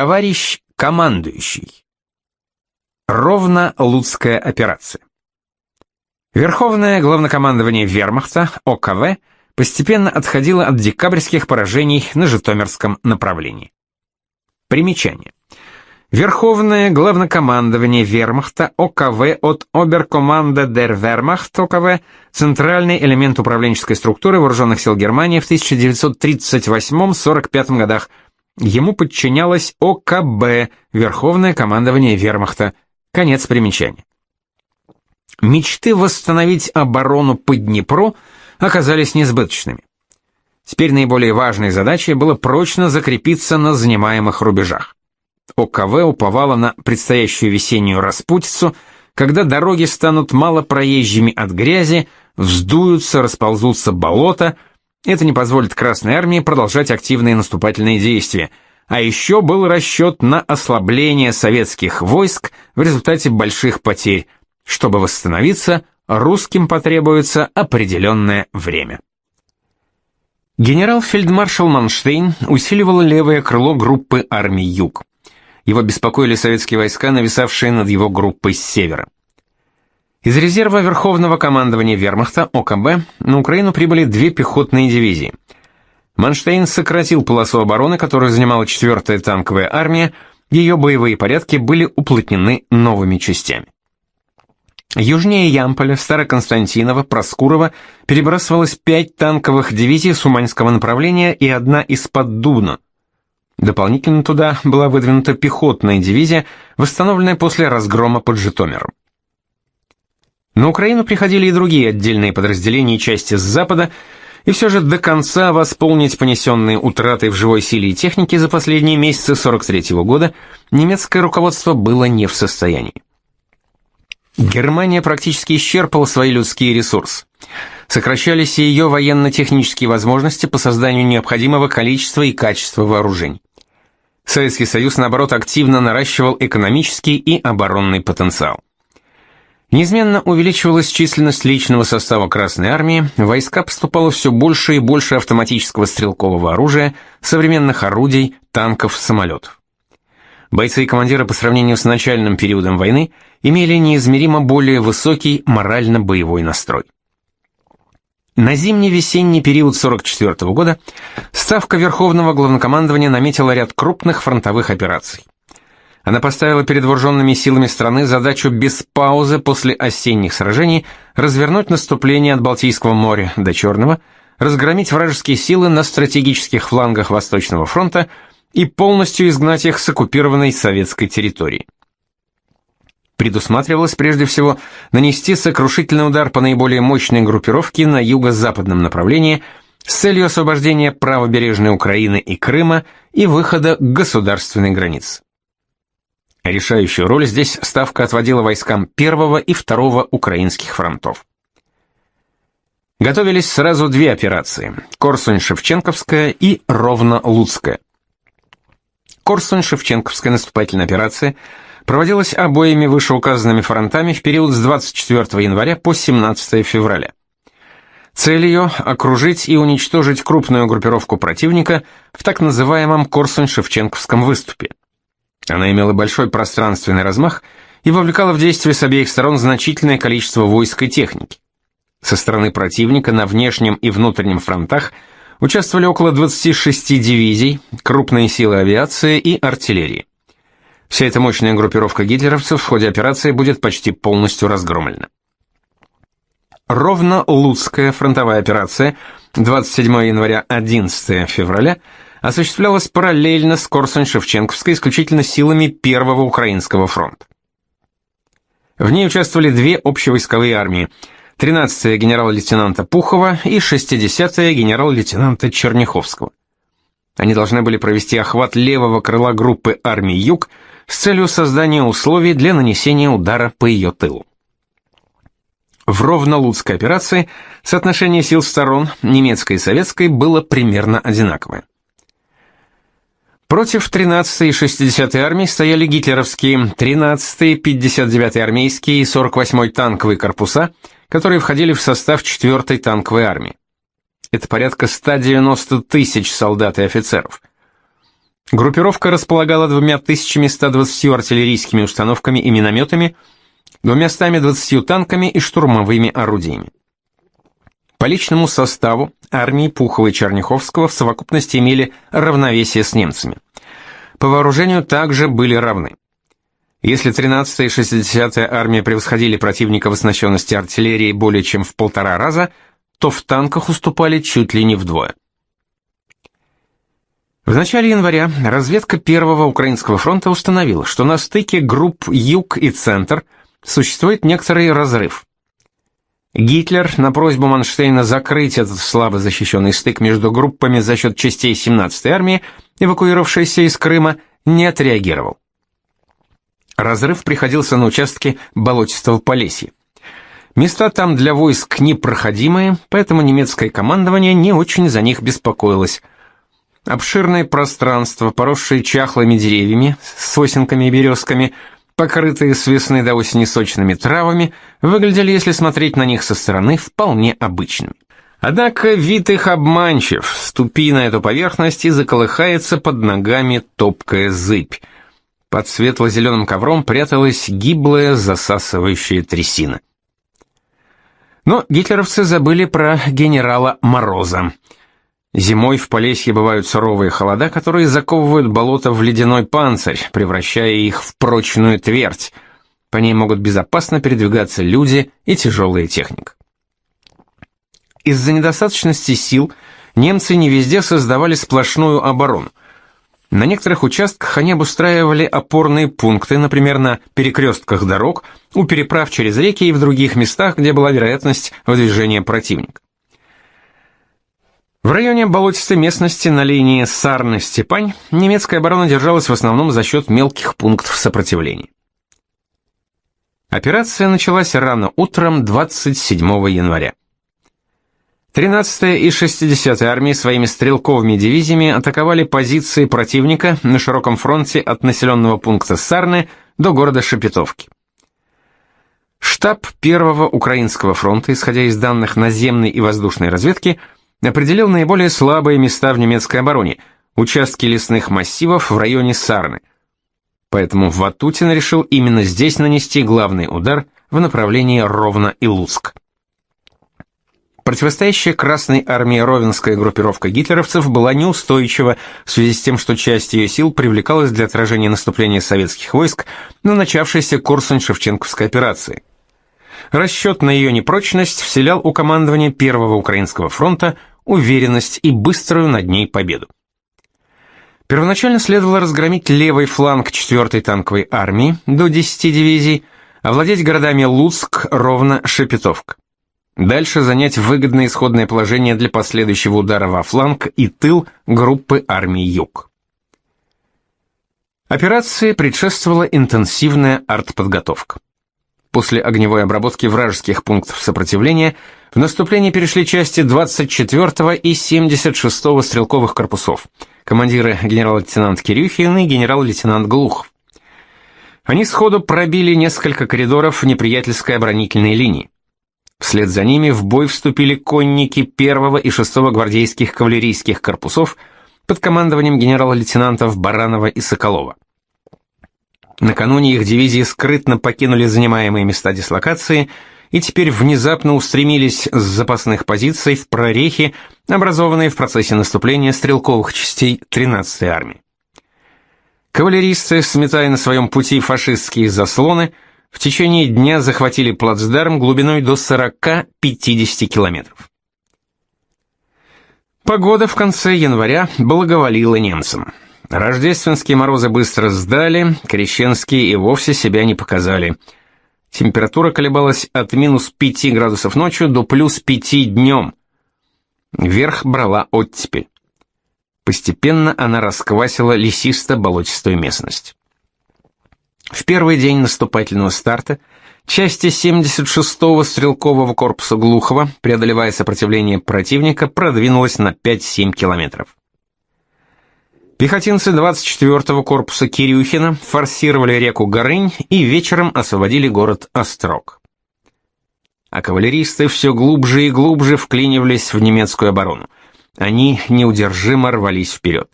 Товарищ командующий. Ровно Луцкая операция. Верховное главнокомандование Вермахта, ОКВ, постепенно отходило от декабрьских поражений на Житомирском направлении. Примечание. Верховное главнокомандование Вермахта ОКВ от Оберкоманда дер Вермахт ОКВ, центральный элемент управленческой структуры вооруженных сил Германии в 1938-45 годах. Ему подчинялось ОКБ, Верховное командование Вермахта. Конец примечания. Мечты восстановить оборону по Днепру оказались несбыточными. Теперь наиболее важной задачей было прочно закрепиться на занимаемых рубежах. ОКВ уповала на предстоящую весеннюю распутицу, когда дороги станут малопроезжими от грязи, вздуются, расползутся болота. Это не позволит Красной армии продолжать активные наступательные действия. А еще был расчет на ослабление советских войск в результате больших потерь. Чтобы восстановиться, русским потребуется определенное время. Генерал-фельдмаршал Манштейн усиливал левое крыло группы армий Юг. Его беспокоили советские войска, нависавшие над его группой с севера. Из резерва Верховного командования Вермахта, ОКБ, на Украину прибыли две пехотные дивизии. Манштейн сократил полосу обороны, которую занимала 4-я танковая армия, ее боевые порядки были уплотнены новыми частями. Южнее Ямполя, Староконстантинова, Проскурова перебрасывалось пять танковых дивизий с Уманского направления и одна из-под Дубна – Дополнительно туда была выдвинута пехотная дивизия, восстановленная после разгрома под Житомиром. На Украину приходили и другие отдельные подразделения и части с запада, и все же до конца восполнить понесенные утраты в живой силе и технике за последние месяцы 43 -го года немецкое руководство было не в состоянии. Германия практически исчерпала свои людские ресурсы. Сокращались и ее военно-технические возможности по созданию необходимого количества и качества вооружений. Советский Союз, наоборот, активно наращивал экономический и оборонный потенциал. Неизменно увеличивалась численность личного состава Красной Армии, в войска поступало все больше и больше автоматического стрелкового оружия, современных орудий, танков, самолетов. Бойцы и командиры по сравнению с начальным периодом войны имели неизмеримо более высокий морально-боевой настрой. На зимне-весенний период 44 -го года Ставка Верховного Главнокомандования наметила ряд крупных фронтовых операций. Она поставила перед вооруженными силами страны задачу без паузы после осенних сражений развернуть наступление от Балтийского моря до Черного, разгромить вражеские силы на стратегических флангах Восточного фронта и полностью изгнать их с оккупированной советской территории предусматривалось прежде всего нанести сокрушительный удар по наиболее мощной группировке на юго-западном направлении с целью освобождения правобережной Украины и Крыма и выхода к государственной границе. Решающую роль здесь Ставка отводила войскам первого и второго украинских фронтов. Готовились сразу две операции – Корсунь-Шевченковская и Ровно-Луцкая. Корсунь-Шевченковская наступательная операция – проводилась обоими вышеуказанными фронтами в период с 24 января по 17 февраля. Цель ее – окружить и уничтожить крупную группировку противника в так называемом Корсунь-Шевченковском выступе. Она имела большой пространственный размах и вовлекала в действие с обеих сторон значительное количество войск и техники. Со стороны противника на внешнем и внутреннем фронтах участвовали около 26 дивизий, крупные силы авиации и артиллерии. Вся эта мощная группировка гитлеровцев в ходе операции будет почти полностью разгромлена. Ровно Луцкая фронтовая операция 27 января 11 февраля осуществлялась параллельно с Корсунь-Шевченковской исключительно силами Первого Украинского фронта. В ней участвовали две общевойсковые армии – 13-я генерал-лейтенанта Пухова и 60-я генерал-лейтенанта Черняховского. Они должны были провести охват левого крыла группы армий «Юг», с целью создания условий для нанесения удара по ее тылу. В Ровно-Луцкой операции соотношение сил сторон, немецкой и советской, было примерно одинаковое. Против 13-й и 60-й армии стояли гитлеровские 13-й, 59-й армейские и 48-й танковые корпуса, которые входили в состав 4-й танковой армии. Это порядка 190 тысяч солдат и офицеров. Группировка располагала 2120 артиллерийскими установками и минометами, 220 танками и штурмовыми орудиями. По личному составу армии Пухова и Черняховского в совокупности имели равновесие с немцами. По вооружению также были равны. Если 13-я и 60-я армия превосходили противника в оснащенности артиллерией более чем в полтора раза, то в танках уступали чуть ли не вдвое. В начале января разведка Первого Украинского фронта установила, что на стыке групп Юг и Центр существует некоторый разрыв. Гитлер на просьбу Манштейна закрыть этот слабо защищенный стык между группами за счет частей 17-й армии, эвакуировавшейся из Крыма, не отреагировал. Разрыв приходился на участке болотистого Полесья. Места там для войск непроходимые, поэтому немецкое командование не очень за них беспокоилось. Обширное пространство, поросшее чахлыми деревьями, с сосенками и березками, покрытые с весны до осени сочными травами, выглядели, если смотреть на них со стороны, вполне обычными. Однако вид их обманчив, ступи на эту поверхность и заколыхается под ногами топкая зыбь. Под светло-зеленым ковром пряталась гиблая засасывающая трясина. Но гитлеровцы забыли про генерала Мороза. Зимой в Полесье бывают суровые холода, которые заковывают болото в ледяной панцирь, превращая их в прочную твердь. По ней могут безопасно передвигаться люди и тяжелая техника. Из-за недостаточности сил немцы не везде создавали сплошную оборону. На некоторых участках они обустраивали опорные пункты, например, на перекрестках дорог, у переправ через реки и в других местах, где была вероятность выдвижения противника. В районе болотистой местности на линии Сарны-Степань немецкая оборона держалась в основном за счет мелких пунктов сопротивления. Операция началась рано утром 27 января. 13-я и 60-я армии своими стрелковыми дивизиями атаковали позиции противника на широком фронте от населенного пункта Сарны до города Шепетовки. Штаб Первого Украинского фронта, исходя из данных наземной и воздушной разведки, определил наиболее слабые места в немецкой обороне, участки лесных массивов в районе Сарны. Поэтому Ватутин решил именно здесь нанести главный удар в направлении Ровно и Луцк. Противостоящая Красной армии Ровенская группировка гитлеровцев была неустойчива в связи с тем, что часть ее сил привлекалась для отражения наступления советских войск на начавшейся Корсунь-Шевченковской операции. Расчет на ее непрочность вселял у командования Первого Украинского фронта уверенность и быструю над ней победу. Первоначально следовало разгромить левый фланг 4-й танковой армии до 10 дивизий, овладеть городами Луцк, Ровно, Шепетовка. Дальше занять выгодное исходное положение для последующего удара во фланг и тыл группы армии Юг. Операции предшествовала интенсивная артподготовка. После огневой обработки вражеских пунктов сопротивления в наступление перешли части 24-го и 76-го стрелковых корпусов, командиры генерал-лейтенант Кирюхин и генерал-лейтенант Глухов. Они сходу пробили несколько коридоров неприятельской оборонительной линии. Вслед за ними в бой вступили конники 1-го и 6-го гвардейских кавалерийских корпусов под командованием генерал-лейтенантов Баранова и Соколова. Накануне их дивизии скрытно покинули занимаемые места дислокации и теперь внезапно устремились с запасных позиций в прорехи, образованные в процессе наступления стрелковых частей 13-й армии. Кавалеристы, сметая на своем пути фашистские заслоны, в течение дня захватили плацдарм глубиной до 40-50 километров. Погода в конце января благоволила немцам. Рождественские морозы быстро сдали, крещенские и вовсе себя не показали. Температура колебалась от минус 5 градусов ночью до плюс 5 днем. Вверх брала оттепель. Постепенно она расквасила лесисто-болотистую местность. В первый день наступательного старта части 76-го стрелкового корпуса Глухова, преодолевая сопротивление противника, продвинулась на 5-7 километров. Пехотинцы 24-го корпуса Кирюхина форсировали реку Горынь и вечером освободили город Острог. А кавалеристы все глубже и глубже вклинивались в немецкую оборону. Они неудержимо рвались вперед.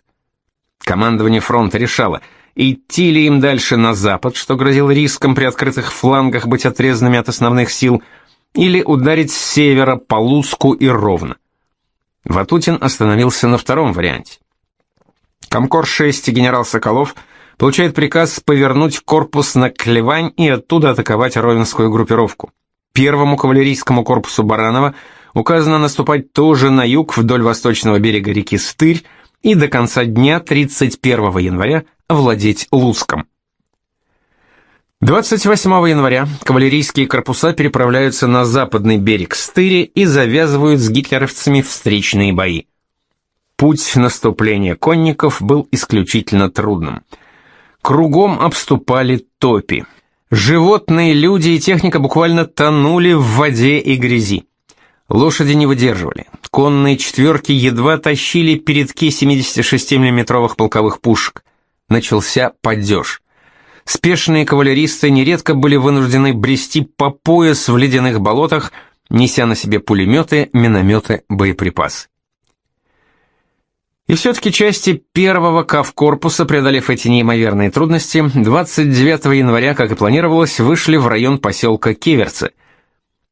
Командование фронта решало, идти ли им дальше на запад, что грозило риском при открытых флангах быть отрезанными от основных сил, или ударить с севера по Луцку и Ровно. Ватутин остановился на втором варианте. Комкор-6 генерал Соколов получает приказ повернуть корпус на Клевань и оттуда атаковать Ровенскую группировку. Первому кавалерийскому корпусу Баранова указано наступать тоже на юг вдоль восточного берега реки Стырь и до конца дня 31 января овладеть Луском. 28 января кавалерийские корпуса переправляются на западный берег Стыри и завязывают с гитлеровцами встречные бои. Путь наступления конников был исключительно трудным. Кругом обступали топи. Животные, люди и техника буквально тонули в воде и грязи. Лошади не выдерживали. Конные четверки едва тащили передки 76 миллиметровых полковых пушек. Начался падеж. Спешные кавалеристы нередко были вынуждены брести по пояс в ледяных болотах, неся на себе пулеметы, минометы, боеприпасы. И все-таки части первого КАВ-корпуса, преодолев эти неимоверные трудности, 29 января, как и планировалось, вышли в район поселка Киверцы.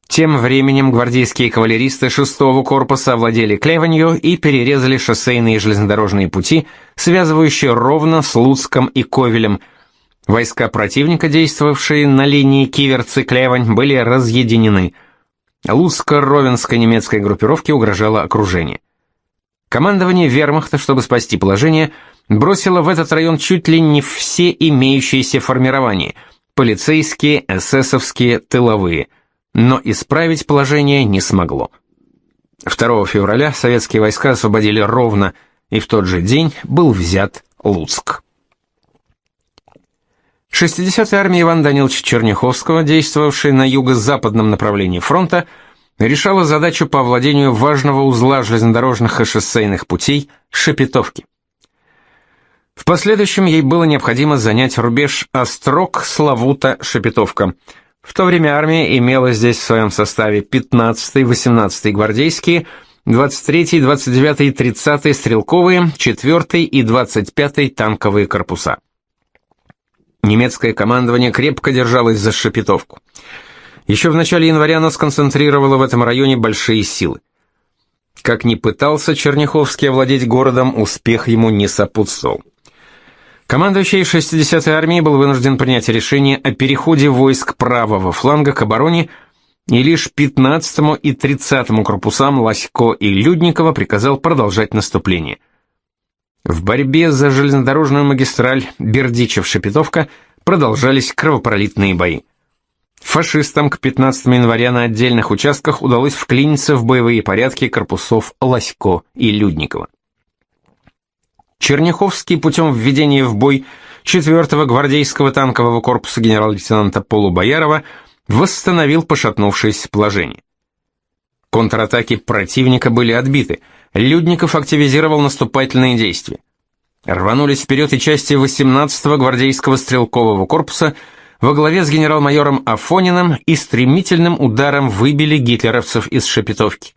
Тем временем гвардейские кавалеристы 6-го корпуса овладели Клеванью и перерезали шоссейные железнодорожные пути, связывающие ровно с Луцком и Ковелем. Войска противника, действовавшие на линии Киверцы-Клевань, были разъединены. Луцко-Ровенской немецкой группировке угрожало окружение. Командование вермахта, чтобы спасти положение, бросило в этот район чуть ли не все имеющиеся формирования – полицейские, эсэсовские, тыловые. Но исправить положение не смогло. 2 февраля советские войска освободили Ровно, и в тот же день был взят Луцк. 60-я армия Ивана Даниловича Черняховского, действовавшая на юго-западном направлении фронта, решала задачу по овладению важного узла железнодорожных и шоссейных путей Шепетовки. В последующем ей было необходимо занять рубеж Острог, Славута, Шепетовка. В то время армия имела здесь в своем составе 15-й, 18-й гвардейские, 23-й, 29-й, 30-й стрелковые, 4-й и 25-й танковые корпуса. Немецкое командование крепко держалось за Шепетовку. Еще в начале января оно сконцентрировало в этом районе большие силы. Как ни пытался Черняховский овладеть городом, успех ему не сопутствовал. Командующий 60-й армией был вынужден принять решение о переходе войск правого фланга к обороне, и лишь 15-му и 30-му корпусам Ласько и Людникова приказал продолжать наступление. В борьбе за железнодорожную магистраль Бердичев-Шепетовка продолжались кровопролитные бои. Фашистам к 15 января на отдельных участках удалось вклиниться в боевые порядки корпусов Лосько и Людникова. Черняховский путем введения в бой 4-го гвардейского танкового корпуса генерал-лейтенанта Полубоярова восстановил пошатнувшееся положение. Контратаки противника были отбиты, Людников активизировал наступательные действия. Рванулись вперед и части 18-го гвардейского стрелкового корпуса – во главе с генерал-майором Афониным и стремительным ударом выбили гитлеровцев из Шепетовки.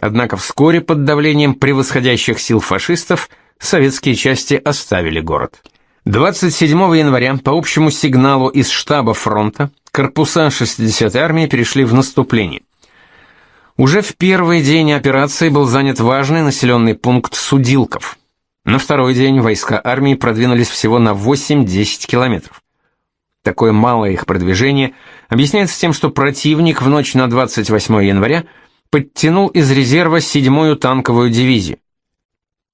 Однако вскоре под давлением превосходящих сил фашистов советские части оставили город. 27 января по общему сигналу из штаба фронта корпуса 60-й армии перешли в наступление. Уже в первый день операции был занят важный населенный пункт Судилков. На второй день войска армии продвинулись всего на 8-10 километров. Такое малое их продвижение объясняется тем, что противник в ночь на 28 января подтянул из резерва 7-ю танковую дивизию.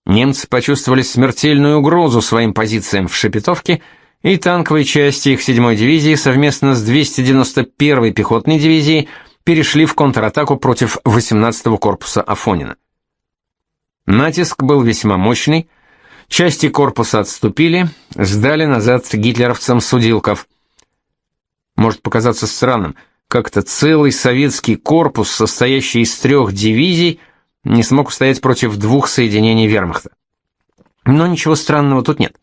Немцы почувствовали смертельную угрозу своим позициям в Шепетовке, и танковые части их 7-й дивизии совместно с 291-й пехотной дивизией перешли в контратаку против 18-го корпуса Афонина. Натиск был весьма мощный, части корпуса отступили, сдали назад гитлеровцам судилков – может показаться странным, как-то целый советский корпус, состоящий из трех дивизий, не смог устоять против двух соединений вермахта. Но ничего странного тут нет.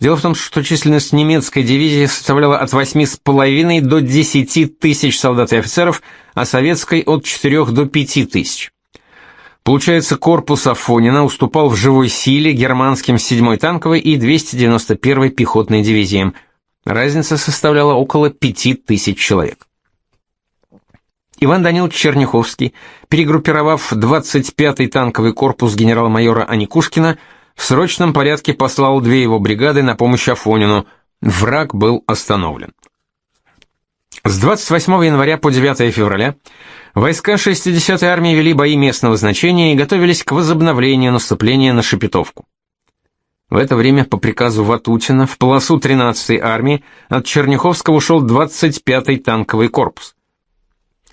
Дело в том, что численность немецкой дивизии составляла от 8,5 до 10 тысяч солдат и офицеров, а советской от 4 до 5 тысяч. Получается, корпус Афонина уступал в живой силе германским 7-й танковой и 291-й пехотной дивизиям. Разница составляла около 5000 человек. Иван Данилович Черняховский, перегруппировав 25-й танковый корпус генерал-майора Аникушкина, в срочном порядке послал две его бригады на помощь Афонину. Враг был остановлен. С 28 января по 9 февраля войска 60-й армии вели бои местного значения и готовились к возобновлению наступления на Шепетовку. В это время по приказу Ватутина в полосу 13-й армии от Черняховского ушел 25-й танковый корпус.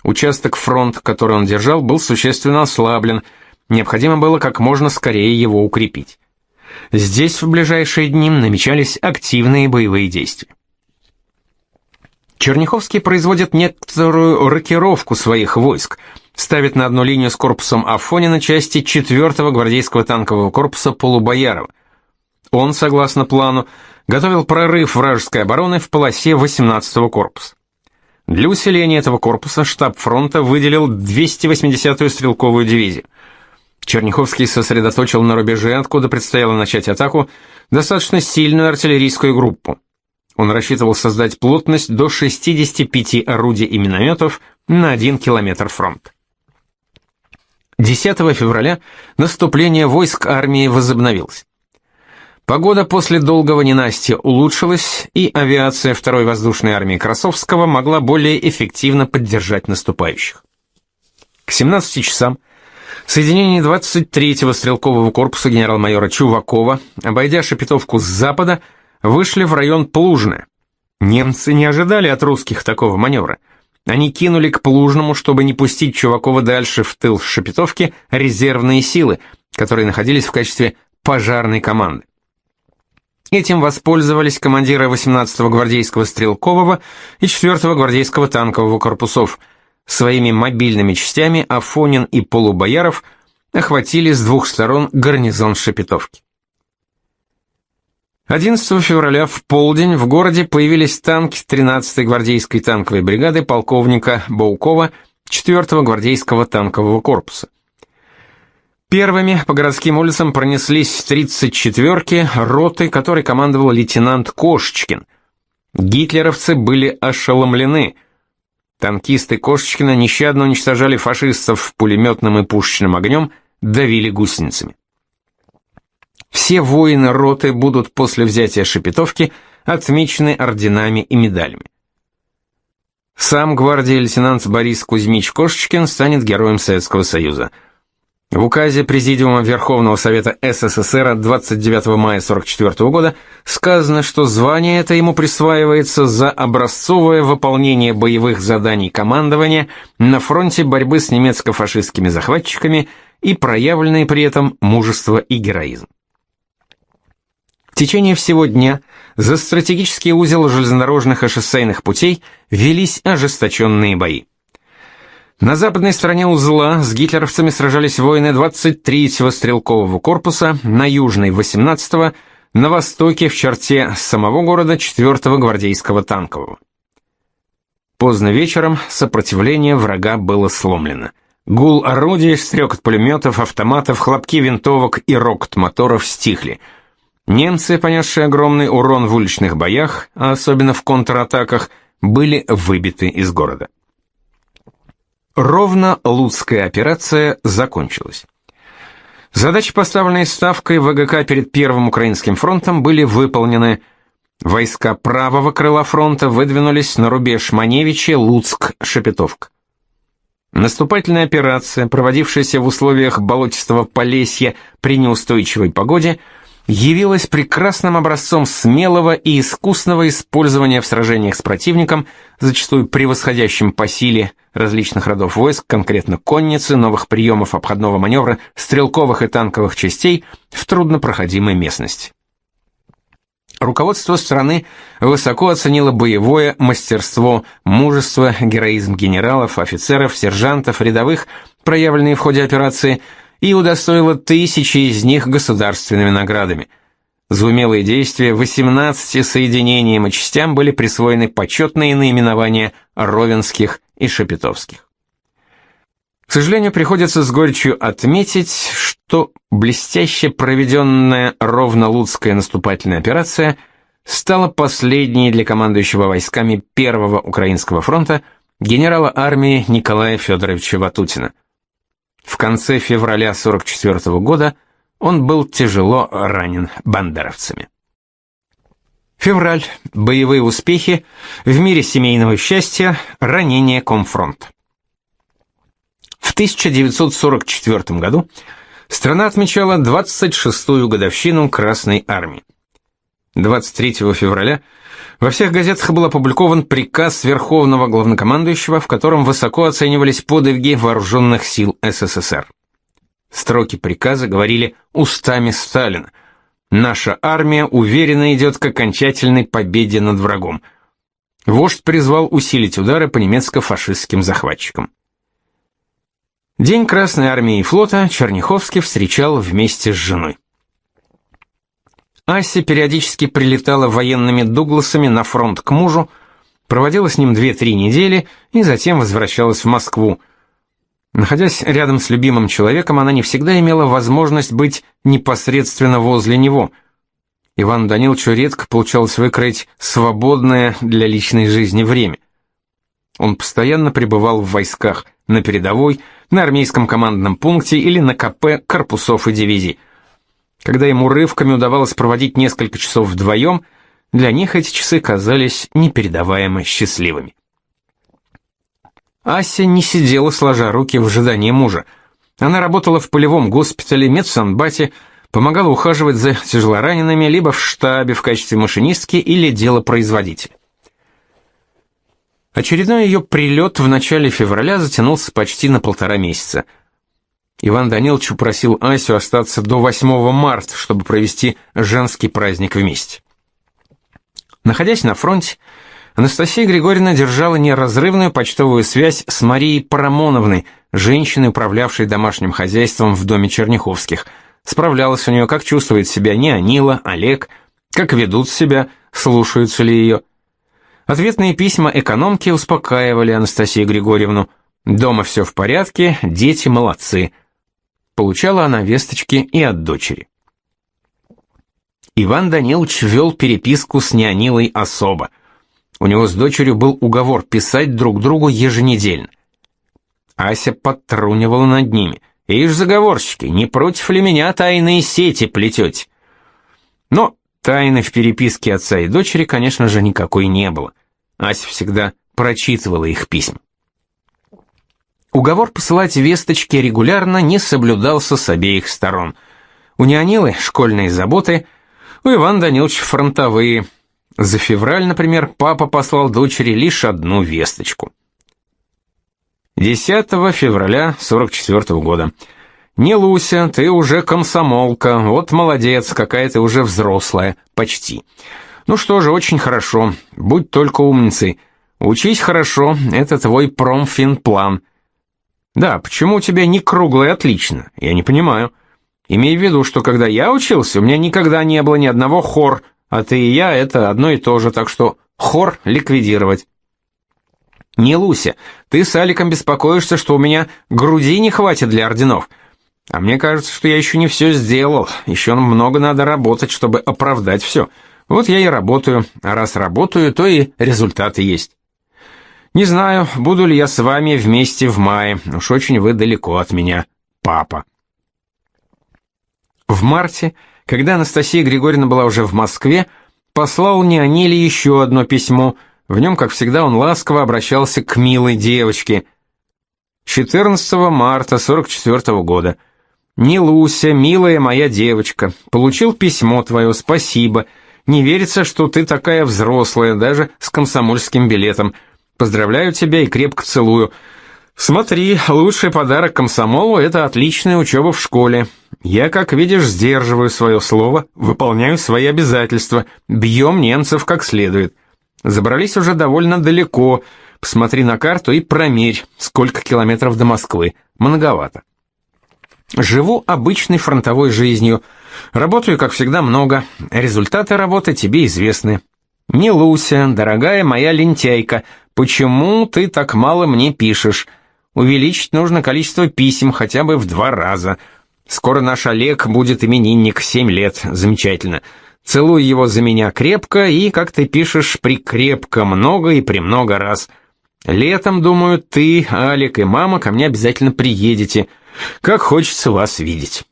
Участок фронт, который он держал, был существенно ослаблен, необходимо было как можно скорее его укрепить. Здесь в ближайшие дни намечались активные боевые действия. Черняховский производит некоторую рокировку своих войск, ставит на одну линию с корпусом Афонина части 4-го гвардейского танкового корпуса Полубоярова. Он, согласно плану, готовил прорыв вражеской обороны в полосе 18-го корпуса. Для усиления этого корпуса штаб фронта выделил 280-ю стрелковую дивизию. Черняховский сосредоточил на рубеже, откуда предстояло начать атаку, достаточно сильную артиллерийскую группу. Он рассчитывал создать плотность до 65 орудий и минометов на 1 километр фронта. 10 февраля наступление войск армии возобновилось. Погода после долгого ненастья улучшилась, и авиация второй воздушной армии Красовского могла более эффективно поддержать наступающих. К 17 часам соединение 23-го стрелкового корпуса генерал-майора Чувакова, обойдя Шепетовку с запада, вышли в район Плужны. Немцы не ожидали от русских такого маневра. Они кинули к Плужному, чтобы не пустить Чувакова дальше в тыл Шепетовки, резервные силы, которые находились в качестве пожарной команды. Этим воспользовались командиры 18-го гвардейского стрелкового и 4-го гвардейского танкового корпусов. Своими мобильными частями Афонин и Полубояров охватили с двух сторон гарнизон Шепетовки. 11 февраля в полдень в городе появились танки 13-й гвардейской танковой бригады полковника Баукова 4-го гвардейского танкового корпуса. Первыми по городским улицам пронеслись 34-ки, роты, которой командовал лейтенант Кошечкин. Гитлеровцы были ошеломлены. Танкисты Кошечкина нещадно уничтожали фашистов пулеметным и пушечным огнем, давили гусеницами. Все воины роты будут после взятия Шепетовки отмечены орденами и медалями. Сам гвардии лейтенант Борис Кузьмич Кошечкин станет героем Советского Союза – в указе Президиума Верховного Совета СССР от 29 мая 1944 года сказано, что звание это ему присваивается за образцовое выполнение боевых заданий командования на фронте борьбы с немецко-фашистскими захватчиками и проявленные при этом мужество и героизм. В течение всего дня за стратегический узел железнодорожных и шоссейных путей велись ожесточенные бои. На западной стороне узла с гитлеровцами сражались воины 23-го стрелкового корпуса, на южной 18-го, на востоке в черте самого города 4-го гвардейского танкового. Поздно вечером сопротивление врага было сломлено. Гул орудий, стрекот пулеметов, автоматов, хлопки винтовок и рокот моторов стихли. Немцы, понесшие огромный урон в уличных боях, а особенно в контратаках, были выбиты из города. Ровно Луцкая операция закончилась. Задачи, поставленные Ставкой ВГК перед Первым Украинским фронтом, были выполнены. Войска правого крыла фронта выдвинулись на рубеж Маневичи, Луцк, Шепетовка. Наступательная операция, проводившаяся в условиях болотистого Полесья при неустойчивой погоде, явилась прекрасным образцом смелого и искусного использования в сражениях с противником, зачастую превосходящим по силе различных родов войск, конкретно конницы, новых приемов обходного маневра, стрелковых и танковых частей в труднопроходимой местности. Руководство страны высоко оценило боевое мастерство, мужество, героизм генералов, офицеров, сержантов, рядовых, проявленные в ходе операции – и удостоила тысячи из них государственными наградами. За умелые действия 18 соединениям и частям были присвоены почетные наименования Ровенских и Шепетовских. К сожалению, приходится с горечью отметить, что блестяще проведенная ровно-луцкая наступательная операция стала последней для командующего войсками Первого Украинского фронта генерала армии Николая Федоровича Ватутина. В конце февраля 44 года он был тяжело ранен бандеровцами. Февраль. Боевые успехи в мире семейного счастья, ранение Комфронт. В 1944 году страна отмечала 26-ю годовщину Красной армии. 23 февраля во всех газетах был опубликован приказ Верховного Главнокомандующего, в котором высоко оценивались подвиги вооруженных сил СССР. Строки приказа говорили устами Сталина. «Наша армия уверенно идет к окончательной победе над врагом». Вождь призвал усилить удары по немецко-фашистским захватчикам. День Красной армии и флота Черняховский встречал вместе с женой. Ася периодически прилетала военными Дугласами на фронт к мужу, проводила с ним 2-3 недели и затем возвращалась в Москву. Находясь рядом с любимым человеком, она не всегда имела возможность быть непосредственно возле него. Ивану Даниловичу редко получалось выкроить свободное для личной жизни время. Он постоянно пребывал в войсках, на передовой, на армейском командном пункте или на КП корпусов и дивизий. Когда ему рывками удавалось проводить несколько часов вдвоем, для них эти часы казались непередаваемо счастливыми. Ася не сидела сложа руки в ожидании мужа. Она работала в полевом госпитале, медсанбате, помогала ухаживать за тяжелоранеными либо в штабе в качестве машинистки или делопроизводителя. Очередной ее прилет в начале февраля затянулся почти на полтора месяца. Иван Данилович упросил Асю остаться до 8 марта, чтобы провести женский праздник вместе. Находясь на фронте, Анастасия Григорьевна держала неразрывную почтовую связь с Марией Парамоновной, женщиной, управлявшей домашним хозяйством в доме Черняховских. Справлялась у нее, как чувствует себя Неонила, Олег, как ведут себя, слушаются ли ее. Ответные письма экономки успокаивали Анастасию Григорьевну. Дома все в порядке, дети молодцы. Получала она весточки и от дочери. Иван Данилович вел переписку с Неонилой особо. У него с дочерью был уговор писать друг другу еженедельно. Ася подтрунивала над ними. «Ишь, заговорщики, не против ли меня тайные сети плетете?» Но Тайны в переписке отца и дочери, конечно же, никакой не было. Ася всегда прочитывала их письма. Уговор посылать весточки регулярно не соблюдался с обеих сторон. У Неонилы школьные заботы, у Ивана Даниловича фронтовые. За февраль, например, папа послал дочери лишь одну весточку. 10 февраля 44 -го года. «Не, Луся, ты уже комсомолка, вот молодец, какая ты уже взрослая, почти. Ну что же, очень хорошо, будь только умницей. Учись хорошо, это твой промфинплан». «Да, почему у тебя не круглое отлично? Я не понимаю. Имей в виду, что когда я учился, у меня никогда не было ни одного хор, а ты и я — это одно и то же, так что хор ликвидировать». «Не, Луся, ты с Аликом беспокоишься, что у меня груди не хватит для орденов». А мне кажется, что я еще не все сделал, еще много надо работать, чтобы оправдать все. Вот я и работаю, а раз работаю, то и результаты есть. Не знаю, буду ли я с вами вместе в мае, уж очень вы далеко от меня, папа. В марте, когда Анастасия Григорьевна была уже в Москве, послал Неониле еще одно письмо, в нем, как всегда, он ласково обращался к милой девочке. 14 марта 44 -го года. «Не Луся, милая моя девочка, получил письмо твое, спасибо. Не верится, что ты такая взрослая, даже с комсомольским билетом. Поздравляю тебя и крепко целую. Смотри, лучший подарок комсомолу — это отличная учеба в школе. Я, как видишь, сдерживаю свое слово, выполняю свои обязательства, бьем немцев как следует. Забрались уже довольно далеко. Посмотри на карту и промерь, сколько километров до Москвы. Многовато. Живу обычной фронтовой жизнью. Работаю, как всегда, много. Результаты работы тебе известны. Не Луся, дорогая моя лентяйка, почему ты так мало мне пишешь? Увеличить нужно количество писем хотя бы в два раза. Скоро наш Олег будет именинник, семь лет. Замечательно. Целуй его за меня крепко и, как ты пишешь, прикрепко много и премного раз. Летом, думаю, ты, Алик и мама ко мне обязательно приедете. Как хочется вас видеть.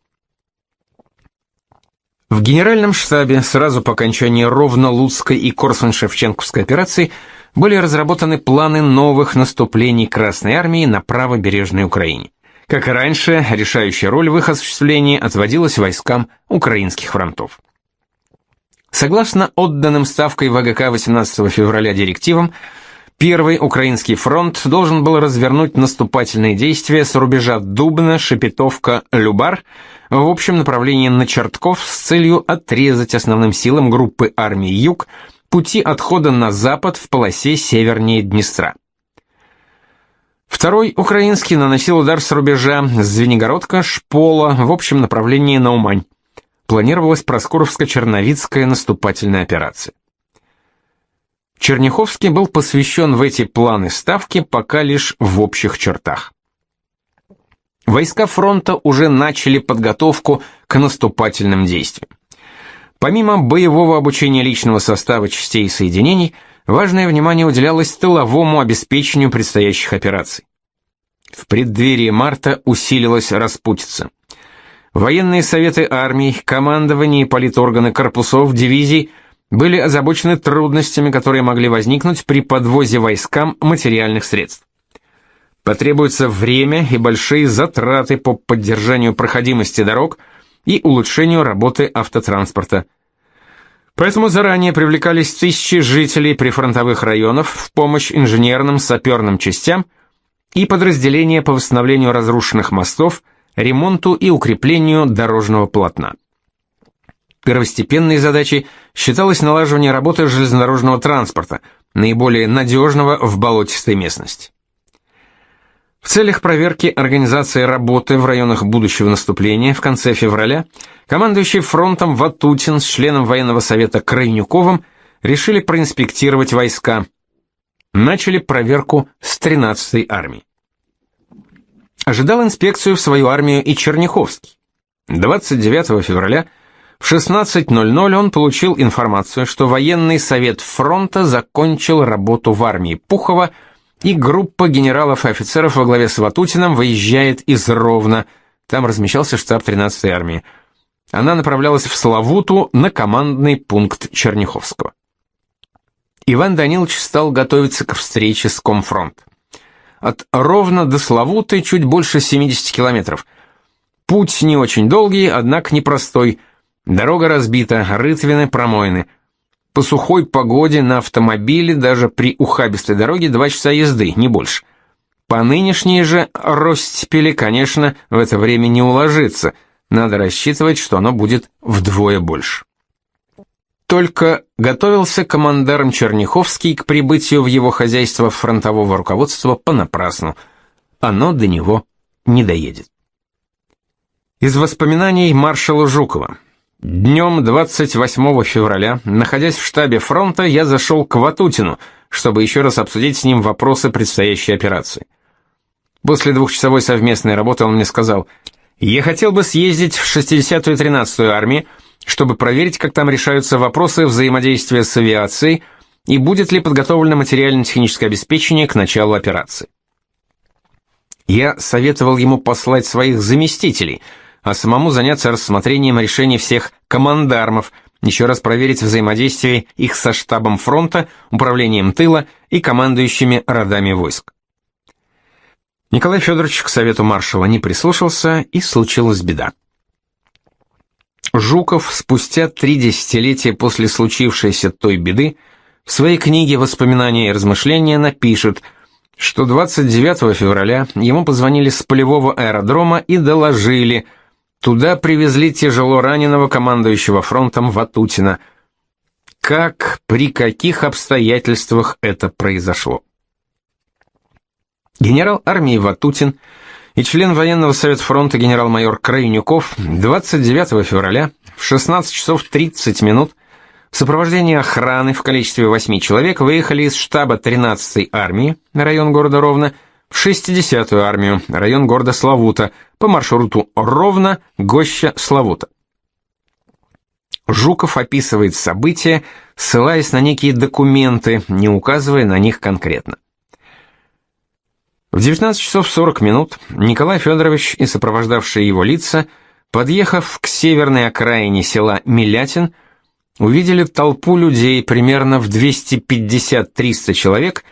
В генеральном штабе сразу по окончании Ровно-Луцкой и Корсунь-Шевченковской операции были разработаны планы новых наступлений Красной армии на правобережной Украине. Как и раньше, решающая роль в их осуществлении отводилась войскам украинских фронтов. Согласно отданным ставкой ВГК 18 февраля директивам, Первый Украинский фронт должен был развернуть наступательные действия с рубежа Дубна, Шепетовка, Любар в общем направлении на Чертков с целью отрезать основным силам группы армии Юг пути отхода на запад в полосе севернее Днестра. Второй украинский наносил удар с рубежа Звенигородка, Шпола в общем направлении на Умань. Планировалась Проскуровско-Черновицкая наступательная операция. Черняховский был посвящен в эти планы ставки пока лишь в общих чертах. Войска фронта уже начали подготовку к наступательным действиям. Помимо боевого обучения личного состава частей и соединений, важное внимание уделялось тыловому обеспечению предстоящих операций. В преддверии марта усилилась распутица. Военные советы армий, командование и политорганы корпусов, дивизий – были озабочены трудностями, которые могли возникнуть при подвозе войскам материальных средств. Потребуется время и большие затраты по поддержанию проходимости дорог и улучшению работы автотранспорта. Поэтому заранее привлекались тысячи жителей прифронтовых районов в помощь инженерным саперным частям и подразделения по восстановлению разрушенных мостов, ремонту и укреплению дорожного полотна. Первостепенной задачей считалось налаживание работы железнодорожного транспорта, наиболее надежного в болотистой местности. В целях проверки организации работы в районах будущего наступления в конце февраля командующий фронтом Ватутин с членом военного совета Крайнюковым решили проинспектировать войска. Начали проверку с 13-й армии. Ожидал инспекцию в свою армию и Черняховский. 29 февраля в 16.00 он получил информацию, что военный совет фронта закончил работу в армии Пухова, и группа генералов и офицеров во главе с Ватутиным выезжает из Ровно, там размещался штаб 13-й армии. Она направлялась в Славуту на командный пункт Черняховского. Иван Данилович стал готовиться к встрече с Комфронт. От Ровно до Славуты чуть больше 70 километров. Путь не очень долгий, однако непростой – Дорога разбита, рытвины промоины. По сухой погоде на автомобиле даже при ухабистой дороге два часа езды, не больше. По нынешней же ростепели, конечно, в это время не уложится. Надо рассчитывать, что оно будет вдвое больше. Только готовился командарм Черняховский к прибытию в его хозяйство фронтового руководства понапрасну. Оно до него не доедет. Из воспоминаний маршала Жукова. Днем 28 февраля, находясь в штабе фронта, я зашел к Ватутину, чтобы еще раз обсудить с ним вопросы предстоящей операции. После двухчасовой совместной работы он мне сказал, «Я хотел бы съездить в 60-ю и 13-ю армии, чтобы проверить, как там решаются вопросы взаимодействия с авиацией и будет ли подготовлено материально-техническое обеспечение к началу операции». Я советовал ему послать своих заместителей – а самому заняться рассмотрением решений всех командармов, еще раз проверить взаимодействие их со штабом фронта, управлением тыла и командующими родами войск. Николай Федорович к совету маршала не прислушался, и случилась беда. Жуков спустя три десятилетия после случившейся той беды в своей книге «Воспоминания и размышления» напишет, что 29 февраля ему позвонили с полевого аэродрома и доложили – Туда привезли тяжело раненого командующего фронтом Ватутина. Как, при каких обстоятельствах это произошло? Генерал армии Ватутин и член военного совета фронта генерал-майор Крайнюков 29 февраля в 16 часов 30 минут в сопровождении охраны в количестве 8 человек выехали из штаба 13-й армии на район города Ровно в 60-ю армию, район города Славута, по маршруту Ровно, Гоща, Славута. Жуков описывает события, ссылаясь на некие документы, не указывая на них конкретно. В 19 часов 40 минут Николай Федорович и сопровождавшие его лица, подъехав к северной окраине села Милятин, увидели толпу людей примерно в 250-300 человек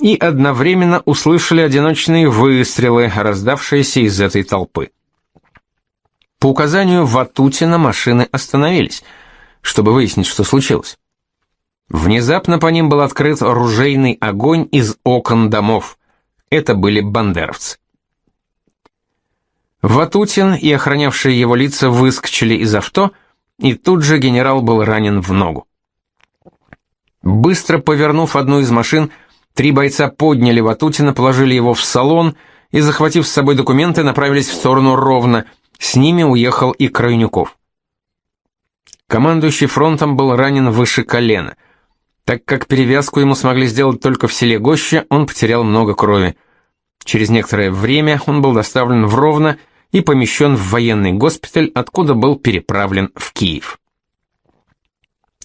и одновременно услышали одиночные выстрелы, раздавшиеся из этой толпы. По указанию Ватутина машины остановились, чтобы выяснить, что случилось. Внезапно по ним был открыт оружейный огонь из окон домов. Это были бандеровцы. Ватутин и охранявшие его лица выскочили из авто, и тут же генерал был ранен в ногу. Быстро повернув одну из машин, три бойца подняли Ватутина, положили его в салон и, захватив с собой документы, направились в сторону Ровно, с ними уехал и Крайнюков. Командующий фронтом был ранен выше колена. Так как перевязку ему смогли сделать только в селе Гоща, он потерял много крови. Через некоторое время он был доставлен в Ровно и помещен в военный госпиталь, откуда был переправлен в Киев.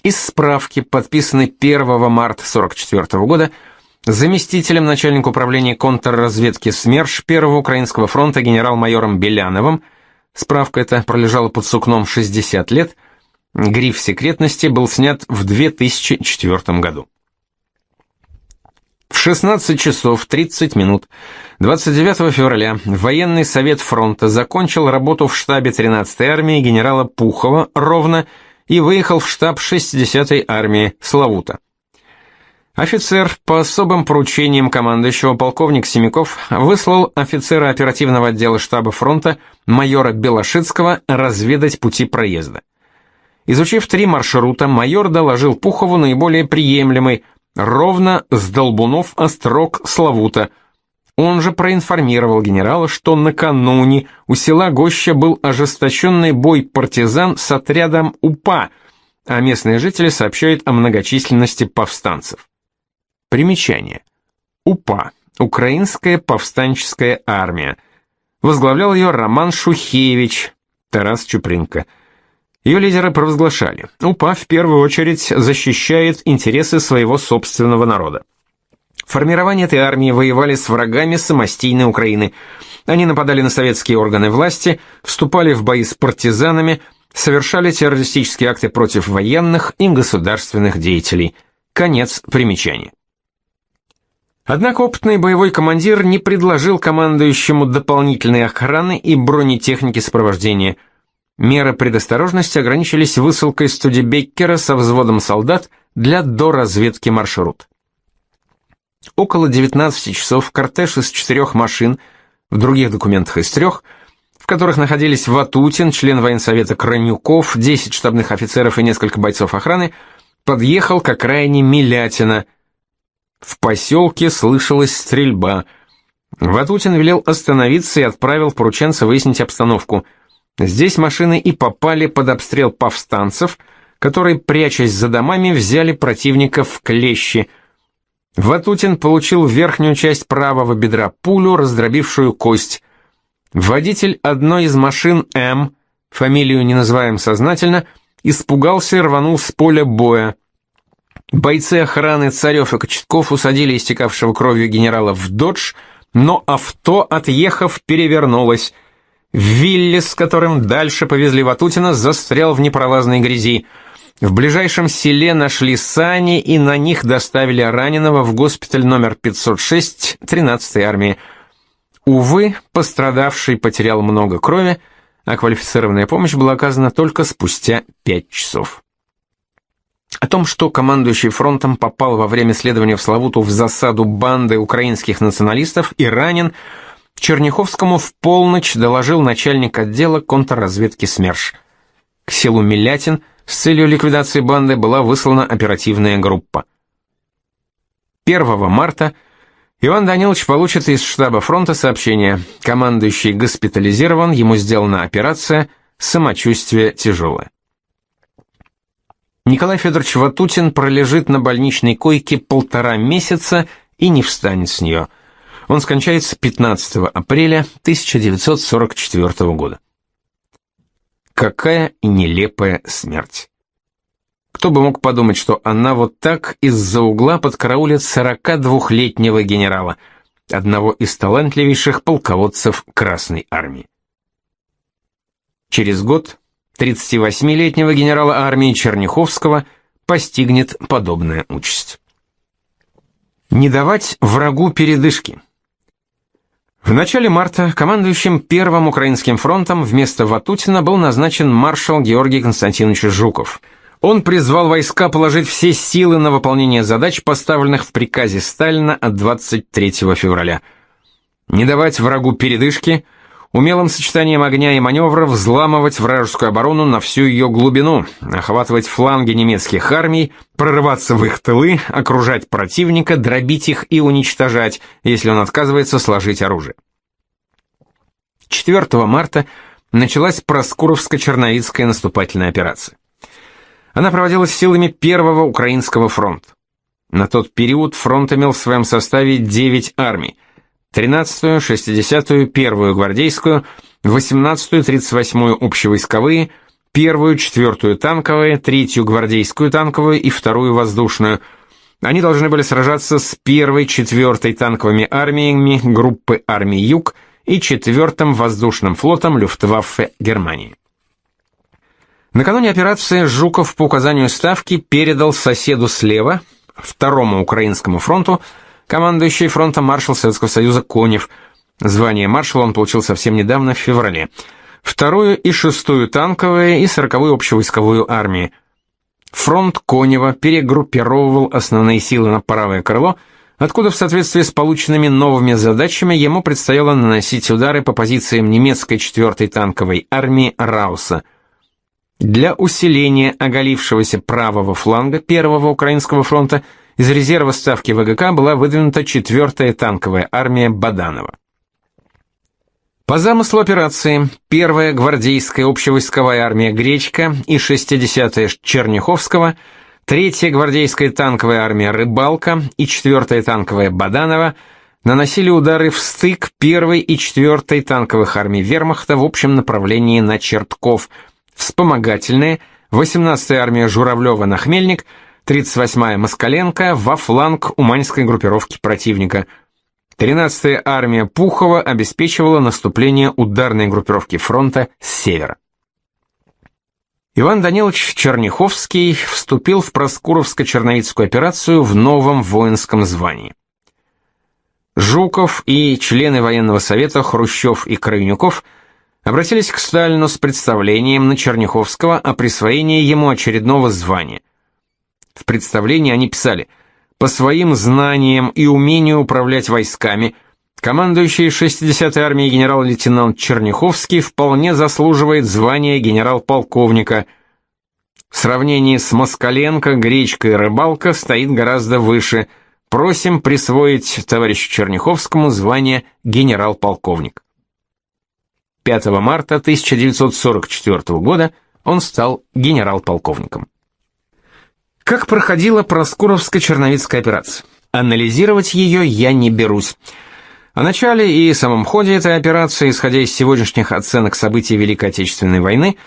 Из справки, подписанной 1 марта 1944 года, заместителем начальника управления контрразведки СМЕРШ Первого Украинского фронта генерал-майором Беляновым Справка эта пролежала под сукном 60 лет. Гриф секретности был снят в 2004 году. В 16 часов 30 минут 29 февраля военный совет фронта закончил работу в штабе 13-й армии генерала Пухова ровно и выехал в штаб 60-й армии Славута. Офицер по особым поручениям командующего полковник Семяков выслал офицера оперативного отдела штаба фронта майора Белошицкого разведать пути проезда. Изучив три маршрута, майор доложил Пухову наиболее приемлемый, ровно с Долбунов Острог Славута. Он же проинформировал генерала, что накануне у села Гоща был ожесточенный бой партизан с отрядом УПА, а местные жители сообщают о многочисленности повстанцев. Примечание. УПА. Украинская повстанческая армия. Возглавлял ее Роман Шухевич, Тарас Чупринко. Ее лидеры провозглашали, УПА в первую очередь защищает интересы своего собственного народа. Формирование этой армии воевали с врагами самостийной Украины. Они нападали на советские органы власти, вступали в бои с партизанами, совершали террористические акты против военных и государственных деятелей. Конец примечания. Однако опытный боевой командир не предложил командующему дополнительной охраны и бронетехники сопровождения. Меры предосторожности ограничились высылкой Студебеккера со взводом солдат для доразведки маршрут. Около 19 часов кортеж из четырех машин, в других документах из трех, в которых находились Ватутин, член военсовета Кранюков, 10 штабных офицеров и несколько бойцов охраны, подъехал к окраине Милятина – в поселке слышалась стрельба. Ватутин велел остановиться и отправил порученца выяснить обстановку. Здесь машины и попали под обстрел повстанцев, которые, прячась за домами, взяли противника в клещи. Ватутин получил верхнюю часть правого бедра пулю, раздробившую кость. Водитель одной из машин М, фамилию не называем сознательно, испугался и рванул с поля боя. Бойцы охраны Царев и Кочетков усадили истекавшего кровью генерала в додж, но авто, отъехав, перевернулось. Виллис, с которым дальше повезли Ватутина, застрял в непролазной грязи. В ближайшем селе нашли сани и на них доставили раненого в госпиталь номер 506 13-й армии. Увы, пострадавший потерял много крови, а квалифицированная помощь была оказана только спустя пять часов. О том, что командующий фронтом попал во время следования в Славуту в засаду банды украинских националистов и ранен, Черняховскому в полночь доложил начальник отдела контрразведки СМЕРШ. К селу Милятин с целью ликвидации банды была выслана оперативная группа. 1 марта Иван Данилович получит из штаба фронта сообщение «Командующий госпитализирован, ему сделана операция, самочувствие тяжелое». Николай Федорович Ватутин пролежит на больничной койке полтора месяца и не встанет с нее. Он скончается 15 апреля 1944 года. Какая нелепая смерть. Кто бы мог подумать, что она вот так из-за угла подкараулит 42-летнего генерала, одного из талантливейших полководцев Красной армии. Через год 38-летнего генерала армии Черняховского постигнет подобная участь. Не давать врагу передышки. В начале марта командующим Первым Украинским фронтом вместо Ватутина был назначен маршал Георгий Константинович Жуков. Он призвал войска положить все силы на выполнение задач, поставленных в приказе Сталина от 23 февраля. Не давать врагу передышки – умелым сочетанием огня и маневра взламывать вражескую оборону на всю ее глубину, охватывать фланги немецких армий, прорываться в их тылы, окружать противника, дробить их и уничтожать, если он отказывается сложить оружие. 4 марта началась Проскуровско-Черновицкая наступательная операция. Она проводилась силами Первого Украинского фронта. На тот период фронт имел в своем составе 9 армий – 13-ю, 60-ю, 1-ю гвардейскую, 18-ю, 38-ю общевойсковые, 1-ю, 4-ю танковые, 3-ю гвардейскую танковую и 2-ю воздушную. Они должны были сражаться с 1-й, 4-й танковыми армиями группы армий Юг и 4-м воздушным флотом Люфтваффе Германии. Накануне операции Жуков по указанию Ставки передал соседу слева, второму украинскому фронту, командующий фронтом маршал Советского Союза Конев. Звание маршала он получил совсем недавно, в феврале. Вторую и шестую танковые и сороковую общевойсковую армии. Фронт Конева перегруппировывал основные силы на правое крыло, откуда в соответствии с полученными новыми задачами ему предстояло наносить удары по позициям немецкой 4-й танковой армии Рауса. Для усиления оголившегося правого фланга Первого Украинского фронта – из резерва ставки ВГК была выдвинута 4-я танковая армия Баданова. По замыслу операции, 1-я гвардейская общевойсковая армия Гречка и 60-я Черняховского, 3-я гвардейская танковая армия Рыбалка и 4-я танковая Баданова наносили удары в стык 1-й и 4-й танковых армий Вермахта в общем направлении на Чертков, вспомогательные 18-я армия Журавлева на Хмельник – 38-я Москаленко во фланг уманьской группировки противника. 13-я армия Пухова обеспечивала наступление ударной группировки фронта с севера. Иван Данилович Черняховский вступил в Проскуровско-Черновицкую операцию в новом воинском звании. Жуков и члены военного совета Хрущев и Крайнюков обратились к Сталину с представлением на Черняховского о присвоении ему очередного звания – в представлении они писали «По своим знаниям и умению управлять войсками командующий 60-й армией генерал-лейтенант Черняховский вполне заслуживает звания генерал-полковника. В сравнении с Москаленко, Гречка и Рыбалка стоит гораздо выше. Просим присвоить товарищу Черняховскому звание генерал-полковник». 5 марта 1944 года он стал генерал-полковником. Как проходила Проскуровско-Черновицкая операция? Анализировать ее я не берусь. О начале и самом ходе этой операции, исходя из сегодняшних оценок событий Великой Отечественной войны,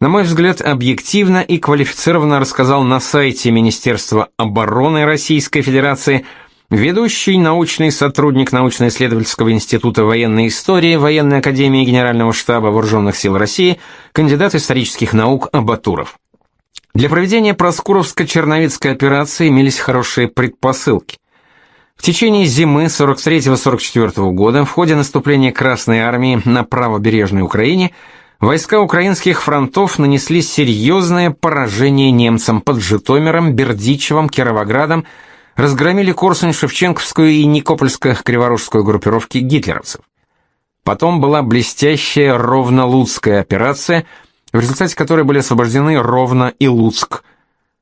на мой взгляд, объективно и квалифицированно рассказал на сайте Министерства обороны Российской Федерации ведущий научный сотрудник научно-исследовательского института военной истории Военной академии Генерального штаба Вооруженных сил России, кандидат исторических наук Абатуров. Для проведения Проскуровско-Черновицкой операции имелись хорошие предпосылки. В течение зимы 43-44 года в ходе наступления Красной армии на правобережной Украине войска украинских фронтов нанесли серьезное поражение немцам под Житомиром, Бердичевом, Кировоградом, разгромили Корсунь-Шевченковскую и Никопольско-Криворожскую группировки гитлеровцев. Потом была блестящая Ровно-Луцкая операция – в результате которой были освобождены Ровно и Луцк.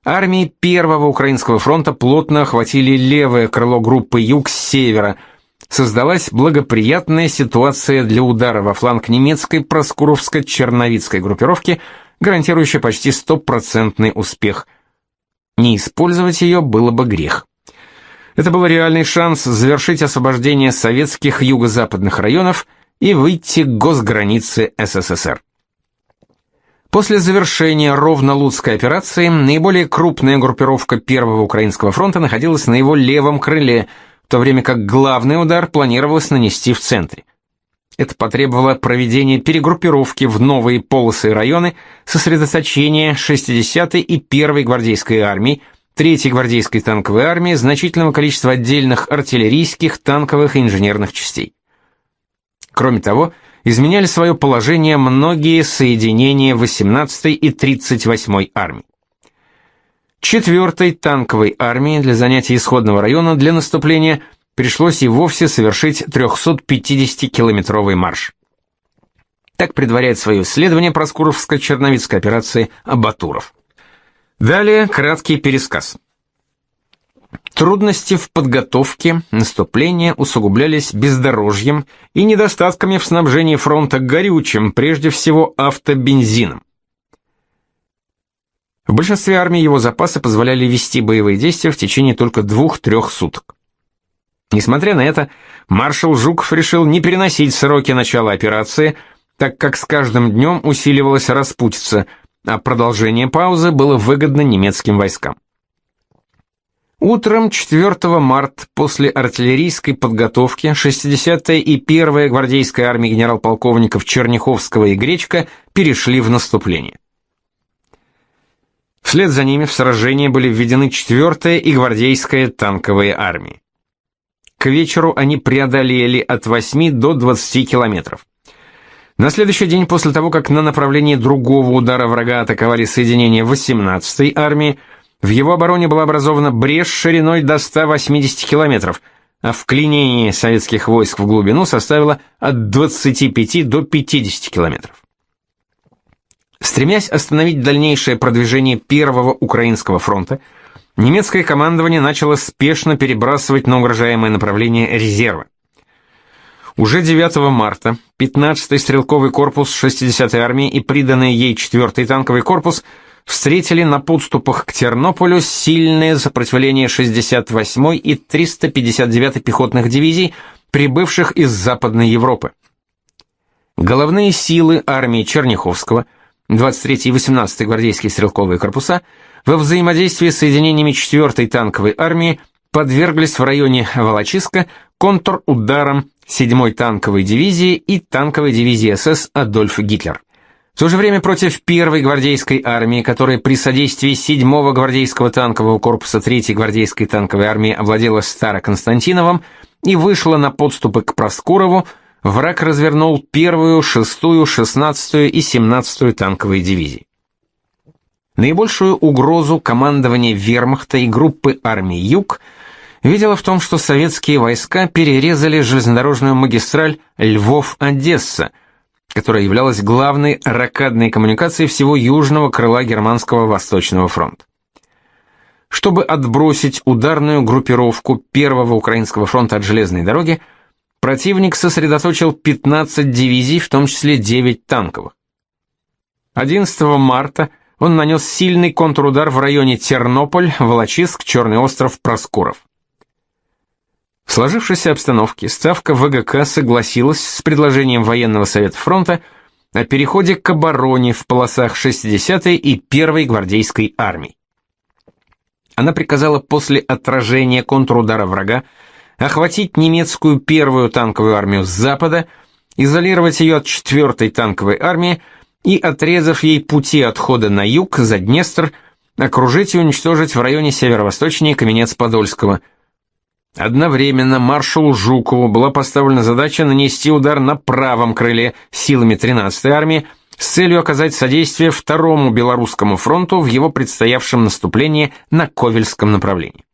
Армии Первого Украинского фронта плотно охватили левое крыло группы Юг с севера. Создалась благоприятная ситуация для удара во фланг немецкой Проскуровско-Черновицкой группировки, гарантирующая почти стопроцентный успех. Не использовать ее было бы грех. Это был реальный шанс завершить освобождение советских юго-западных районов и выйти к госгранице СССР. После завершения Ровно-Луцкой операции наиболее крупная группировка Первого Украинского фронта находилась на его левом крыле, в то время как главный удар планировалось нанести в центре. Это потребовало проведения перегруппировки в новые полосы и районы, сосредоточения 60-й и 1-й гвардейской армии, 3-й гвардейской танковой армии, значительного количества отдельных артиллерийских, танковых и инженерных частей. Кроме того, изменяли свое положение многие соединения 18-й и 38-й армий. 4-й танковой армии для занятия исходного района для наступления – пришлось и вовсе совершить 350-километровый марш. Так предваряет свое исследование Проскуровско-Черновицкой операции Абатуров. Далее краткий пересказ. Трудности в подготовке наступления усугублялись бездорожьем и недостатками в снабжении фронта горючим, прежде всего автобензином. В большинстве армий его запасы позволяли вести боевые действия в течение только двух-трех суток. Несмотря на это, маршал Жуков решил не переносить сроки начала операции, так как с каждым днем усиливалась распутица, а продолжение паузы было выгодно немецким войскам. Утром 4 марта после артиллерийской подготовки 60-я и 1-я гвардейская армия генерал-полковников Черняховского и Гречка перешли в наступление. Вслед за ними в сражение были введены 4-я и гвардейская танковые армии. К вечеру они преодолели от 8 до 20 километров. На следующий день после того, как на направлении другого удара врага атаковали соединения 18-й армии, в его обороне была образована брешь шириной до 180 километров, а вклинение советских войск в глубину составило от 25 до 50 километров. Стремясь остановить дальнейшее продвижение Первого Украинского фронта, немецкое командование начало спешно перебрасывать на угрожаемое направление резервы. Уже 9 марта 15-й стрелковый корпус 60-й армии и приданный ей 4-й танковый корпус встретили на подступах к Тернополю сильное сопротивление 68-й и 359-й пехотных дивизий, прибывших из Западной Европы. Головные силы армии Черняховского, 23-й и 18-й гвардейские стрелковые корпуса – во взаимодействии с соединениями 4-й танковой армии подверглись в районе Волочиска контрударам 7-й танковой дивизии и танковой дивизии СС Адольф Гитлер. В то же время против 1-й гвардейской армии, которая при содействии 7-го гвардейского танкового корпуса 3-й гвардейской танковой армии овладела Староконстантиновым и вышла на подступы к Проскурову, враг развернул 1-ю, 6-ю, 16-ю и 17-ю танковые дивизии. Наибольшую угрозу командование вермахта и группы армий «Юг» видело в том, что советские войска перерезали железнодорожную магистраль Львов-Одесса, которая являлась главной ракадной коммуникацией всего южного крыла германского Восточного фронта. Чтобы отбросить ударную группировку Первого Украинского фронта от железной дороги, противник сосредоточил 15 дивизий, в том числе 9 танковых. 11 марта – он нанес сильный контрудар в районе Тернополь, Волочиск, Черный остров, Проскуров. В сложившейся обстановке Ставка ВГК согласилась с предложением военного совета фронта о переходе к обороне в полосах 60-й и 1-й гвардейской армии. Она приказала после отражения контрудара врага охватить немецкую первую танковую армию с запада, изолировать ее от 4-й танковой армии, и, отрезав ей пути отхода на юг, за Днестр, окружить и уничтожить в районе северо-восточнее Каменец-Подольского. Одновременно маршалу Жукову была поставлена задача нанести удар на правом крыле силами 13-й армии с целью оказать содействие Второму Белорусскому фронту в его предстоявшем наступлении на Ковельском направлении.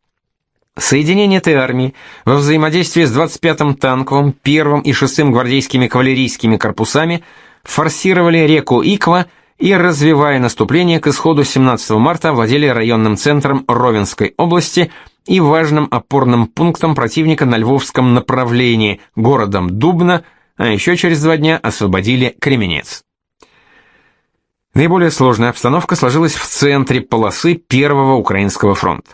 Соединение этой армии во взаимодействии с 25-м танковым, 1-м и 6-м гвардейскими кавалерийскими корпусами – форсировали реку Иква и, развивая наступление, к исходу 17 марта владели районным центром Ровенской области и важным опорным пунктом противника на Львовском направлении, городом Дубна, а еще через два дня освободили Кременец. Наиболее сложная обстановка сложилась в центре полосы Первого Украинского фронта.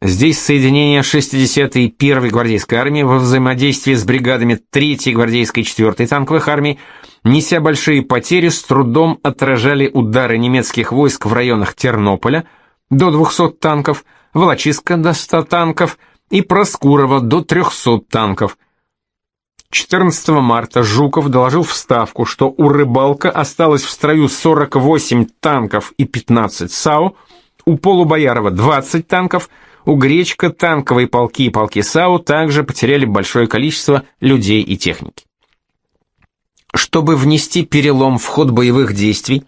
Здесь соединение 60-й и 1-й гвардейской армии во взаимодействии с бригадами 3-й гвардейской и 4-й танковых армий, неся большие потери, с трудом отражали удары немецких войск в районах Тернополя до 200 танков, Волочиска до 100 танков и Проскурова до 300 танков. 14 марта Жуков доложил в Ставку, что у Рыбалка осталось в строю 48 танков и 15 САУ, у Полубоярова 20 танков, у Гречка танковые полки и полки САУ также потеряли большое количество людей и техники. Чтобы внести перелом в ход боевых действий,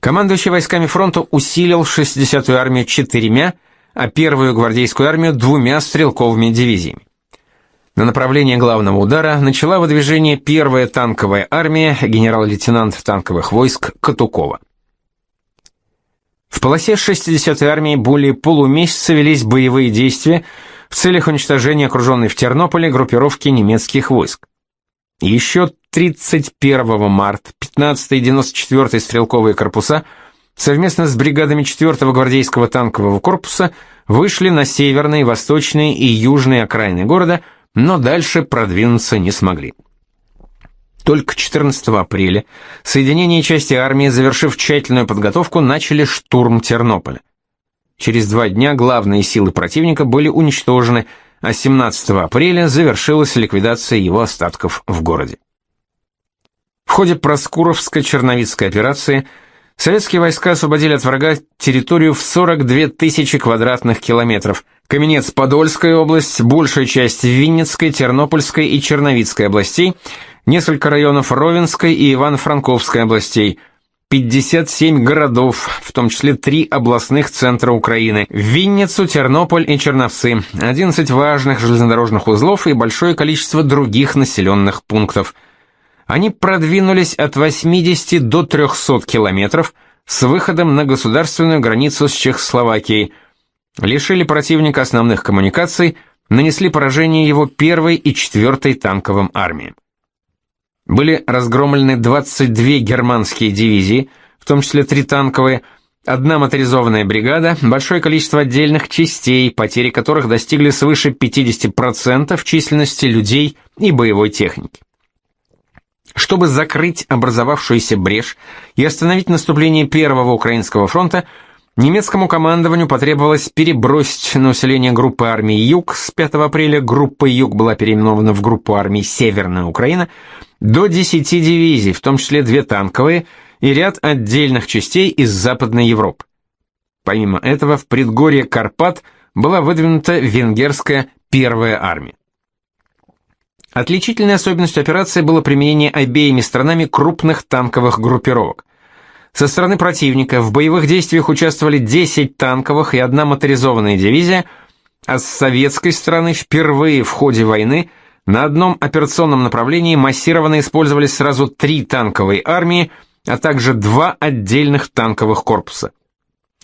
командующий войсками фронта усилил 60-ю армию четырьмя, а первую гвардейскую армию двумя стрелковыми дивизиями. На направление главного удара начала выдвижение первая танковая армия генерал-лейтенант танковых войск Катукова. В полосе 60-й армии более полумесяца велись боевые действия в целях уничтожения окруженной в Тернополе группировки немецких войск. Еще 31 марта 15-й и 94-й стрелковые корпуса совместно с бригадами 4-го гвардейского танкового корпуса вышли на северные, восточные и южные окраины города, но дальше продвинуться не смогли. Только 14 апреля соединения части армии, завершив тщательную подготовку, начали штурм Тернополя. Через два дня главные силы противника были уничтожены, а 17 апреля завершилась ликвидация его остатков в городе. В ходе Проскуровско-Черновицкой операции советские войска освободили от врага территорию в 42 тысячи квадратных километров. Каменец-Подольская область, большая часть Винницкой, Тернопольской и Черновицкой областей – несколько районов Ровенской и Ивано-Франковской областей, 57 городов, в том числе три областных центра Украины, Винницу, Тернополь и Черновцы, 11 важных железнодорожных узлов и большое количество других населенных пунктов. Они продвинулись от 80 до 300 километров с выходом на государственную границу с Чехословакией, лишили противника основных коммуникаций, нанесли поражение его первой и четвертой танковым армиям. Были разгромлены 22 германские дивизии, в том числе три танковые, одна моторизованная бригада, большое количество отдельных частей, потери которых достигли свыше 50% численности людей и боевой техники. Чтобы закрыть образовавшуюся брешь и остановить наступление Первого Украинского фронта, немецкому командованию потребовалось перебросить население группы армий «Юг» с 5 апреля, группа «Юг» была переименована в группу армий «Северная Украина», до 10 дивизий, в том числе две танковые, и ряд отдельных частей из Западной Европы. Помимо этого, в предгорье Карпат была выдвинута венгерская первая армия. Отличительной особенностью операции было применение обеими сторонами крупных танковых группировок. Со стороны противника в боевых действиях участвовали 10 танковых и одна моторизованная дивизия, а с советской стороны впервые в ходе войны – на одном операционном направлении массированно использовались сразу три танковые армии, а также два отдельных танковых корпуса.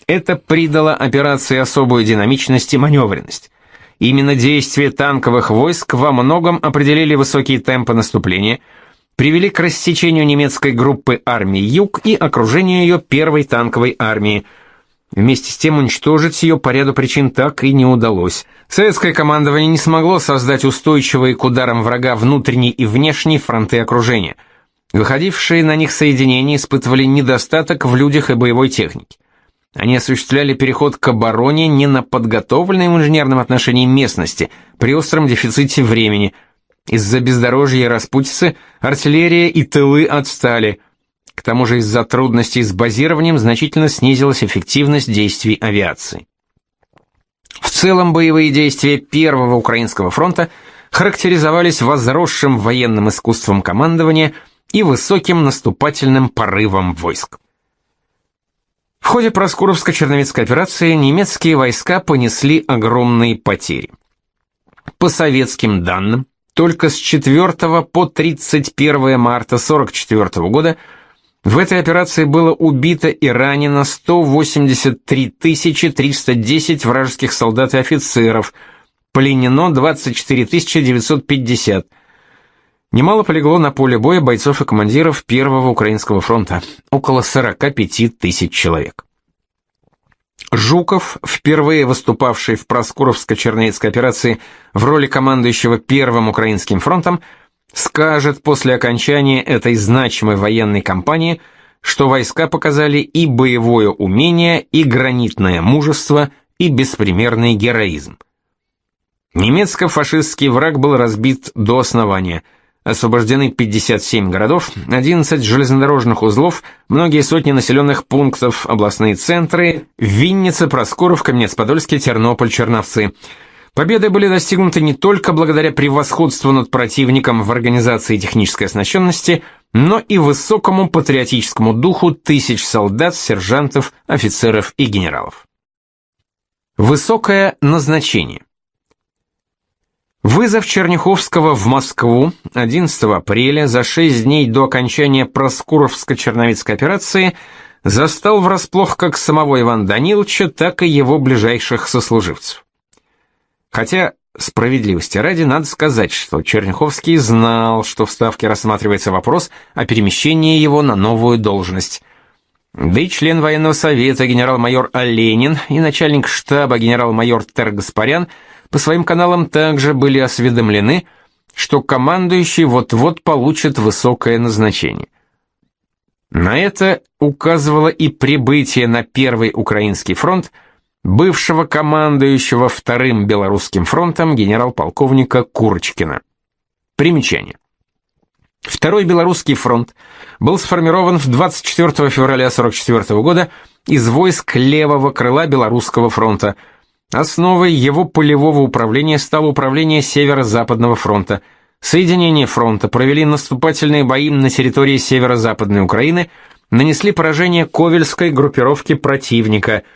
Это придало операции особую динамичность и маневренность. Именно действия танковых войск во многом определили высокие темпы наступления, привели к рассечению немецкой группы армий «Юг» и окружению ее первой танковой армии – Вместе с тем уничтожить ее по ряду причин так и не удалось. Советское командование не смогло создать устойчивые к ударам врага внутренние и внешние фронты окружения. Выходившие на них соединения испытывали недостаток в людях и боевой технике. Они осуществляли переход к обороне не на подготовленной в инженерном отношении местности, при остром дефиците времени. Из-за бездорожья и распутицы артиллерия и тылы отстали – к тому же из-за трудностей с базированием значительно снизилась эффективность действий авиации. В целом боевые действия Первого Украинского фронта характеризовались возросшим военным искусством командования и высоким наступательным порывом войск. В ходе Проскуровско-Черновицкой операции немецкие войска понесли огромные потери. По советским данным, только с 4 по 31 марта 1944 года – в этой операции было убито и ранено 183 310 вражеских солдат и офицеров, пленено 24 950. Немало полегло на поле боя бойцов и командиров Первого Украинского фронта, около 45 тысяч человек. Жуков, впервые выступавший в Проскуровско-Черновицкой операции в роли командующего Первым Украинским фронтом, скажет после окончания этой значимой военной кампании, что войска показали и боевое умение, и гранитное мужество, и беспримерный героизм. Немецко-фашистский враг был разбит до основания. Освобождены 57 городов, 11 железнодорожных узлов, многие сотни населенных пунктов, областные центры, Винница, Проскуров, Каменец-Подольский, Тернополь, Черновцы – Победы были достигнуты не только благодаря превосходству над противником в организации технической оснащенности, но и высокому патриотическому духу тысяч солдат, сержантов, офицеров и генералов. Высокое назначение Вызов Черняховского в Москву 11 апреля за шесть дней до окончания Проскуровско-Черновицкой операции застал врасплох как самого Ивана Даниловича, так и его ближайших сослуживцев. Хотя, справедливости ради, надо сказать, что Черняховский знал, что в Ставке рассматривается вопрос о перемещении его на новую должность. Да и член военного совета генерал-майор Оленин и начальник штаба генерал-майор Тергаспарян по своим каналам также были осведомлены, что командующий вот-вот получит высокое назначение. На это указывало и прибытие на Первый Украинский фронт – бывшего командующего Вторым Белорусским фронтом генерал-полковника Курочкина. Примечание. Второй Белорусский фронт был сформирован 24 февраля 1944 года из войск левого крыла Белорусского фронта. Основой его полевого управления стало управление Северо-Западного фронта. Соединения фронта провели наступательные бои на территории Северо-Западной Украины, нанесли поражение Ковельской группировке противника –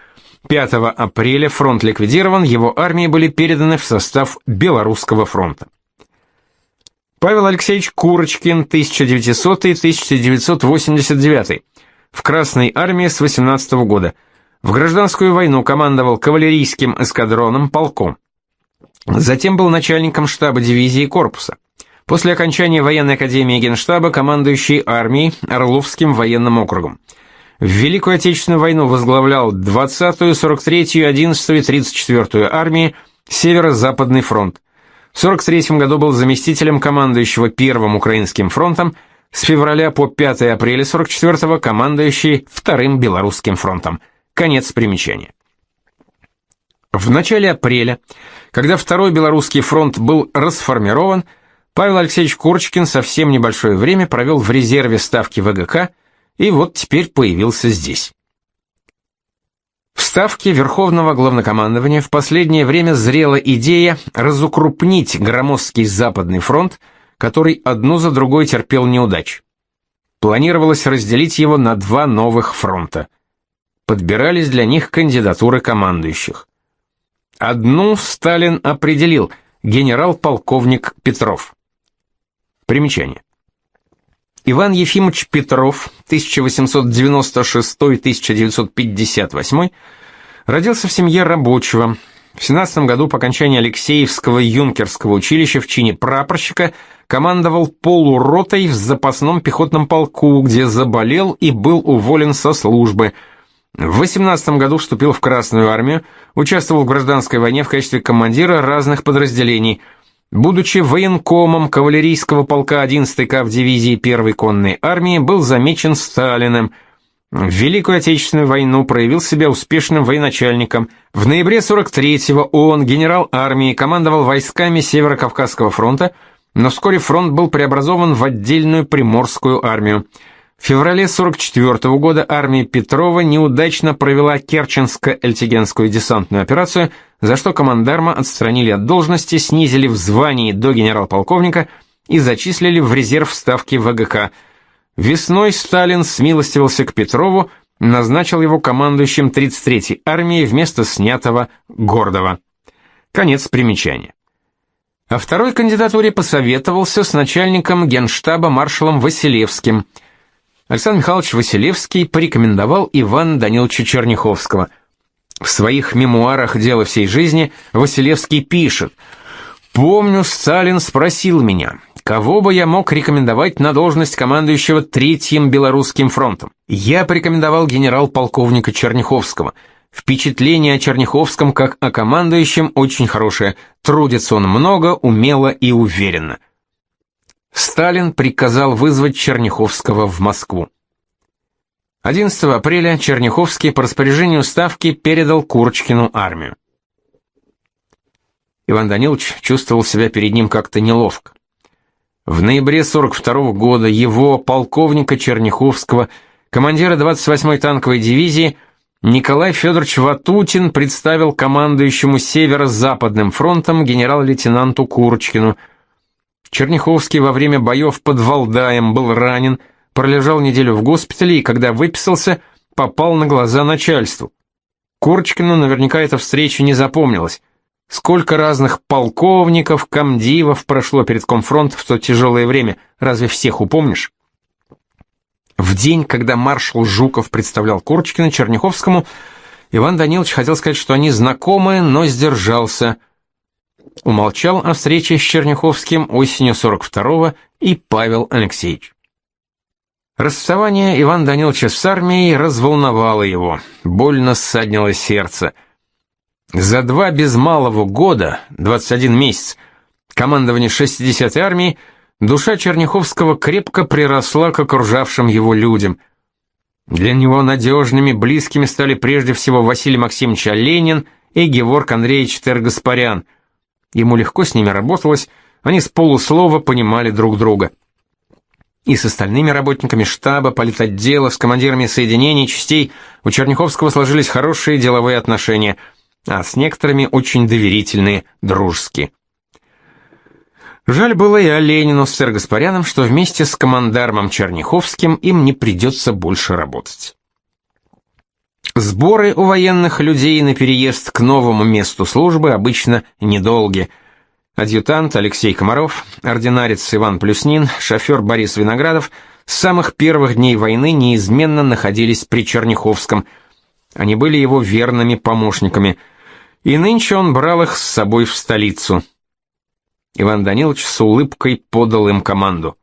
5 апреля фронт ликвидирован, его армии были переданы в состав Белорусского фронта. Павел Алексеевич Курочкин, 1900-1989, в Красной армии с 18 -го года. В гражданскую войну командовал кавалерийским эскадроном полком. Затем был начальником штаба дивизии корпуса. После окончания военной академии Генштаба командующий армией Орловским военным округом. В Великую Отечественную войну возглавлял 20-ю, 43-ю, 11-ю и 34-ю армии, Северо-Западный фронт. В 43 году был заместителем командующего Первым Украинским фронтом, с февраля по 5 апреля 44-го командующий Вторым Белорусским фронтом. Конец примечания. В начале апреля, когда Второй Белорусский фронт был расформирован, Павел Алексеевич Курочкин совсем небольшое время провел в резерве ставки ВГК и вот теперь появился здесь. В Ставке Верховного Главнокомандования в последнее время зрела идея разукрупнить громоздкий Западный фронт, который одну за другой терпел неудач. Планировалось разделить его на два новых фронта. Подбирались для них кандидатуры командующих. Одну Сталин определил генерал-полковник Петров. Примечание. Иван Ефимович Петров, 1896-1958, родился в семье рабочего. В 17 году по окончании Алексеевского юнкерского училища в чине прапорщика командовал полуротой в запасном пехотном полку, где заболел и был уволен со службы. В 18 году вступил в Красную армию, участвовал в гражданской войне в качестве командира разных подразделений – Будучи военкомом кавалерийского полка 11-й КАВ дивизии 1-й конной армии, был замечен Сталиным. В Великую Отечественную войну проявил себя успешным военачальником. В ноябре 43-го он, генерал армии, командовал войсками Северо-Кавказского фронта, но вскоре фронт был преобразован в отдельную Приморскую армию. В феврале 44 -го года армия Петрова неудачно провела Керченско-Эльтигенскую десантную операцию, за что командарма отстранили от должности, снизили в звании до генерал-полковника и зачислили в резерв ставки ВГК. Весной Сталин смилостивился к Петрову, назначил его командующим 33-й армией вместо снятого Гордова. Конец примечания. О второй кандидатуре посоветовался с начальником генштаба маршалом Василевским – Александр Михайлович Василевский порекомендовал Ивана Даниловича Черняховского. В своих мемуарах «Дело всей жизни» Василевский пишет «Помню, Сталин спросил меня, кого бы я мог рекомендовать на должность командующего Третьим Белорусским фронтом. Я порекомендовал генерал-полковника Черняховского. Впечатление о Черняховском как о командующем очень хорошее. Трудится он много, умело и уверенно. Сталин приказал вызвать Черняховского в Москву. 11 апреля Черняховский по распоряжению Ставки передал Курочкину армию. Иван Данилович чувствовал себя перед ним как-то неловко. В ноябре 42 -го года его, полковника Черняховского, командира 28-й танковой дивизии, Николай Федорович Ватутин представил командующему Северо-Западным фронтом генерал-лейтенанту Курочкину. Черняховский во время боев под Валдаем был ранен, пролежал неделю в госпитале и, когда выписался, попал на глаза начальству. Курочкину наверняка эта встреча не запомнилась. Сколько разных полковников, комдивов прошло перед комфронт в то тяжелое время, разве всех упомнишь? В день, когда маршал Жуков представлял Курочкина Черняховскому, Иван Данилович хотел сказать, что они знакомы, но сдержался. Умолчал о встрече с Черняховским осенью 42-го и Павел Алексеевич. Расставание Ивана Даниловича с армией разволновало его, больно ссаднило сердце – за два без малого года, 21 месяц, командования 60-й армии, душа Черняховского крепко приросла к окружавшим его людям. Для него надежными, близкими стали прежде всего Василий Максимович Ленин и Геворг Андреевич Тергаспарян. Ему легко с ними работалось, они с полуслова понимали друг друга. И с остальными работниками штаба, политотдела, с командирами соединений, частей у Черняховского сложились хорошие деловые отношения – а с некоторыми очень доверительные, дружеские. Жаль было и Оленину с Сергаспаряном, что вместе с командармом Черняховским им не придется больше работать. Сборы у военных людей на переезд к новому месту службы обычно недолги. Адъютант Алексей Комаров, ординарец Иван Плюснин, шофер Борис Виноградов с самых первых дней войны неизменно находились при Черняховском. Они были его верными помощниками – и нынче он брал их с собой в столицу. Иван Данилович с улыбкой подал им команду.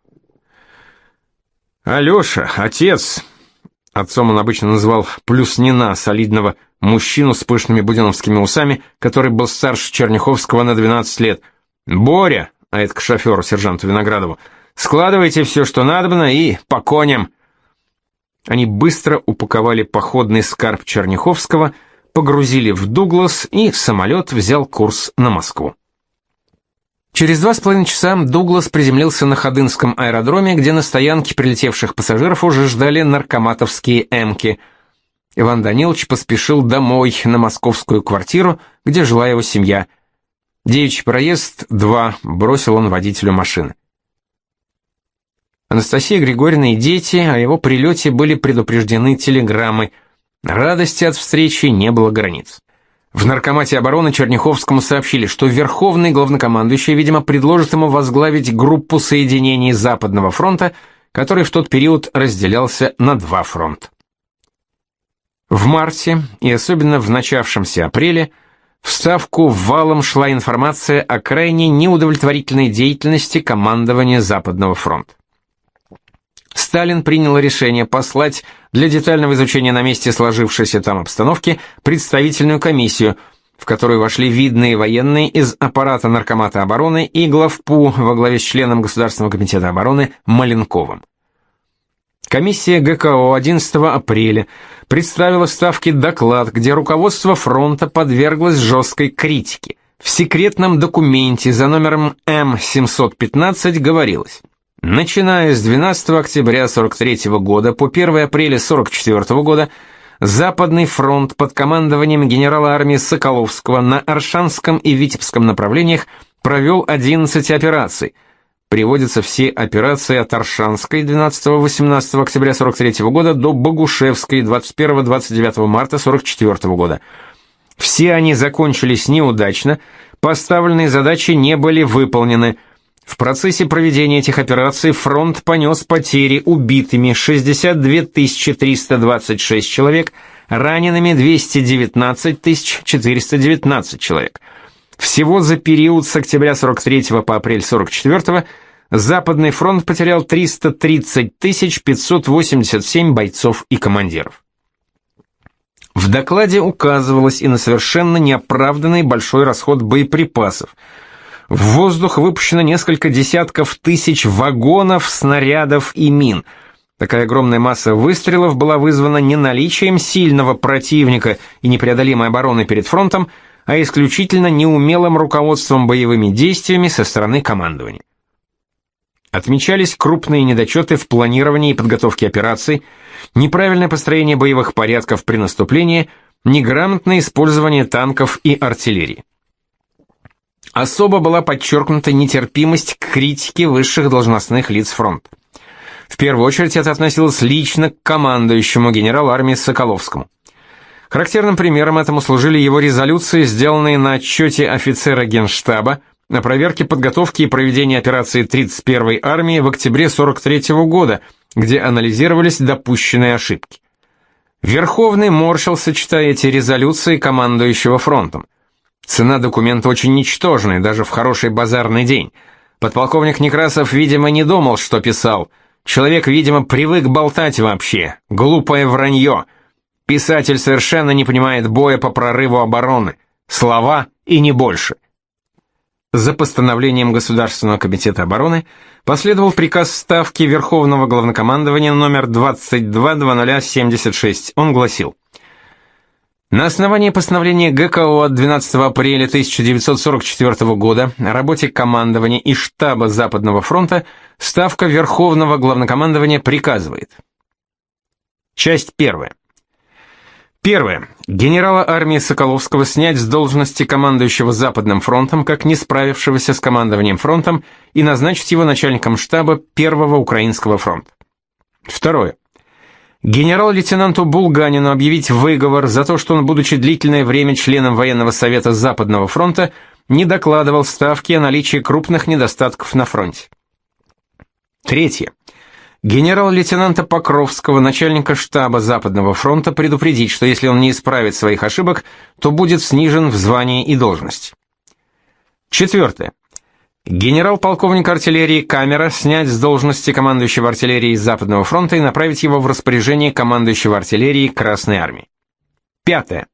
«Алеша, отец!» Отцом он обычно называл Плюснина, солидного мужчину с пышными буденовскими усами, который был старше Черняховского на 12 лет. «Боря!» — а это к шоферу, сержанту Виноградову. «Складывайте все, что надобно, и по коням!» Они быстро упаковали походный скарб Черняховского — погрузили в Дуглас, и самолет взял курс на Москву. Через два с половиной часа Дуглас приземлился на Ходынском аэродроме, где на стоянке прилетевших пассажиров уже ждали наркоматовские «Эмки». Иван Данилович поспешил домой, на московскую квартиру, где жила его семья. Девичий проезд — два, бросил он водителю машины. Анастасия Григорьевна и дети о его прилете были предупреждены телеграммой — Радости от встречи не было границ. В Наркомате обороны Черняховскому сообщили, что Верховный главнокомандующий, видимо, предложит ему возглавить группу соединений Западного фронта, который в тот период разделялся на два фронта. В марте и особенно в начавшемся апреле в Ставку валом шла информация о крайне неудовлетворительной деятельности командования Западного фронта. Сталин принял решение послать для детального изучения на месте сложившейся там обстановки представительную комиссию, в которую вошли видные военные из аппарата Наркомата обороны и главпу во главе с членом Государственного комитета обороны Маленковым. Комиссия ГКО 11 апреля представила Ставке доклад, где руководство фронта подверглось жесткой критике. В секретном документе за номером М715 говорилось Начиная с 12 октября 43 года по 1 апреля 44 года Западный фронт под командованием генерала армии Соколовского на Аршанском и Витебском направлениях провел 11 операций. Приводятся все операции от Аршанской 12-18 октября 43 года до Богушевской 21-29 марта 44 года. Все они закончились неудачно, поставленные задачи не были выполнены – в процессе проведения этих операций фронт понес потери убитыми 62 326 человек, ранеными 219 419 человек. Всего за период с октября 43 по апрель 44 Западный фронт потерял 330 587 бойцов и командиров. В докладе указывалось и на совершенно неоправданный большой расход боеприпасов. В воздух выпущено несколько десятков тысяч вагонов, снарядов и мин. Такая огромная масса выстрелов была вызвана не наличием сильного противника и непреодолимой обороны перед фронтом, а исключительно неумелым руководством боевыми действиями со стороны командования. Отмечались крупные недочеты в планировании и подготовке операций, неправильное построение боевых порядков при наступлении, неграмотное использование танков и артиллерии. Особо была подчеркнута нетерпимость к критике высших должностных лиц фронта. В первую очередь это относилось лично к командующему генералу армии Соколовскому. Характерным примером этому служили его резолюции, сделанные на отчете офицера Генштаба на проверке подготовки и проведения операции 31-й армии в октябре 43 -го года, где анализировались допущенные ошибки. Верховный морщился, читая эти резолюции командующего фронтом. Цена документа очень ничтожная, даже в хороший базарный день. Подполковник Некрасов, видимо, не думал, что писал. Человек, видимо, привык болтать вообще. Глупое вранье. Писатель совершенно не понимает боя по прорыву обороны. Слова и не больше. За постановлением Государственного комитета обороны последовал приказ Ставки Верховного Главнокомандования номер 220076. Он гласил: на основании постановления ГКО от 12 апреля 1944 года о работе командования и штаба Западного фронта Ставка Верховного Главнокомандования приказывает. Часть первая. Первое. Генерала армии Соколовского снять с должности командующего Западным фронтом, как не справившегося с командованием фронтом, и назначить его начальником штаба Первого Украинского фронта. Второе. Генерал-лейтенанту Булганину объявить выговор за то, что он, будучи длительное время членом военного совета Западного фронта, не докладывал ставки о наличии крупных недостатков на фронте. Третье генерал-лейтенанта Покровского, начальника штаба Западного фронта, предупредить, что если он не исправит своих ошибок, то будет снижен в звании и должности. Четвертое. Генерал-полковник артиллерии Камера снять с должности командующего артиллерией Западного фронта и направить его в распоряжение командующего артиллерией Красной армии. Пятое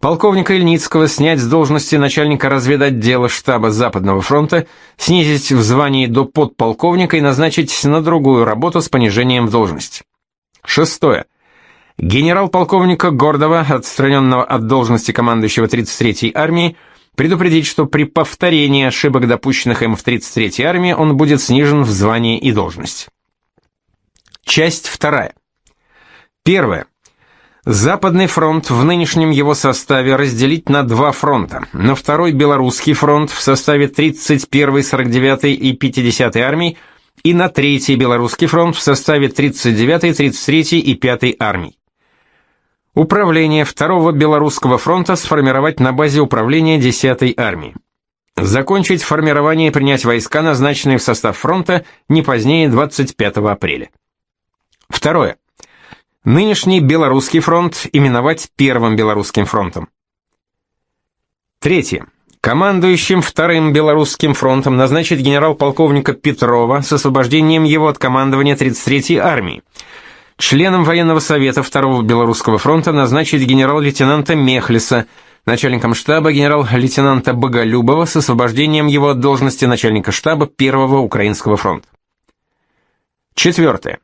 полковника Ильницкого снять с должности начальника разведотдела штаба Западного фронта, снизить в звании до подполковника и назначить на другую работу с понижением в должности. Шестое. Генерал-полковника Гордова, отстраненного от должности командующего 33-й армии, предупредить, что при повторении ошибок, допущенных им в 33-й армии, он будет снижен в звании и должность. Часть вторая. Первое. Западный фронт в нынешнем его составе разделить на два фронта. На второй Белорусский фронт в составе 31-й, 49-й и 50-й армий и на третий Белорусский фронт в составе 39-й, 33-й и 5-й армий. Управление второго Белорусского фронта сформировать на базе управления 10-й армии. Закончить формирование и принять войска, назначенные в состав фронта, не позднее 25 апреля. Второе. Нынешний Белорусский фронт именовать Первым Белорусским фронтом. Третье. Командующим Вторым Белорусским фронтом назначить генерал-полковника Петрова с освобождением его от командования 33-й армии. Членом военного совета Второго Белорусского фронта назначить генерал-лейтенанта Мехлиса, начальником штаба генерал-лейтенанта Боголюбова с освобождением его от должности начальника штаба Первого Украинского фронта. Четвертое.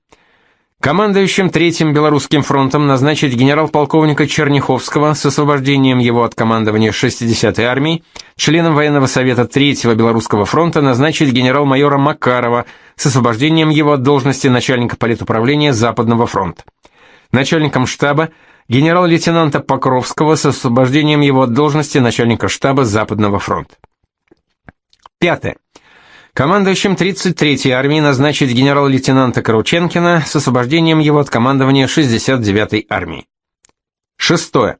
Командующим Третьим Белорусским фронтом назначить генерал-полковника Черняховского с освобождением его от командования 60-й армии, членом военного совета Третьего Белорусского фронта назначить генерал-майора Макарова с освобождением его от должности начальника политуправления Западного фронта. Начальником штаба генерал-лейтенанта Покровского с освобождением его от должности начальника штаба Западного фронта. Пятое. Командующим 33-й армией назначить генерал-лейтенанта Карученкина с освобождением его от командования 69-й армии. Шестое.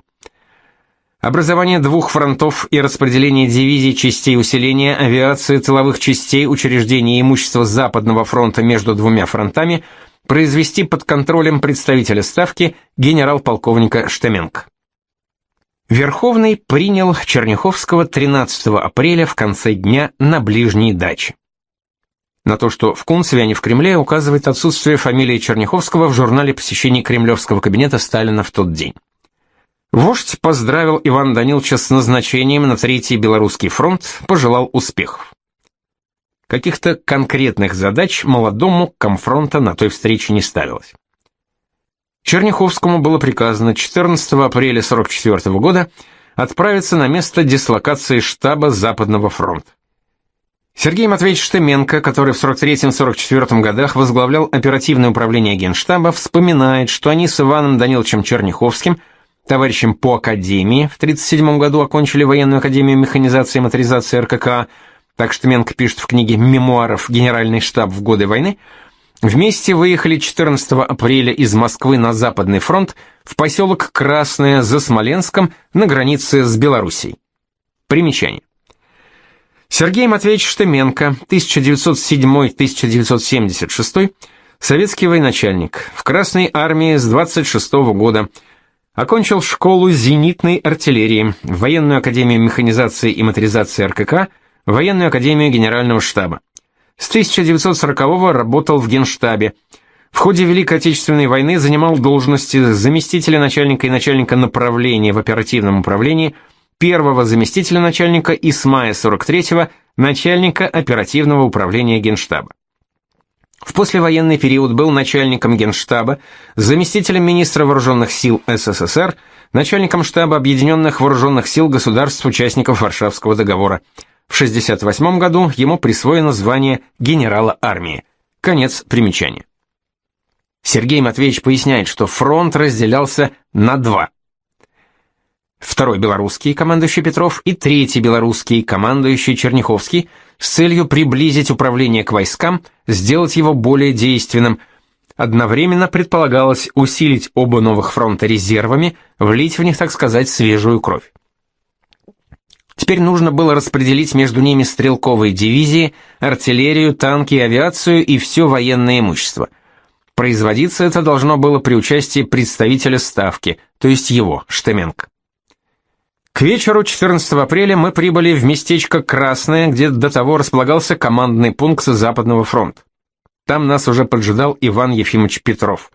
Образование двух фронтов и распределение дивизий частей усиления авиации тыловых частей учреждений и имущества Западного фронта между двумя фронтами произвести под контролем представителя Ставки генерал-полковника Штеменко. Верховный принял Черняховского 13 апреля в конце дня на ближней даче. На то, что в Кунцеве, а не в Кремле, указывает отсутствие фамилии Черняховского в журнале посещений кремлевского кабинета Сталина в тот день. Вождь поздравил Ивана Даниловича с назначением на Третий Белорусский фронт, пожелал успехов. Каких-то конкретных задач молодому комфронта на той встрече не ставилось. Черняховскому было приказано 14 апреля 44 года отправиться на место дислокации штаба Западного фронта. Сергей Матвеевич Штеменко, который в 43-44 годах возглавлял оперативное управление Генштаба, вспоминает, что они с Иваном Даниловичем Черняховским, товарищем по академии, в 37 году окончили военную академию механизации и моторизации РКК, так Штеменко пишет в книге «Мемуаров. Генеральный штаб в годы войны», Вместе выехали 14 апреля из Москвы на Западный фронт в поселок Красное за Смоленском на границе с Белоруссией. Примечание. Сергей Матвеевич Штеменко, 1907-1976, советский военачальник, в Красной армии с 26 -го года, окончил школу зенитной артиллерии, военную академию механизации и моторизации РКК, военную академию генерального штаба. С 1940-го работал в Генштабе. В ходе Великой Отечественной войны занимал должности заместителя начальника и начальника направления в оперативном управлении, первого заместителя начальника и с мая 43-го начальника оперативного управления Генштаба. В послевоенный период был начальником Генштаба, заместителем министра вооруженных сил СССР, начальником штаба Объединенных вооруженных сил государств-участников Варшавского договора. В 1968 году ему присвоено звание генерала армии. Конец примечания. Сергей Матвеевич поясняет, что фронт разделялся на два. Второй белорусский, командующий Петров, и третий белорусский, командующий Черняховский, с целью приблизить управление к войскам, сделать его более действенным. Одновременно предполагалось усилить оба новых фронта резервами, влить в них, так сказать, свежую кровь. Теперь нужно было распределить между ними стрелковые дивизии, артиллерию, танки, авиацию и все военное имущество. Производиться это должно было при участии представителя Ставки, то есть его, Штеменко. К вечеру 14 апреля мы прибыли в местечко Красное, где до того располагался командный пункт Западного фронта. Там нас уже поджидал Иван Ефимович Петров.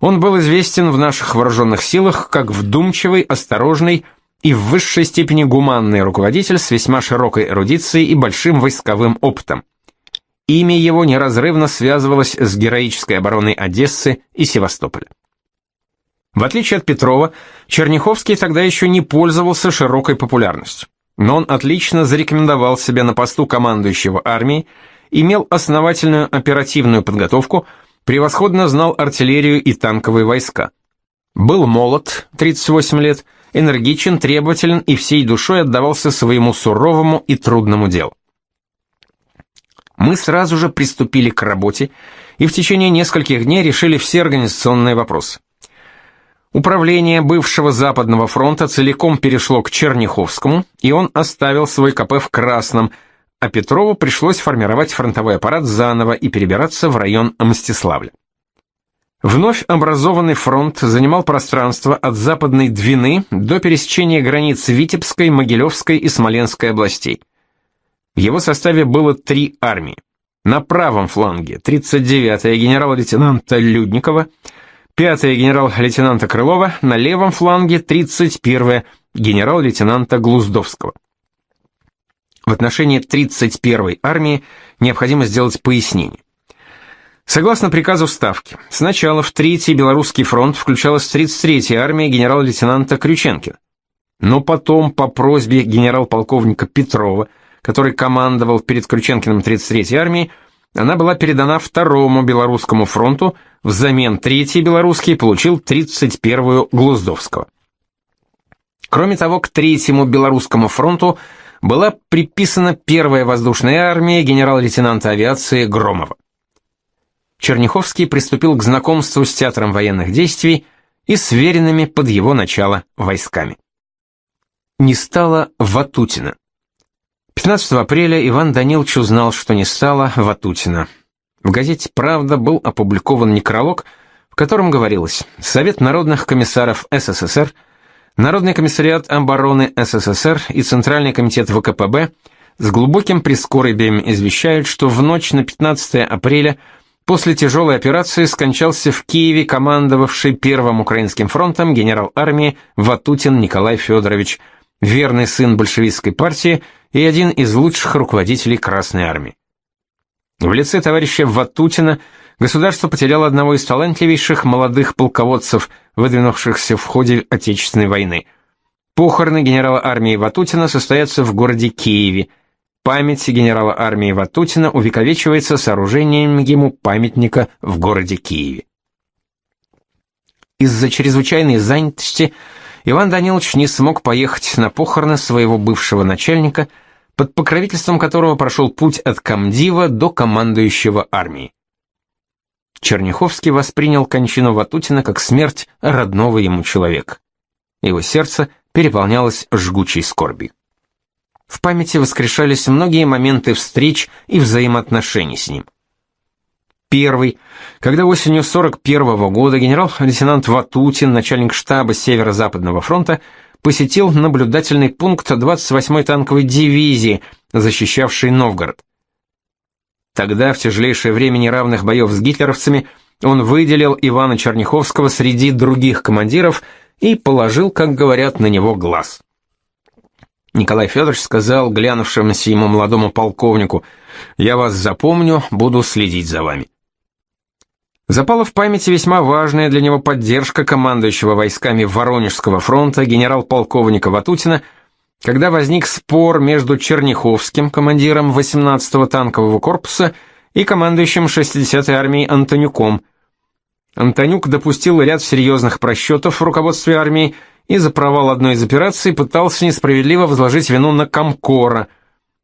Он был известен в наших вооруженных силах как вдумчивый, осторожный, и в высшей степени гуманный руководитель с весьма широкой эрудицией и большим войсковым опытом. Имя его неразрывно связывалось с героической обороной Одессы и Севастополя. В отличие от Петрова, Черняховский тогда еще не пользовался широкой популярностью, но он отлично зарекомендовал себя на посту командующего армией, имел основательную оперативную подготовку, превосходно знал артиллерию и танковые войска. Был молод, 38 лет, энергичен, требователен и всей душой отдавался своему суровому и трудному делу. Мы сразу же приступили к работе и в течение нескольких дней решили все организационные вопросы. Управление бывшего Западного фронта целиком перешло к Черняховскому, и он оставил свой КП в Красном, а Петрову пришлось формировать фронтовой аппарат заново и перебираться в район Мстиславля. Вновь образованный фронт занимал пространство от Западной Двины до пересечения границ Витебской, Могилевской и Смоленской областей. В его составе было три армии. На правом фланге 39-я генерал-лейтенанта Людникова, 5-я генерал-лейтенанта Крылова, на левом фланге 31-я генерал-лейтенанта Глуздовского. В отношении 31-й армии необходимо сделать пояснение. Согласно приказу Ставки, сначала в Третий Белорусский фронт включалась 33-я армия генерал-лейтенанта Крюченкина. Но потом, по просьбе генерал-полковника Петрова, который командовал перед Крюченкиным 33-й армией, она была передана Второму Белорусскому фронту, взамен Третий Белорусский получил 31-ю Глуздовского. Кроме того, к Третьему Белорусскому фронту была приписана Первая воздушная армия генерал-лейтенанта авиации Громова. Черняховский приступил к знакомству с театром военных действий и с веренными под его начало войсками. Не стало Ватутина. 15 апреля Иван Данилович узнал, что не стало Ватутина. В газете «Правда» был опубликован некролог, в котором говорилось «Совет народных комиссаров СССР», Народный комиссариат обороны СССР и Центральный комитет ВКПБ с глубоким прискорбием извещают, что в ночь на 15 апреля после тяжелой операции скончался в Киеве командовавший Первым Украинским фронтом генерал армии Ватутин Николай Федорович, верный сын большевистской партии и один из лучших руководителей Красной армии. В лице товарища Ватутина государство потеряло одного из талантливейших молодых полководцев, выдвинувшихся в ходе Отечественной войны. Похороны генерала армии Ватутина состоятся в городе Киеве. Память генерала армии Ватутина увековечивается сооружением ему памятника в городе Киеве. Из-за чрезвычайной занятости Иван Данилович не смог поехать на похороны своего бывшего начальника, под покровительством которого прошел путь от комдива до командующего армией. Черняховский воспринял кончину Ватутина как смерть родного ему человека. Его сердце переполнялось жгучей скорбью. В памяти воскрешались многие моменты встреч и взаимоотношений с ним. Первый, когда осенью 41 -го года генерал-лейтенант Ватутин, начальник штаба Северо-Западного фронта, посетил наблюдательный пункт 28-й танковой дивизии, защищавшей Новгород. Тогда, в тяжелейшее время неравных боев с гитлеровцами, он выделил Ивана Черняховского среди других командиров и положил, как говорят, на него глаз. Николай Федорович сказал глянувшемуся ему молодому полковнику, «Я вас запомню, буду следить за вами». Запала в памяти весьма важная для него поддержка командующего войсками Воронежского фронта генерал-полковника Ватутина, когда возник спор между Черняховским, командиром 18-го танкового корпуса, и командующим 60-й армией Антонюком. Антонюк допустил ряд серьезных просчетов в руководстве армии и за провал одной из операций пытался несправедливо возложить вину на Комкора.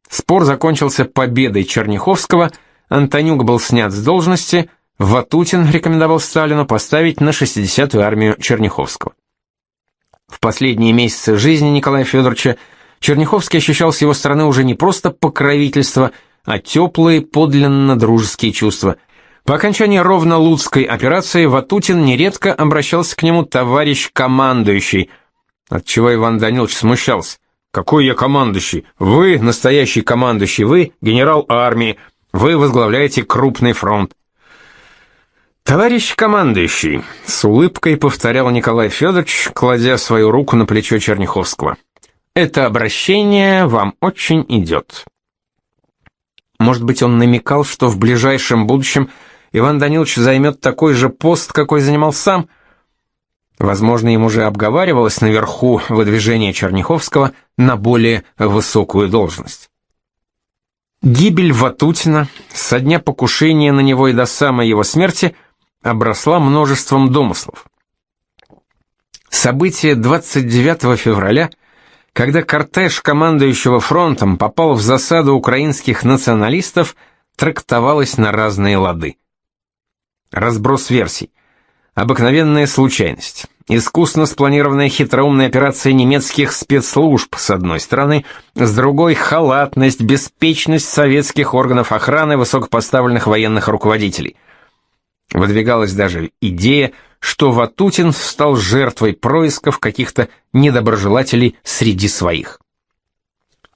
Спор закончился победой Черняховского, Антонюк был снят с должности, Ватутин рекомендовал Сталину поставить на 60-ю армию Черняховского. В последние месяцы жизни Николая Федоровича Черняховский ощущал с его стороны уже не просто покровительство, а теплые, подлинно дружеские чувства. По окончании ровно-луцкой операции Ватутин нередко обращался к нему товарищ командующий, отчего Иван Данилович смущался. «Какой я командующий? Вы настоящий командующий, вы генерал армии, вы возглавляете крупный фронт. «Товарищ командующий», — с улыбкой повторял Николай Федорович, кладя свою руку на плечо Черняховского. «Это обращение вам очень идет». Может быть, он намекал, что в ближайшем будущем Иван Данилович займет такой же пост, какой занимал сам. Возможно, ему уже обговаривалось наверху выдвижение Черняховского на более высокую должность. Гибель Ватутина со дня покушения на него и до самой его смерти — обросла множеством домыслов. Событие 29 февраля, когда кортеж командующего фронтом попал в засаду украинских националистов, трактовалось на разные лады. Разброс версий. Обыкновенная случайность. Искусно спланированная хитроумная операция немецких спецслужб с одной стороны, с другой халатность, беспечность советских органов охраны высокопоставленных военных руководителей – Выдвигалась даже идея, что Ватутин стал жертвой происков каких-то недоброжелателей среди своих.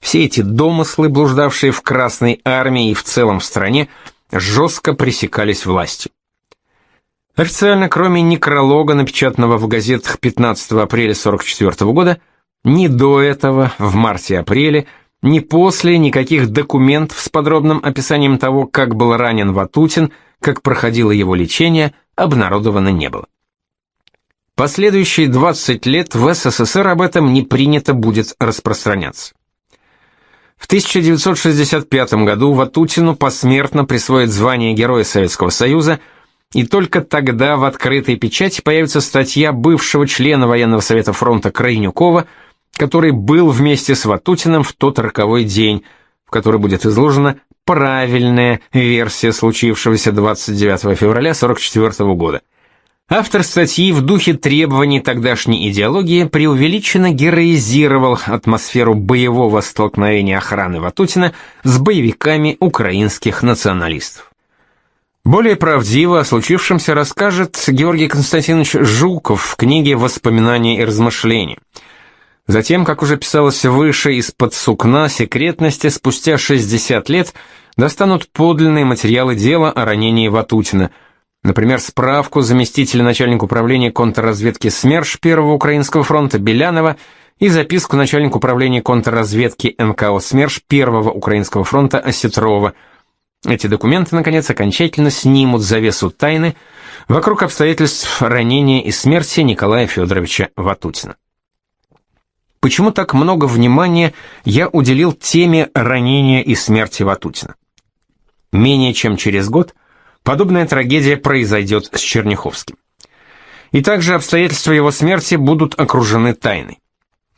Все эти домыслы, блуждавшие в Красной армии и в целом стране, жестко пресекались властью. Официально, кроме некролога, напечатанного в газетах 15 апреля 44 года, ни до этого, в марте-апреле, ни после никаких документов с подробным описанием того, как был ранен Ватутин, как проходило его лечение, обнародовано не было. Последующие 20 лет в СССР об этом не принято будет распространяться. В 1965 году Ватутину посмертно присвоят звание Героя Советского Союза, и только тогда в открытой печати появится статья бывшего члена Военного Совета фронта Крайнюкова, который был вместе с Ватутиным в тот роковой день, в который будет изложена правильная версия случившегося 29 февраля 44 года. Автор статьи в духе требований тогдашней идеологии преувеличенно героизировал атмосферу боевого столкновения охраны Ватутина с боевиками украинских националистов. Более правдиво о случившемся расскажет Георгий Константинович Жуков в книге «Воспоминания и размышления». Затем, как уже писалось выше, из-под сукна секретности спустя 60 лет достанут подлинные материалы дела о ранении Ватутина, например, справку заместителя начальника управления контрразведки СМЕРШ Первого Украинского фронта Белянова и записку начальника управления контрразведки НКО СМЕРШ Первого Украинского фронта Осетрова. Эти документы, наконец, окончательно снимут завесу тайны вокруг обстоятельств ранения и смерти Николая Федоровича Ватутина. Почему так много внимания я уделил теме ранения и смерти Ватутина? Менее чем через год подобная трагедия произойдет с Черняховским. И также обстоятельства его смерти будут окружены тайной.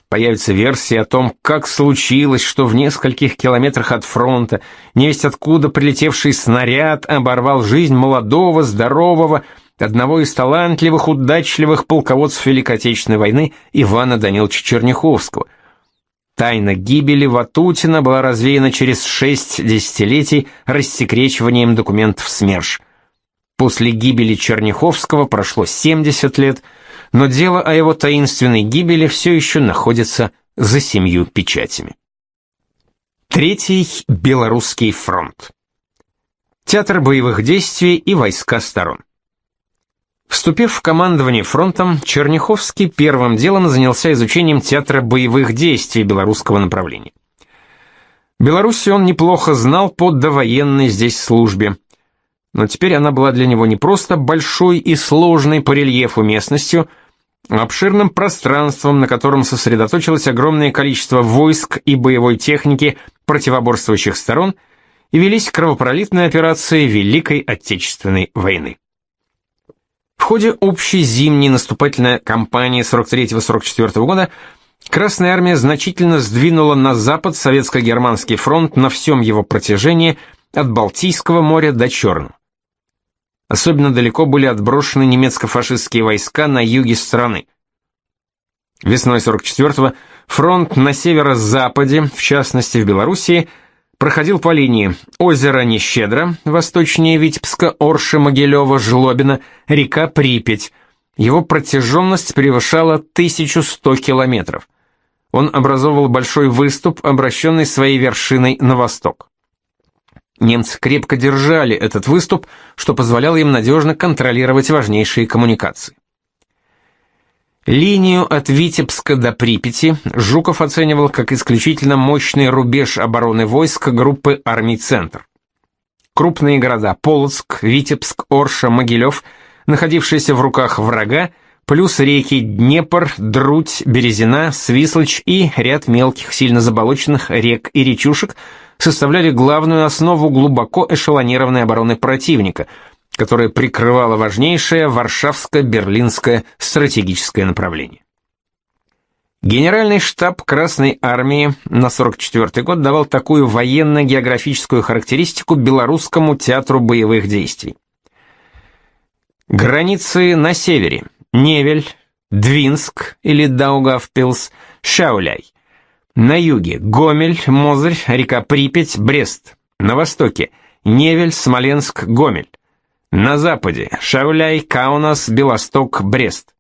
Появится версия о том, как случилось, что в нескольких километрах от фронта невесть откуда прилетевший снаряд оборвал жизнь молодого, здорового, одного из талантливых, удачливых полководцев Великой Отечественной войны Ивана Даниловича Черняховского. Тайна гибели Ватутина была развеяна через шесть десятилетий рассекречиванием документов СМЕРШ. После гибели Черняховского прошло 70 лет, но дело о его таинственной гибели все еще находится за семью печатями. Третий Белорусский фронт. Театр боевых действий и войска сторон. Вступив в командование фронтом, Черняховский первым делом занялся изучением театра боевых действий белорусского направления. Белоруссию он неплохо знал по довоенной здесь службе. Но теперь она была для него не просто большой и сложной по рельефу местностью, а обширным пространством, на котором сосредоточилось огромное количество войск и боевой техники противоборствующих сторон, и велись кровопролитные операции Великой Отечественной войны. В ходе общей зимней наступательной кампании 43-44 года Красная армия значительно сдвинула на запад советско-германский фронт на всем его протяжении от Балтийского моря до Черного. Особенно далеко были отброшены немецко-фашистские войска на юге страны. Весной 44-го фронт на северо-западе, в частности в Белоруссии, проходил по линии озеро Нещедро, восточнее Витебска, Орши, Могилева, Жлобина, река Припять. Его протяженность превышала 1100 километров. Он образовывал большой выступ, обращенный своей вершиной на восток. Немцы крепко держали этот выступ, что позволяло им надежно контролировать важнейшие коммуникации. Линию от Витебска до Припяти Жуков оценивал как исключительно мощный рубеж обороны войск группы армий «Центр». Крупные города Полоцк, Витебск, Орша, Могилев, находившиеся в руках врага, плюс реки Днепр, Друдь, Березина, Свислочь и ряд мелких, сильно заболоченных рек и речушек составляли главную основу глубоко эшелонированной обороны противника – которое прикрывало важнейшее Варшавско-Берлинское стратегическое направление. Генеральный штаб Красной армии на 44 год давал такую военно-географическую характеристику Белорусскому театру боевых действий. Границы на севере – Невель, Двинск или Даугавпилс, Шауляй. На юге – Гомель, Мозырь, река Припять, Брест. На востоке – Невель, Смоленск, Гомель. На западе – Шауляй, Каунас, Белосток, Брест.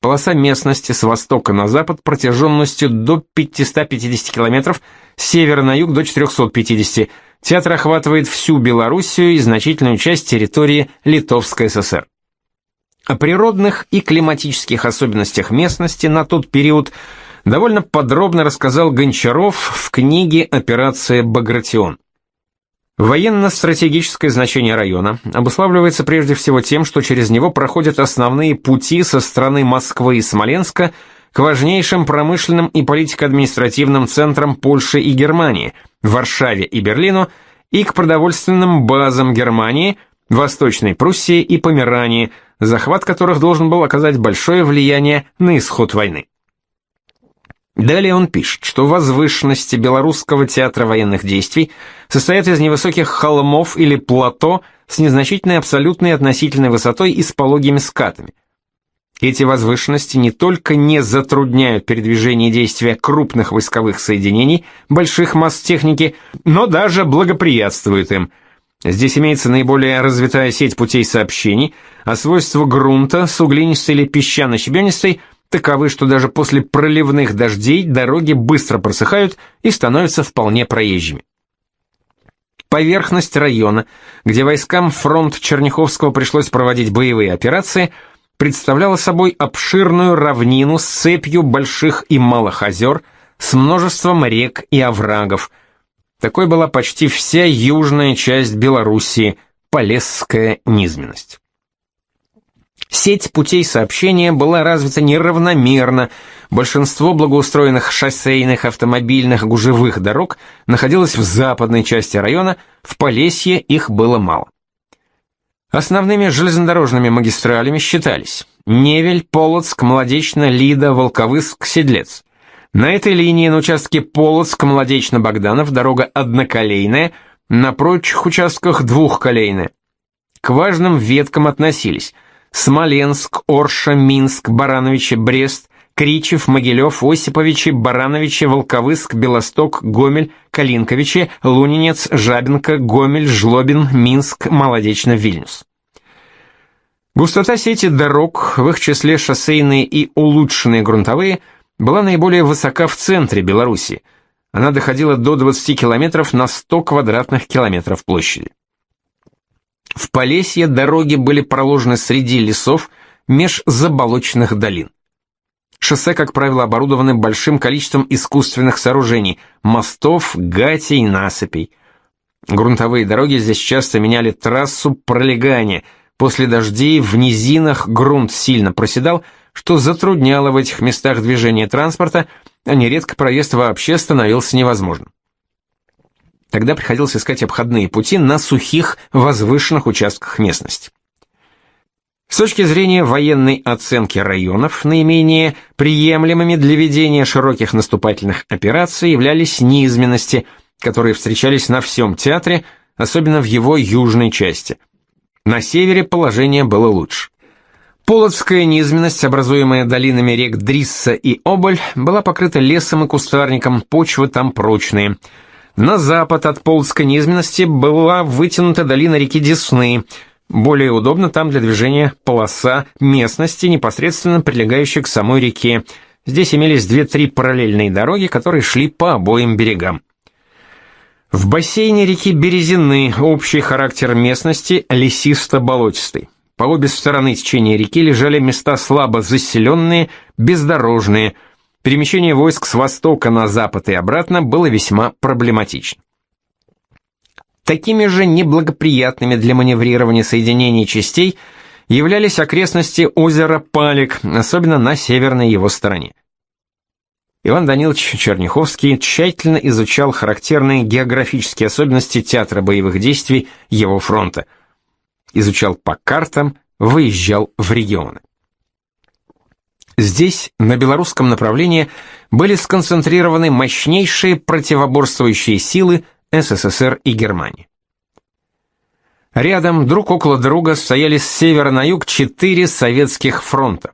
Полоса местности с востока на запад протяженностью до 550 километров, с севера на юг до 450. Театр охватывает всю Белоруссию и значительную часть территории Литовской ССР. О природных и климатических особенностях местности на тот период довольно подробно рассказал Гончаров в книге «Операция Багратион». Военно-стратегическое значение района обуславливается прежде всего тем, что через него проходят основные пути со стороны Москвы и Смоленска к важнейшим промышленным и политико-административным центрам Польши и Германии, Варшаве и Берлину, и к продовольственным базам Германии, Восточной Пруссии и Померании, захват которых должен был оказать большое влияние на исход войны. Далее он пишет, что возвышенности Белорусского театра военных действий состоят из невысоких холмов или плато с незначительной абсолютной относительной высотой и с пологими скатами. Эти возвышенности не только не затрудняют передвижение действия крупных войсковых соединений, больших масс техники, но даже благоприятствуют им. Здесь имеется наиболее развитая сеть путей сообщений, а свойства грунта с или песчано-щебенистой – таковы, что даже после проливных дождей дороги быстро просыхают и становятся вполне проезжими. Поверхность района, где войскам фронт Черняховского пришлось проводить боевые операции, представляла собой обширную равнину с цепью больших и малых озер, с множеством рек и оврагов. Такой была почти вся южная часть Белоруссии, Полесская низменность. Сеть путей сообщения была развита неравномерно, большинство благоустроенных шоссейных, автомобильных, гужевых дорог находилось в западной части района, в Полесье их было мало. Основными железнодорожными магистралями считались Невель, Полоцк, Молодечно, Лида, Волковыск, Седлец. На этой линии на участке Полоцк, Молодечно, Богданов дорога одноколейная, на прочих участках двухколейная. К важным веткам относились – Смоленск, Орша, Минск, Барановичи, Брест, Кричев, Могилев, Осиповичи, Барановичи, Волковыск, Белосток, Гомель, Калинковичи, Лунинец, Жабинка, Гомель, Жлобин, Минск, Молодечно, Вильнюс. Густота сети дорог, в их числе шоссейные и улучшенные грунтовые, была наиболее высока в центре Беларуси. Она доходила до 20 километров на 100 квадратных километров площади. В Полесье дороги были проложены среди лесов, меж заболоченных долин. Шоссе, как правило, оборудованы большим количеством искусственных сооружений, мостов, гатей, насыпей. Грунтовые дороги здесь часто меняли трассу пролегания. После дождей в низинах грунт сильно проседал, что затрудняло в этих местах движение транспорта, а нередко проезд вообще становился невозможным. Тогда приходилось искать обходные пути на сухих, возвышенных участках местности. С точки зрения военной оценки районов, наименее приемлемыми для ведения широких наступательных операций являлись низменности, которые встречались на всем театре, особенно в его южной части. На севере положение было лучше. Полоцкая низменность, образуемая долинами рек Дрисса и Оболь, была покрыта лесом и кустарником, почвы там прочные – на запад от Полоцкой низменности была вытянута долина реки Десны. Более удобно там для движения полоса местности, непосредственно прилегающей к самой реке. Здесь имелись две-три параллельные дороги, которые шли по обоим берегам. В бассейне реки Березины общий характер местности лесисто-болотистый. По обе стороны течения реки лежали места слабо заселенные, бездорожные – перемещение войск с востока на запад и обратно было весьма проблематично. Такими же неблагоприятными для маневрирования соединений частей являлись окрестности озера Палик, особенно на северной его стороне. Иван Данилович Черняховский тщательно изучал характерные географические особенности театра боевых действий его фронта. Изучал по картам, выезжал в регионы. Здесь, на белорусском направлении, были сконцентрированы мощнейшие противоборствующие силы СССР и Германии. Рядом, друг около друга, стояли с севера на юг четыре советских фронта.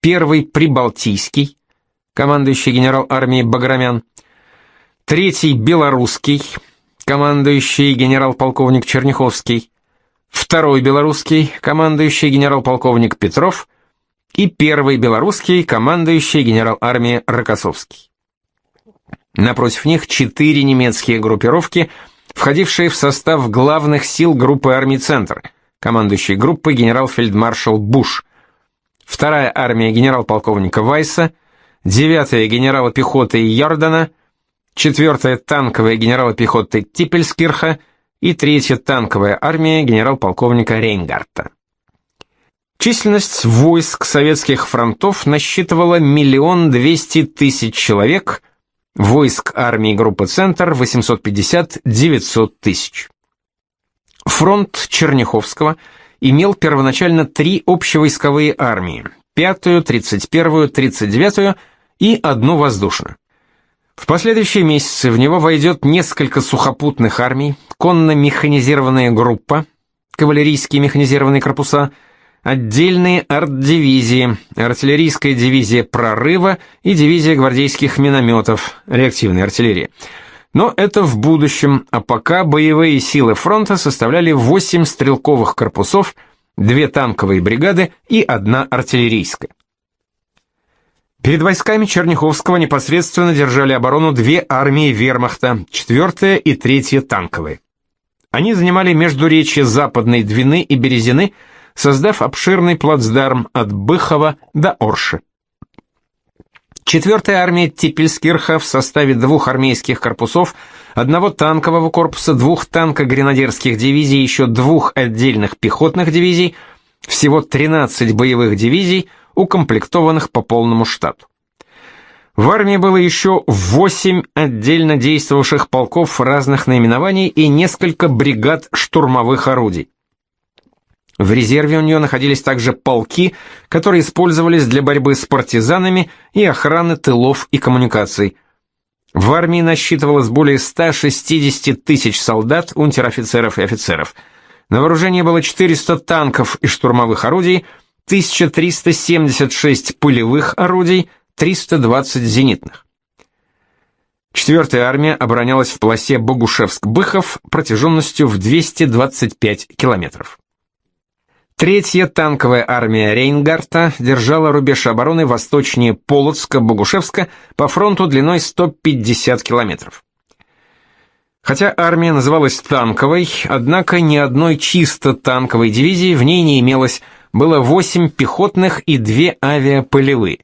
Первый – Прибалтийский, командующий генерал армии Баграмян. Третий – Белорусский, командующий генерал-полковник Черняховский. Второй – Белорусский, командующий генерал-полковник Петров – и первый белорусский, командующий генерал армии Рокоссовский. Напротив них четыре немецкие группировки, входившие в состав главных сил группы армий «Центр», командующий группой генерал-фельдмаршал Буш, вторая армия генерал-полковника Вайса, девятая генерала пехоты Йордана, четвертая танковая генерала пехоты Типпельскирха и третья танковая армия генерал-полковника Рейнгарта. Численность войск советских фронтов насчитывала миллион двести тысяч человек, войск армии группы «Центр» 850-900 тысяч. Фронт Черняховского имел первоначально три общевойсковые армии – пятую, тридцать первую, тридцать девятую и одну воздушную. В последующие месяцы в него войдет несколько сухопутных армий, конно-механизированная группа, кавалерийские механизированные корпуса – отдельные арт-дивизии, артиллерийская дивизия прорыва и дивизия гвардейских минометов, реактивной артиллерии. Но это в будущем, а пока боевые силы фронта составляли 8 стрелковых корпусов, две танковые бригады и одна артиллерийская. Перед войсками Черняховского непосредственно держали оборону две армии вермахта, 4 и 3 танковые. Они занимали междуречье Западной Двины и Березины, создав обширный плацдарм от Быхова до Орши. Четвертая армия Типельскирха в составе двух армейских корпусов, одного танкового корпуса, двух танко-гренадерских дивизий, еще двух отдельных пехотных дивизий, всего 13 боевых дивизий, укомплектованных по полному штату. В армии было еще 8 отдельно действовавших полков разных наименований и несколько бригад штурмовых орудий. В резерве у нее находились также полки, которые использовались для борьбы с партизанами и охраны тылов и коммуникаций. В армии насчитывалось более 160 тысяч солдат, унтер-офицеров и офицеров. На вооружении было 400 танков и штурмовых орудий, 1376 пулевых орудий, 320 зенитных. Четвертая армия оборонялась в полосе Богушевск-Быхов протяженностью в 225 километров. Третья танковая армия Рейнгарта держала рубеж обороны восточнее Полоцка-Богушевска по фронту длиной 150 километров. Хотя армия называлась танковой, однако ни одной чисто танковой дивизии в ней не имелось, было 8 пехотных и 2 авиаполевые.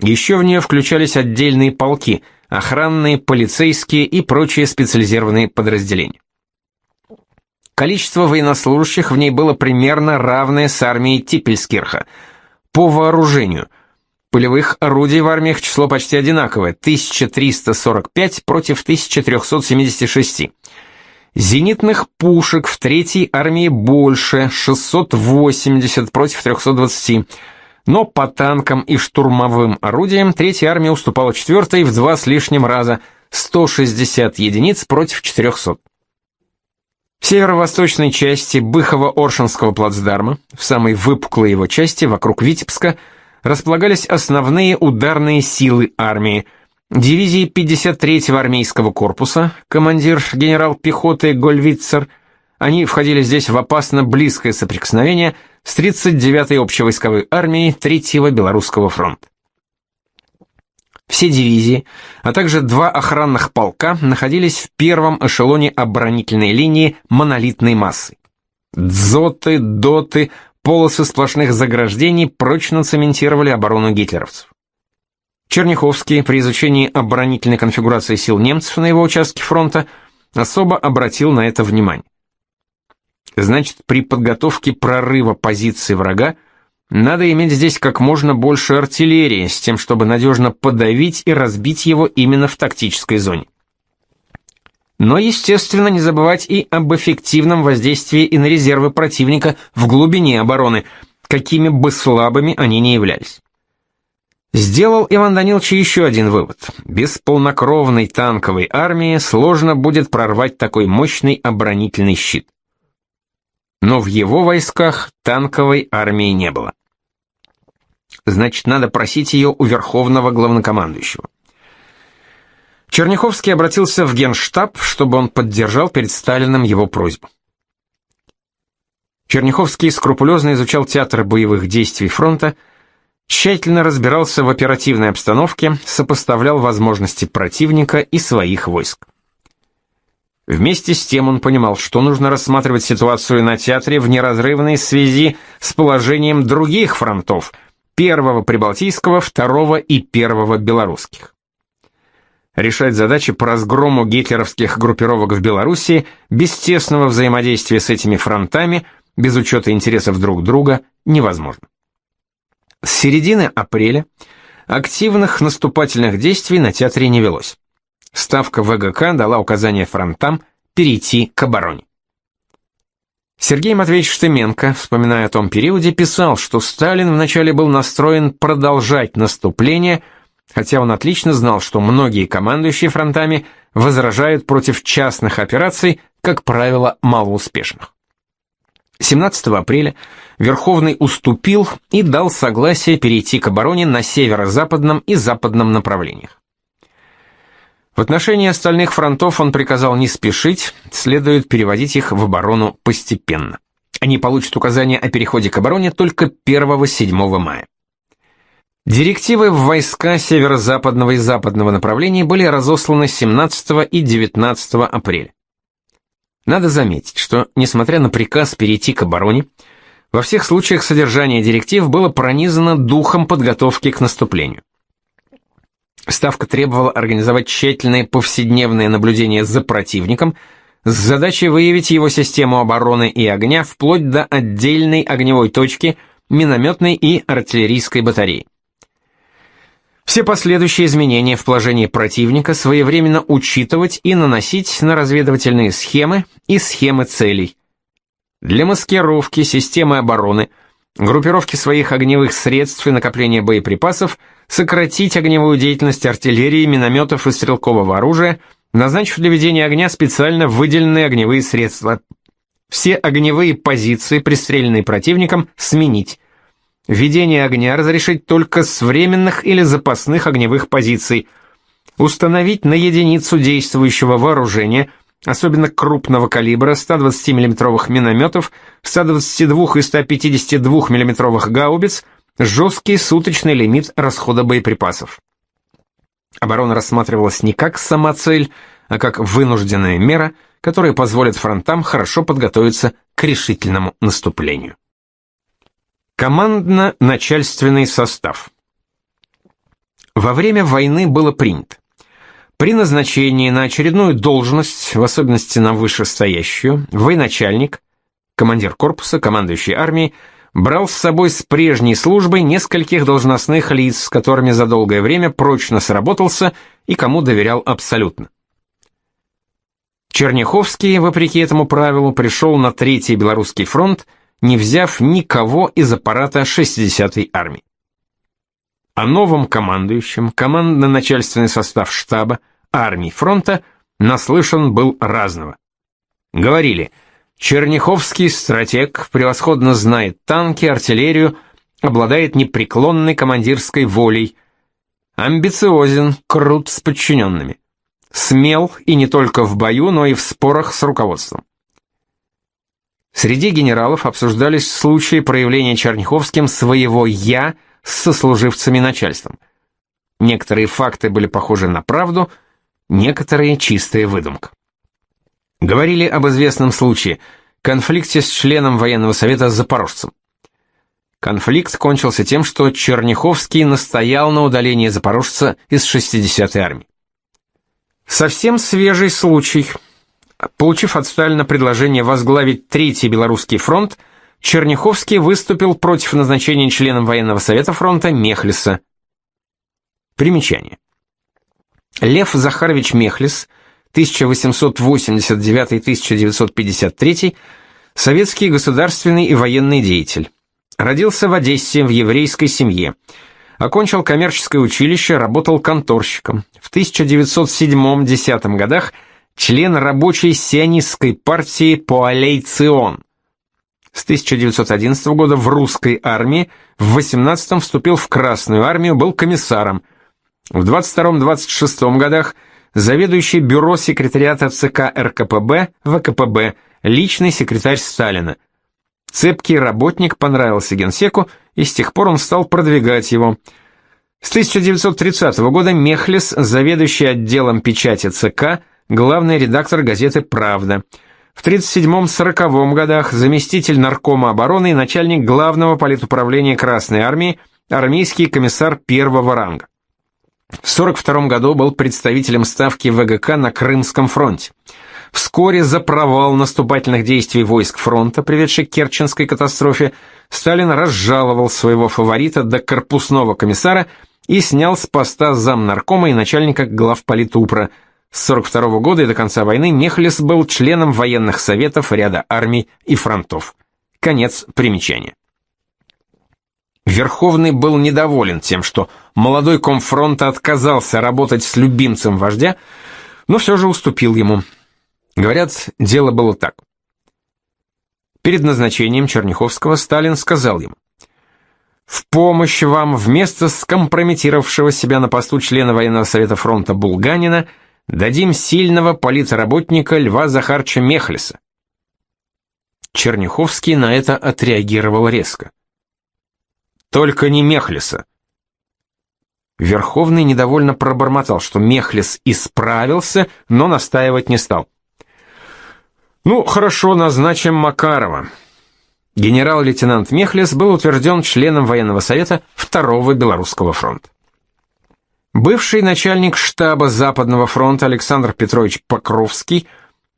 Еще в нее включались отдельные полки, охранные, полицейские и прочие специализированные подразделения. Количество военнослужащих в ней было примерно равное с армией Типельскирха. По вооружению. Полевых орудий в армиях число почти одинаковое – 1345 против 1376. Зенитных пушек в третьей армии больше – 680 против 320. Но по танкам и штурмовым орудиям третья армия уступала четвертой в два с лишним раза – 160 единиц против 400. В северо-восточной части Быхово-Оршинского плацдарма, в самой выпуклой его части, вокруг Витебска, располагались основные ударные силы армии. Дивизии 53-го армейского корпуса, командир генерал пехоты Гольвицер, они входили здесь в опасно близкое соприкосновение с 39-й общевойсковой армией 3-го Белорусского фронта. Все дивизии, а также два охранных полка находились в первом эшелоне оборонительной линии монолитной массы. Дзоты, доты, полосы сплошных заграждений прочно цементировали оборону гитлеровцев. Черняховский при изучении оборонительной конфигурации сил немцев на его участке фронта особо обратил на это внимание. Значит, при подготовке прорыва позиции врага надо иметь здесь как можно больше артиллерии, с тем, чтобы надежно подавить и разбить его именно в тактической зоне. Но, естественно, не забывать и об эффективном воздействии и на резервы противника в глубине обороны, какими бы слабыми они ни являлись. Сделал Иван Данилович еще один вывод. Без полнокровной танковой армии сложно будет прорвать такой мощный оборонительный щит но в его войсках танковой армии не было. Значит, надо просить ее у верховного главнокомандующего. Черняховский обратился в Генштаб, чтобы он поддержал перед Сталиным его просьбу. Черняховский скрупулезно изучал театр боевых действий фронта, тщательно разбирался в оперативной обстановке, сопоставлял возможности противника и своих войск. Вместе с тем он понимал, что нужно рассматривать ситуацию на театре в неразрывной связи с положением других фронтов – первого Прибалтийского, второго и первого Белорусских. Решать задачи по разгрому гитлеровских группировок в Белоруссии без тесного взаимодействия с этими фронтами, без учета интересов друг друга, невозможно. С середины апреля активных наступательных действий на театре не велось. Ставка ВГК дала указание фронтам перейти к обороне. Сергей Матвеевич Штыменко, вспоминая о том периоде, писал, что Сталин вначале был настроен продолжать наступление, хотя он отлично знал, что многие командующие фронтами возражают против частных операций, как правило, малоуспешных. 17 апреля Верховный уступил и дал согласие перейти к обороне на северо-западном и западном направлениях. В отношении остальных фронтов он приказал не спешить, следует переводить их в оборону постепенно. Они получат указание о переходе к обороне только 1-7 мая. Директивы в войска северо-западного и западного направлений были разосланы 17 и 19 апреля. Надо заметить, что, несмотря на приказ перейти к обороне, во всех случаях содержание директив было пронизано духом подготовки к наступлению. Ставка требовала организовать тщательное повседневное наблюдение за противником с задачей выявить его систему обороны и огня вплоть до отдельной огневой точки минометной и артиллерийской батареи. Все последующие изменения в положении противника своевременно учитывать и наносить на разведывательные схемы и схемы целей. Для маскировки системы обороны, группировки своих огневых средств и накопления боеприпасов сократить огневую деятельность артиллерии, минометов и стрелкового оружия, назначив для ведения огня специально выделенные огневые средства. Все огневые позиции, пристреленные противником, сменить Ведение огня разрешить только с временных или запасных огневых позиций. Установить на единицу действующего вооружения, особенно крупного калибра 120 мм минометов, 122 и 152 мм гаубиц, жесткий суточный лимит расхода боеприпасов. Оборона рассматривалась не как самоцель, а как вынужденная мера, которая позволит фронтам хорошо подготовиться к решительному наступлению. Командно-начальственный состав. Во время войны было принято. При назначении на очередную должность, в особенности на вышестоящую, военачальник, командир корпуса, командующий армией, брал с собой с прежней службой нескольких должностных лиц, с которыми за долгое время прочно сработался и кому доверял абсолютно. Черняховский, вопреки этому правилу, пришел на Третий Белорусский фронт не взяв никого из аппарата 60-й армии. О новом командующем командно-начальственный состав штаба армий фронта наслышан был разного. Говорили, Черняховский стратег превосходно знает танки, артиллерию, обладает непреклонной командирской волей, амбициозен, крут с подчиненными, смел и не только в бою, но и в спорах с руководством. Среди генералов обсуждались случаи проявления Черняховским своего «я» с сослуживцами начальством. Некоторые факты были похожи на правду, некоторые — чистая выдумка. Говорили об известном случае — конфликте с членом военного совета запорожцем. Конфликт кончился тем, что Черняховский настоял на удалении запорожца из 60-й армии. Совсем свежий случай — Получив от Сталина предложение возглавить Третий Белорусский фронт, Черняховский выступил против назначения членом военного совета фронта Мехлиса. Примечание. Лев Захарович Мехлис, 1889-1953, советский государственный и военный деятель. Родился в Одессе в еврейской семье. Окончил коммерческое училище, работал конторщиком. В 1907-10 годах – член рабочей сионистской партии Поалей Цион. С 1911 года в русской армии, в 18-м вступил в Красную армию, был комиссаром. В 22-26 годах заведующий бюро секретариата ЦК РКПБ ВКПБ, личный секретарь Сталина. Цепкий работник понравился генсеку, и с тех пор он стал продвигать его. С 1930 года Мехлис, заведующий отделом печати ЦК, главный редактор газеты «Правда». В 1937-1940 годах заместитель наркома обороны и начальник главного политуправления Красной армии, армейский комиссар первого ранга. В 1942 году был представителем ставки ВГК на Крымском фронте. Вскоре за провал наступательных действий войск фронта, приведший к Керченской катастрофе, Сталин разжаловал своего фаворита до корпусного комиссара и снял с поста замнаркома и начальника главполитупра – с 42 года и до конца войны Мехлис был членом военных советов ряда армий и фронтов. Конец примечания. Верховный был недоволен тем, что молодой комфронта отказался работать с любимцем вождя, но все же уступил ему. Говорят, дело было так. Перед назначением Черняховского Сталин сказал ему, «В помощь вам вместо скомпрометировавшего себя на посту члена военного совета фронта Булганина – Дадим сильного политработника Льва Захарча Мехлиса. Черняховский на это отреагировал резко. Только не Мехлиса. Верховный недовольно пробормотал, что Мехлис исправился, но настаивать не стал. «Ну, хорошо, назначим Макарова». Генерал-лейтенант Мехлис был утвержден членом военного совета Второго Белорусского фронта. Бывший начальник штаба Западного фронта Александр Петрович Покровский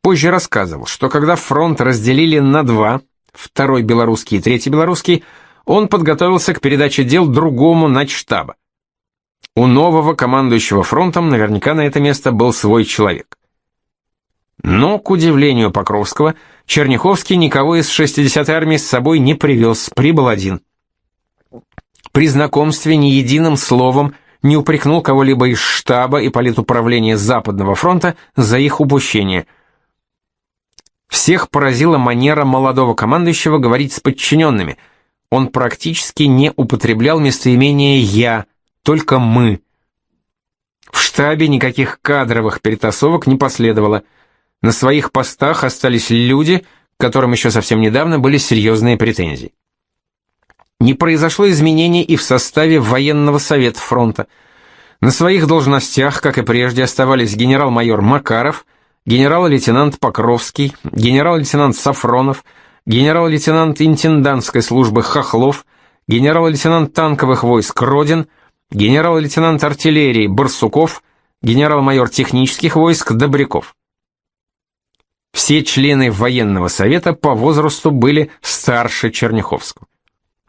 позже рассказывал, что когда фронт разделили на два, второй белорусский и третий белорусский, он подготовился к передаче дел другому начштаба. У нового командующего фронтом наверняка на это место был свой человек. Но, к удивлению Покровского, Черняховский никого из 60-й армии с собой не привез, прибыл один. При знакомстве ни единым словом не упрекнул кого-либо из штаба и политуправления Западного фронта за их упущение. Всех поразила манера молодого командующего говорить с подчиненными. Он практически не употреблял местоимение «я», только мы. В штабе никаких кадровых перетасовок не последовало. На своих постах остались люди, к которым еще совсем недавно были серьезные претензии. Не произошло изменений и в составе военного совета фронта. На своих должностях, как и прежде, оставались генерал-майор Макаров, генерал-лейтенант Покровский, генерал-лейтенант Сафронов, генерал-лейтенант интендантской службы Хохлов, генерал-лейтенант танковых войск Родин, генерал-лейтенант артиллерии Барсуков, генерал-майор технических войск Добряков. Все члены военного совета по возрасту были старше Черняховского.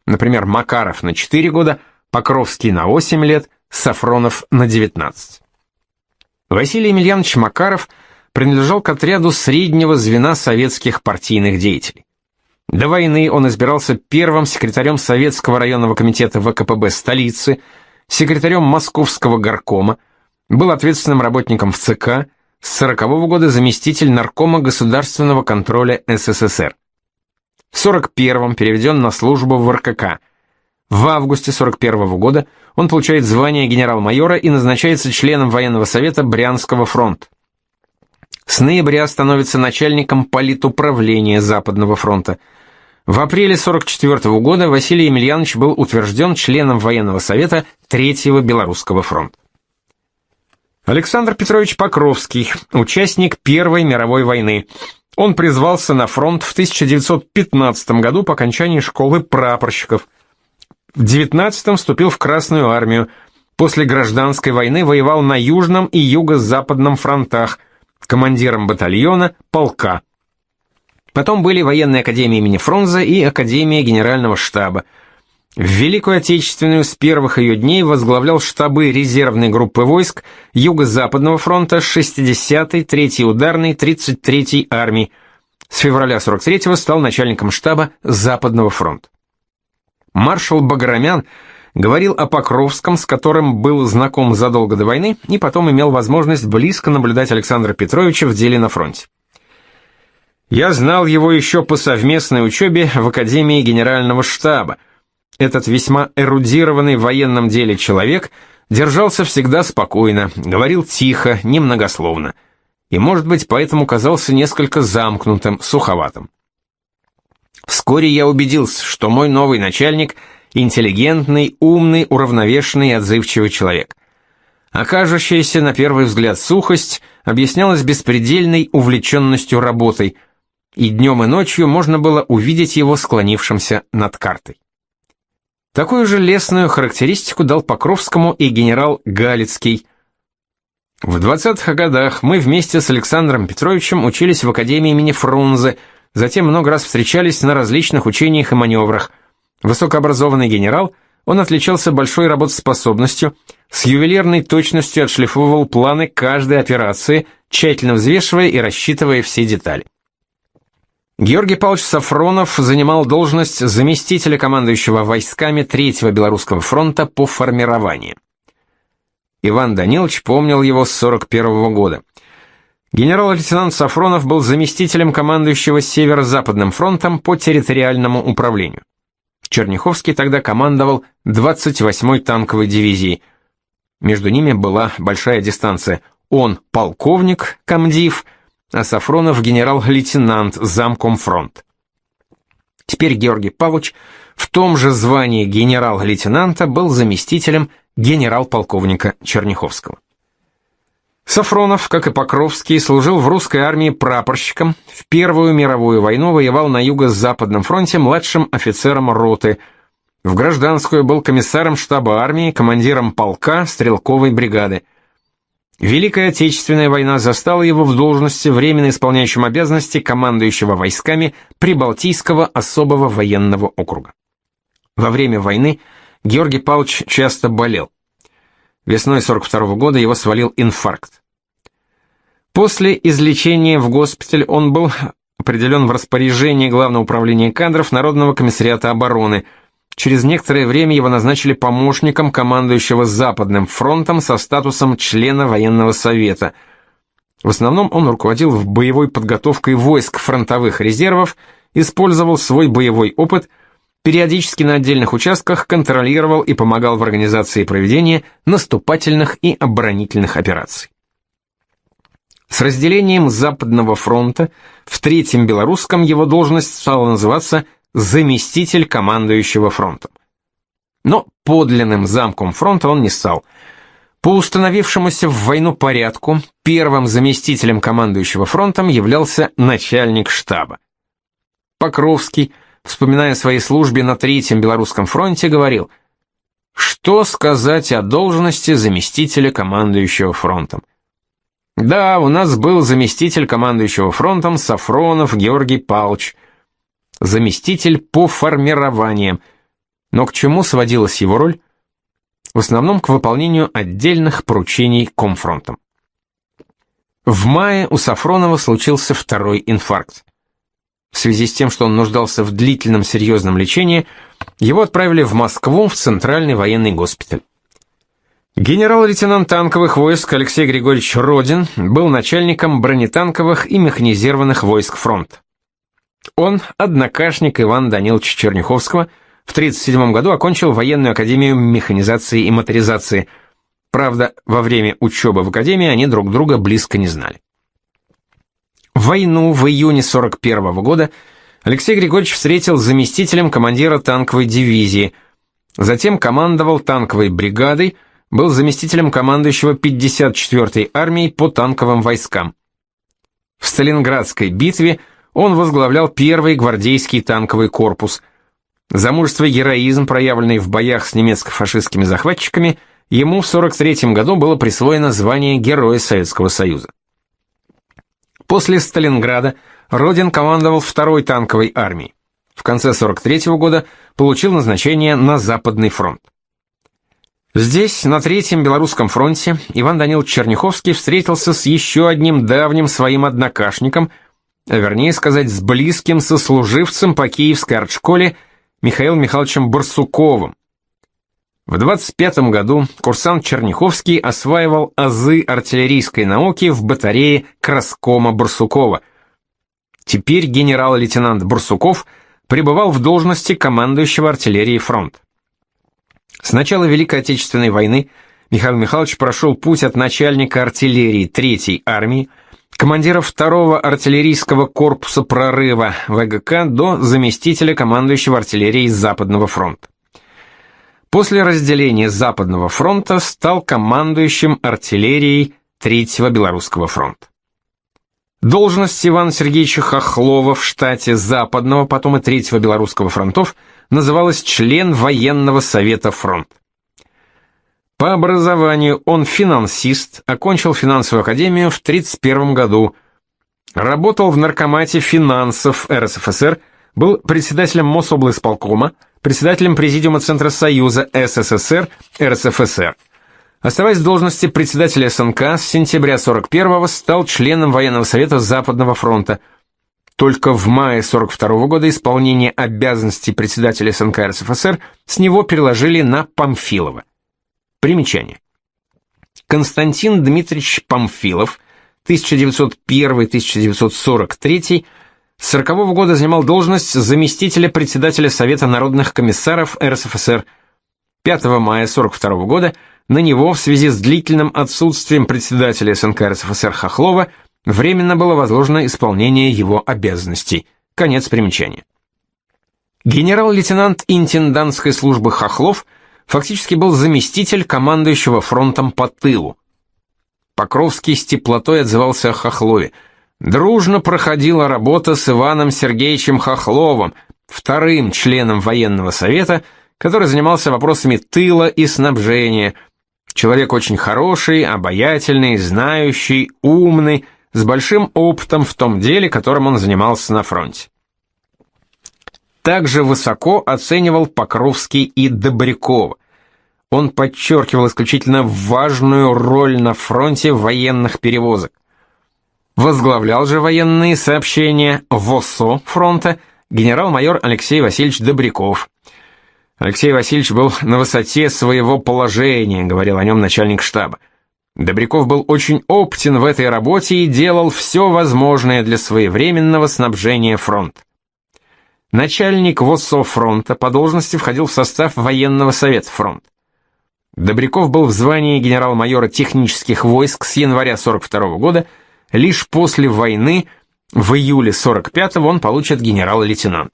Например, Макаров на 4 года, Покровский на 8 лет, Сафронов на 19. Василий Емельянович Макаров принадлежал к отряду среднего звена советских партийных деятелей. До войны он избирался первым секретарем Советского районного комитета ВКПБ столицы, секретарем Московского горкома, был ответственным работником в ЦК, с 40 -го года заместитель наркома государственного контроля СССР. В 41-м переведен на службу в РКК. В августе 41 -го года он получает звание генерал-майора и назначается членом военного совета Брянского фронта. С ноября становится начальником политуправления Западного фронта – в апреле 44 -го года Василий Емельянович был утвержден членом военного совета Третьего Белорусского фронта. Александр Петрович Покровский, участник Первой мировой войны. Он призвался на фронт в 1915 году по окончании школы прапорщиков. В 19-м вступил в Красную армию. После гражданской войны воевал на Южном и Юго-Западном фронтах, командиром батальона, полка. Потом были военные академии имени Фрунзе и Академия Генерального штаба. В Великую Отечественную с первых ее дней возглавлял штабы резервной группы войск Юго-Западного фронта 60-й, 3-й ударной, 33-й армии. С февраля 43-го стал начальником штаба Западного фронта. Маршал Баграмян говорил о Покровском, с которым был знаком задолго до войны, и потом имел возможность близко наблюдать Александра Петровича в деле на фронте. Я знал его еще по совместной учебе в Академии Генерального штаба. Этот весьма эрудированный в военном деле человек держался всегда спокойно, говорил тихо, немногословно. И, может быть, поэтому казался несколько замкнутым, суховатым. Вскоре я убедился, что мой новый начальник — интеллигентный, умный, уравновешенный и отзывчивый человек. Окажущаяся на первый взгляд сухость объяснялась беспредельной увлеченностью работой — и днем и ночью можно было увидеть его склонившимся над картой. Такую же лестную характеристику дал Покровскому и генерал Галицкий. В 20-х годах мы вместе с Александром Петровичем учились в Академии имени Фрунзе, затем много раз встречались на различных учениях и маневрах. Высокообразованный генерал, он отличался большой работоспособностью, с ювелирной точностью отшлифовывал планы каждой операции, тщательно взвешивая и рассчитывая все детали. Георгий Павлович Сафронов занимал должность заместителя командующего войсками Третьего Белорусского фронта по формированию. Иван Данилович помнил его с 41 -го года. Генерал-лейтенант Сафронов был заместителем командующего Северо-Западным фронтом по территориальному управлению. Черняховский тогда командовал 28-й танковой дивизией. Между ними была большая дистанция. Он полковник, комдив, а Сафронов генерал-лейтенант, замкомфронт. Теперь Георгий Павлович в том же звании генерал-лейтенанта был заместителем генерал-полковника Черняховского. Сафронов, как и Покровский, служил в русской армии прапорщиком, в Первую мировую войну воевал на Юго-Западном фронте младшим офицером роты, в гражданскую был комиссаром штаба армии, командиром полка, стрелковой бригады. Великая Отечественная война застала его в должности временно исполняющим обязанности командующего войсками Прибалтийского особого военного округа. Во время войны Георгий Павлович часто болел. Весной 42 -го года его свалил инфаркт. После излечения в госпиталь он был определен в распоряжение Главного управления кадров Народного комиссариата обороны. Через некоторое время его назначили помощником командующего Западным фронтом со статусом члена военного совета. В основном он руководил в боевой подготовкой войск фронтовых резервов, использовал свой боевой опыт – периодически на отдельных участках контролировал и помогал в организации проведения наступательных и оборонительных операций. С разделением Западного фронта в Третьем Белорусском его должность стала называться заместитель командующего фронтом. Но подлинным замком фронта он не стал. По установившемуся в войну порядку, первым заместителем командующего фронтом являлся начальник штаба. Покровский – вспоминая о своей службе на Третьем Белорусском фронте, говорил, что сказать о должности заместителя командующего фронтом. Да, у нас был заместитель командующего фронтом Сафронов Георгий Павлович, заместитель по формированиям, но к чему сводилась его роль? В основном к выполнению отдельных поручений комфронтом. В мае у Сафронова случился второй инфаркт. В связи с тем, что он нуждался в длительном серьезном лечении, его отправили в Москву в Центральный военный госпиталь. Генерал-лейтенант танковых войск Алексей Григорьевич Родин был начальником бронетанковых и механизированных войск фронта. Он, однокашник Ивана Даниловича Черняховского, в 1937 году окончил военную академию механизации и моторизации. Правда, во время учебы в академии они друг друга близко не знали. Войну в июне 41 -го года Алексей Григорьевич встретил заместителем командира танковой дивизии, затем командовал танковой бригадой, был заместителем командующего 54-й армией по танковым войскам. В Сталинградской битве он возглавлял первый гвардейский танковый корпус. За мужество и героизм, проявленный в боях с немецко-фашистскими захватчиками, ему в 43 году было присвоено звание Героя Советского Союза. После Сталинграда Родин командовал второй танковой армией. В конце 43 -го года получил назначение на Западный фронт. Здесь, на Третьем Белорусском фронте, Иван Данилович Черняховский встретился с еще одним давним своим однокашником, а вернее сказать, с близким сослуживцем по Киевской артшколе Михаилом Михайловичем Барсуковым, в 25 году курсант Черняховский осваивал азы артиллерийской науки в батарее Краскома Барсукова. Теперь генерал-лейтенант Барсуков пребывал в должности командующего артиллерией фронт. С начала Великой Отечественной войны Михаил Михайлович прошел путь от начальника артиллерии Третьей армии, командира второго артиллерийского корпуса прорыва ВГК до заместителя командующего артиллерией Западного фронта. После разделения Западного фронта стал командующим артиллерией Третьего Белорусского фронта. Должность Ивана Сергеевича Хохлова в штате Западного, потом и Третьего Белорусского фронтов называлась член военного совета фронта. По образованию он финансист, окончил финансовую академию в 1931 году, работал в наркомате финансов РСФСР, был председателем Мособлсполкома, председателем Президиума Центра Союза СССР РСФСР. Оставаясь в должности председателя СНК, с сентября 41-го стал членом военного совета Западного фронта. Только в мае 42 -го года исполнение обязанностей председателя СНК РСФСР с него переложили на Памфилова. Примечание. Константин Дмитриевич Памфилов, 1901-1943, с 40 года занимал должность заместителя председателя Совета народных комиссаров РСФСР. 5 мая 42 года на него в связи с длительным отсутствием председателя СНК РСФСР Хохлова временно было возложено исполнение его обязанностей. Конец примечания. Генерал-лейтенант интендантской службы Хохлов фактически был заместитель командующего фронтом по тылу. Покровский с теплотой отзывался о Хохлове. Дружно проходила работа с Иваном Сергеевичем Хохловым, вторым членом военного совета, который занимался вопросами тыла и снабжения. Человек очень хороший, обаятельный, знающий, умный, с большим опытом в том деле, которым он занимался на фронте. Также высоко оценивал Покровский и Добрякова. Он подчеркивал исключительно важную роль на фронте военных перевозок. Возглавлял же военные сообщения ВОСО фронта генерал-майор Алексей Васильевич Добряков. Алексей Васильевич был на высоте своего положения, говорил о нем начальник штаба. Добряков был очень опытен в этой работе и делал все возможное для своевременного снабжения фронта. Начальник ВОСО фронта по должности входил в состав военного совета фронта. Добряков был в звании генерал-майора технических войск с января 42 -го года, лишь после войны, в июле 45-го он получит генерал-лейтенант.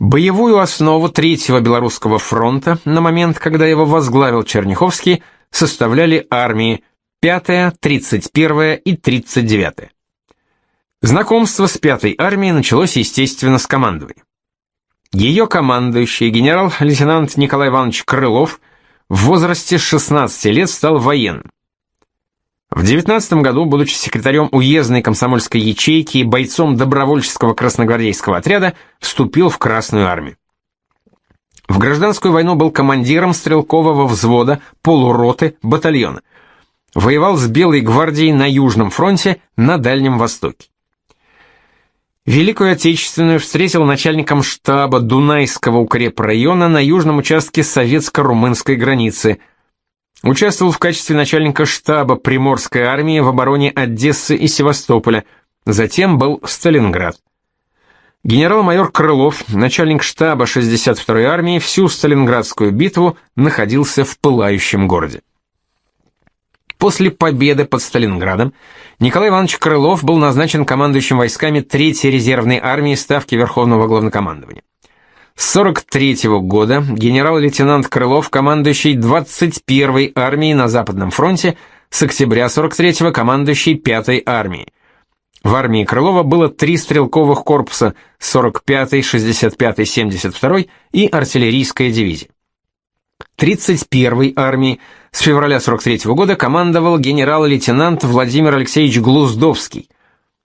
Боевую основу Третьего Белорусского фронта на момент, когда его возглавил Черняховский, составляли армии 5-я, 31-я и 39-я. Знакомство с 5-й армией началось, естественно, с командования. Ее командующий генерал-лейтенант Николай Иванович Крылов в возрасте 16 лет стал военным. В 19 году, будучи секретарем уездной комсомольской ячейки и бойцом добровольческого красногвардейского отряда, вступил в Красную армию. В гражданскую войну был командиром стрелкового взвода, полуроты, батальона. Воевал с Белой гвардией на Южном фронте, на Дальнем Востоке. Великую Отечественную встретил начальником штаба Дунайского укрепрайона на южном участке советско-румынской границы. Участвовал в качестве начальника штаба Приморской армии в обороне Одессы и Севастополя. Затем был Сталинград. Генерал-майор Крылов, начальник штаба 62-й армии, всю Сталинградскую битву находился в пылающем городе. После победы под Сталинградом Николай Иванович Крылов был назначен командующим войсками 3-й резервной армии Ставки Верховного Главнокомандования. С 43 -го года генерал-лейтенант Крылов, командующий 21-й армией на Западном фронте, с октября 43-го командующий 5-й армией. В армии Крылова было три стрелковых корпуса 45-й, 65-й, 72-й и артиллерийская дивизия. 31-й армией с февраля 43 -го года командовал генерал-лейтенант Владимир Алексеевич Глуздовский.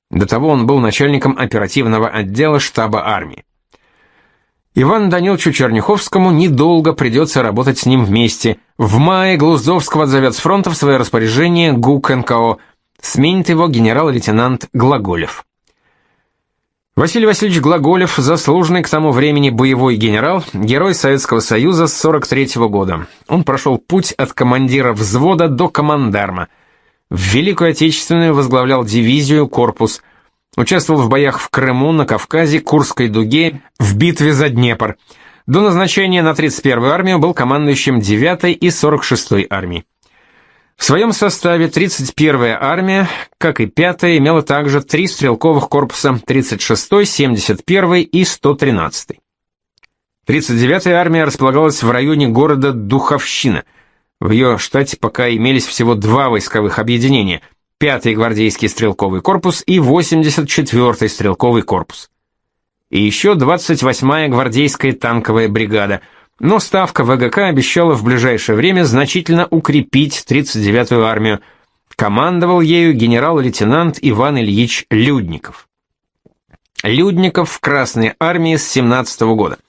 До того он был начальником оперативного отдела штаба армии. Ивану Даниловичу Черняховскому недолго придется работать с ним вместе. В мае Глуздовского отзовет с фронта в свое распоряжение ГУК НКО. Сменит его генерал-лейтенант Глаголев. Василий Васильевич Глаголев, заслуженный к тому времени боевой генерал, герой Советского Союза с 43 -го года. Он прошел путь от командира взвода до командарма. В Великую Отечественную возглавлял дивизию, корпус. Участвовал в боях в Крыму, на Кавказе, Курской дуге, в битве за Днепр. До назначения на 31-ю армию был командующим 9-й и 46-й армией. В своем составе 31-я армия, как и 5-я, имела также три стрелковых корпуса 36-й, 71-й и 113-й. 39-я армия располагалась в районе города Духовщина. В ее штате пока имелись всего два войсковых объединения – 5-й гвардейский стрелковый корпус и 84-й стрелковый корпус. И еще 28-я гвардейская танковая бригада – но ставка ВГК обещала в ближайшее время значительно укрепить 39-ю армию. Командовал ею генерал-лейтенант Иван Ильич Людников. Людников в Красной армии с 17 -го года.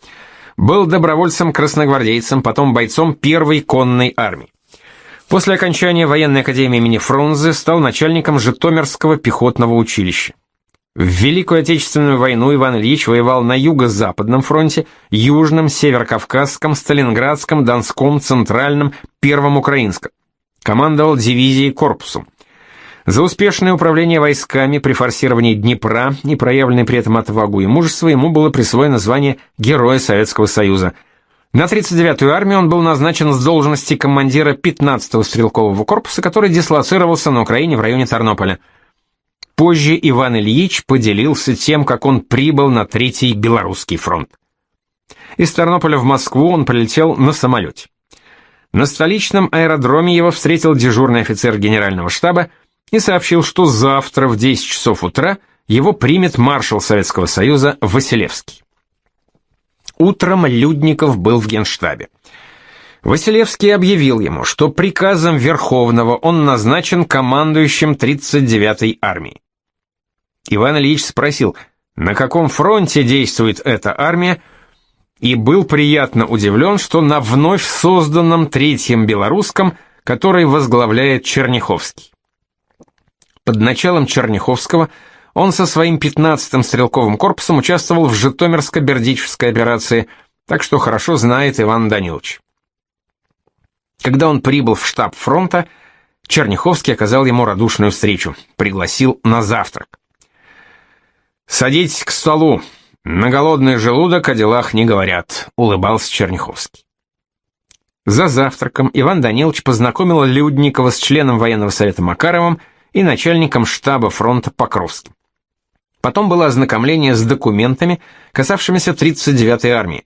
Был добровольцем-красногвардейцем, потом бойцом первой конной армии. После окончания военной академии имени Фрунзе стал начальником Житомирского пехотного училища. В Великую Отечественную войну Иван Ильич воевал на Юго-Западном фронте, Южном, Северокавказском, Сталинградском, Донском, Центральном, Первом Украинском. Командовал дивизией корпусом. За успешное управление войсками при форсировании Днепра и проявленной при этом отвагу и мужество ему было присвоено звание Героя Советского Союза. На 39-ю армию он был назначен с должности командира 15-го стрелкового корпуса, который дислоцировался на Украине в районе Тарнополя. Позже Иван Ильич поделился тем, как он прибыл на Третий Белорусский фронт. Из Тернополя в Москву он полетел на самолете. На столичном аэродроме его встретил дежурный офицер генерального штаба и сообщил, что завтра в 10 часов утра его примет маршал Советского Союза Василевский. Утром Людников был в генштабе. Василевский объявил ему, что приказом Верховного он назначен командующим 39-й армией. Иван Ильич спросил, на каком фронте действует эта армия, и был приятно удивлен, что на вновь созданном Третьем Белорусском, который возглавляет Черняховский. Под началом Черняховского он со своим 15-м стрелковым корпусом участвовал в Житомирско-Бердичевской операции, так что хорошо знает Иван Данилович. Когда он прибыл в штаб фронта, Черняховский оказал ему радушную встречу, пригласил на завтрак. «Садитесь к столу. На голодный желудок о делах не говорят», — улыбался Черняховский. За завтраком Иван Данилович познакомил Людникова с членом военного совета Макаровым и начальником штаба фронта Покровским. Потом было ознакомление с документами, касавшимися 39-й армии.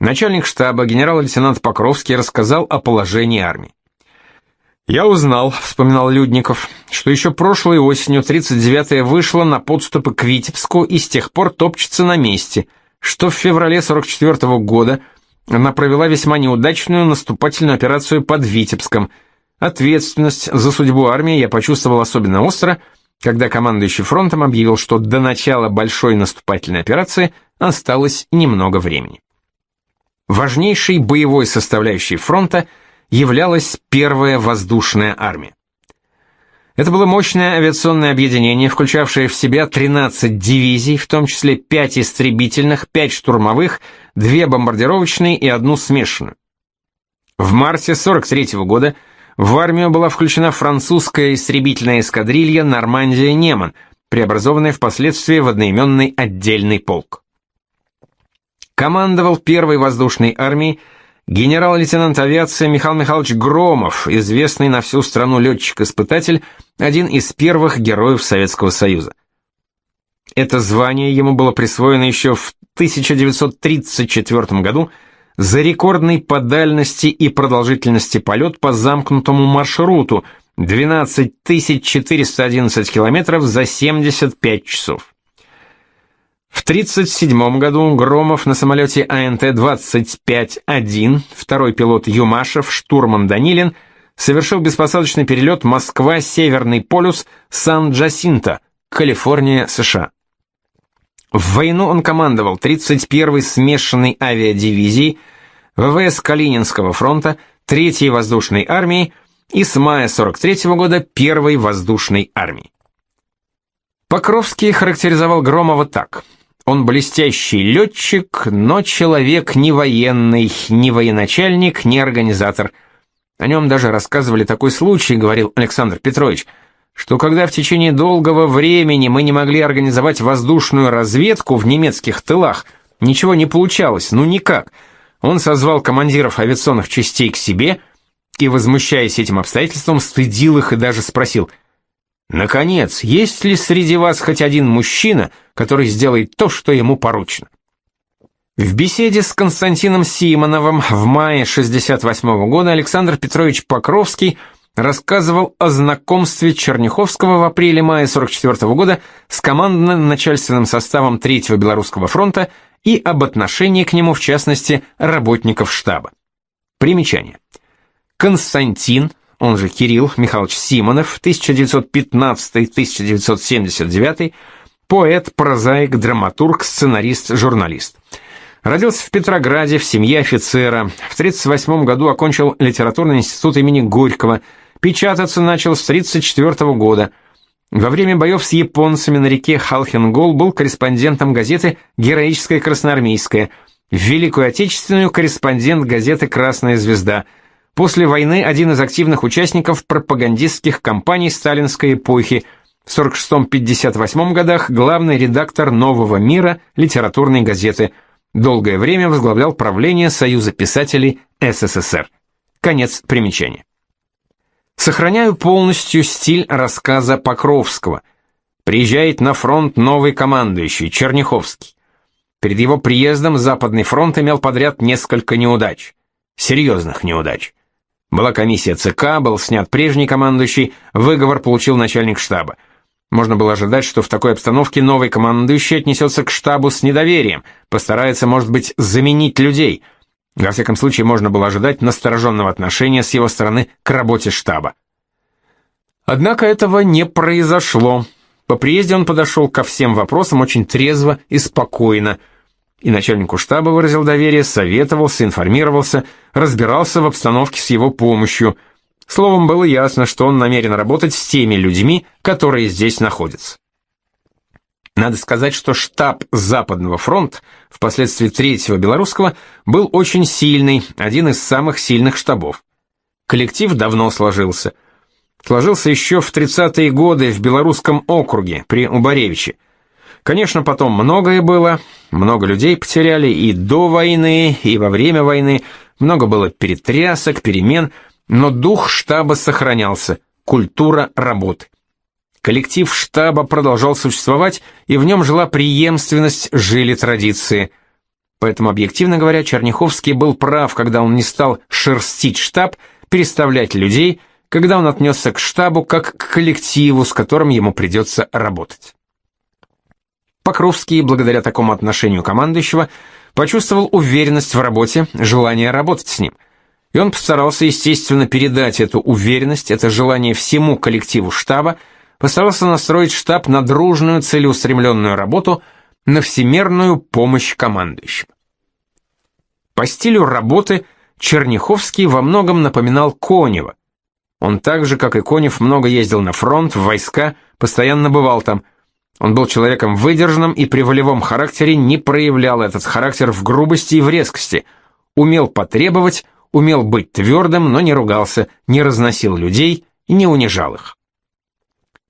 Начальник штаба генерал-лейтенант Покровский рассказал о положении армии. «Я узнал», — вспоминал Людников, «что еще прошлой осенью 39-я вышла на подступы к Витебску и с тех пор топчется на месте, что в феврале 44 -го года она провела весьма неудачную наступательную операцию под Витебском. Ответственность за судьбу армии я почувствовал особенно остро, когда командующий фронтом объявил, что до начала большой наступательной операции осталось немного времени. Важнейшей боевой составляющей фронта являлась первая воздушная армия. Это было мощное авиационное объединение, включавшее в себя 13 дивизий, в том числе 5 истребительных, 5 штурмовых, 2 бомбардировочные и одну смешанную. В марте 43 -го года в армию была включена французская истребительная эскадрилья «Нормандия-Неман», преобразованная впоследствии в одноименный отдельный полк командовал первой воздушной армией генерал-лейтенант авиации Михаил Михайлович Громов, известный на всю страну летчик-испытатель, один из первых героев Советского Союза. Это звание ему было присвоено еще в 1934 году за рекордный по дальности и продолжительности полет по замкнутому маршруту 12 411 километров за 75 часов. В 1937 году Громов на самолете АНТ-25-1, второй пилот Юмашев, штурман Данилин, совершил беспосадочный перелет Москва-Северный полюс Сан-Джасинто, Калифорния, США. В войну он командовал 31-й смешанной авиадивизией, ВВС Калининского фронта, 3-й воздушной армией и с мая 43 -го года 1-й воздушной армией. Покровский характеризовал Громова так – он блестящий летчик, но человек не военный, не военачальник, не организатор. О нем даже рассказывали такой случай, говорил Александр Петрович, что когда в течение долгого времени мы не могли организовать воздушную разведку в немецких тылах, ничего не получалось, ну никак. Он созвал командиров авиационных частей к себе и, возмущаясь этим обстоятельством, стыдил их и даже спросил – Наконец, есть ли среди вас хоть один мужчина, который сделает то, что ему поручено? В беседе с Константином Симоновым в мае 68 -го года Александр Петрович Покровский рассказывал о знакомстве Черняховского в апреле-мае 44 -го года с командно-начальственным составом Третьего Белорусского фронта и об отношении к нему, в частности, работников штаба. Примечание. Константин, он же Кирилл Михайлович Симонов, 1915-1979, поэт, прозаик, драматург, сценарист, журналист. Родился в Петрограде в семье офицера. В 1938 году окончил литературный институт имени Горького. Печататься начал с 1934 года. Во время боев с японцами на реке Халхенгол был корреспондентом газеты «Героическая красноармейская». В Великую Отечественную корреспондент газеты «Красная звезда». После войны один из активных участников пропагандистских кампаний сталинской эпохи. В 46-58 годах главный редактор «Нового мира» литературной газеты. Долгое время возглавлял правление Союза писателей СССР. Конец примечания. Сохраняю полностью стиль рассказа Покровского. Приезжает на фронт новый командующий, Черняховский. Перед его приездом Западный фронт имел подряд несколько неудач. Серьезных неудач. Была комиссия ЦК, был снят прежний командующий, выговор получил начальник штаба. Можно было ожидать, что в такой обстановке новый командующий отнесется к штабу с недоверием, постарается, может быть, заменить людей. Во всяком случае, можно было ожидать настороженного отношения с его стороны к работе штаба. Однако этого не произошло. По приезде он подошел ко всем вопросам очень трезво и спокойно. И начальнику штаба выразил доверие, советовался, информировался, разбирался в обстановке с его помощью. Словом, было ясно, что он намерен работать с теми людьми, которые здесь находятся. Надо сказать, что штаб Западного фронта, впоследствии Третьего Белорусского, был очень сильный, один из самых сильных штабов. Коллектив давно сложился – сложился еще в 30-е годы в Белорусском округе при Убаревиче. Конечно, потом многое было, много людей потеряли и до войны, и во время войны, много было перетрясок, перемен, но дух штаба сохранялся, культура работы. Коллектив штаба продолжал существовать, и в нем жила преемственность, жили традиции. Поэтому, объективно говоря, Черняховский был прав, когда он не стал шерстить штаб, переставлять людей – когда он отнесся к штабу как к коллективу, с которым ему придется работать. Покровский, благодаря такому отношению командующего, почувствовал уверенность в работе, желание работать с ним. И он постарался, естественно, передать эту уверенность, это желание всему коллективу штаба, постарался настроить штаб на дружную целеустремленную работу, на всемерную помощь командующим. По стилю работы Черняховский во многом напоминал Конева, он так же, как и Конев, много ездил на фронт, в войска, постоянно бывал там. Он был человеком выдержанным и при волевом характере не проявлял этот характер в грубости и в резкости. Умел потребовать, умел быть твердым, но не ругался, не разносил людей и не унижал их.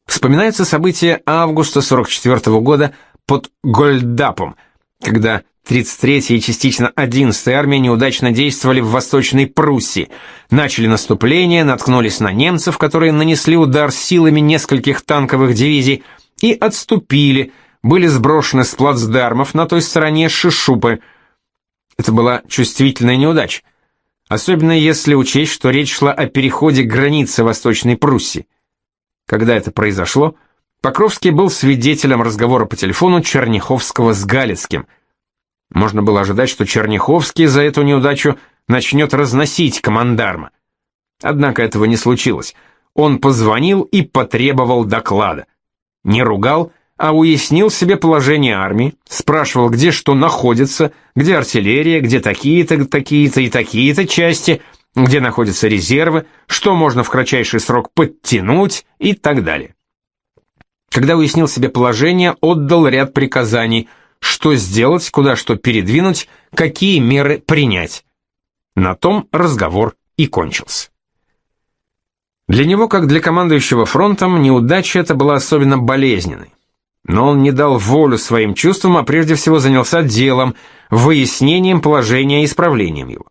Вспоминаются события августа 44 -го года под Гольдапом, когда 33-я и частично 11-я армия неудачно действовали в Восточной Пруссии, начали наступление, наткнулись на немцев, которые нанесли удар силами нескольких танковых дивизий и отступили, были сброшены с плацдармов на той стороне Шишупы. Это была чувствительная неудача, особенно если учесть, что речь шла о переходе границы Восточной Пруссии. Когда это произошло, Покровский был свидетелем разговора по телефону Черняховского с Галицким – можно было ожидать, что Черняховский за эту неудачу начнет разносить командарма. Однако этого не случилось. Он позвонил и потребовал доклада. Не ругал, а уяснил себе положение армии, спрашивал, где что находится, где артиллерия, где такие-то, такие-то и такие-то части, где находятся резервы, что можно в кратчайший срок подтянуть и так далее. Когда уяснил себе положение, отдал ряд приказаний – что сделать, куда что передвинуть, какие меры принять. На том разговор и кончился. Для него, как для командующего фронтом, неудача эта была особенно болезненной. Но он не дал волю своим чувствам, а прежде всего занялся делом, выяснением положения и исправлением его.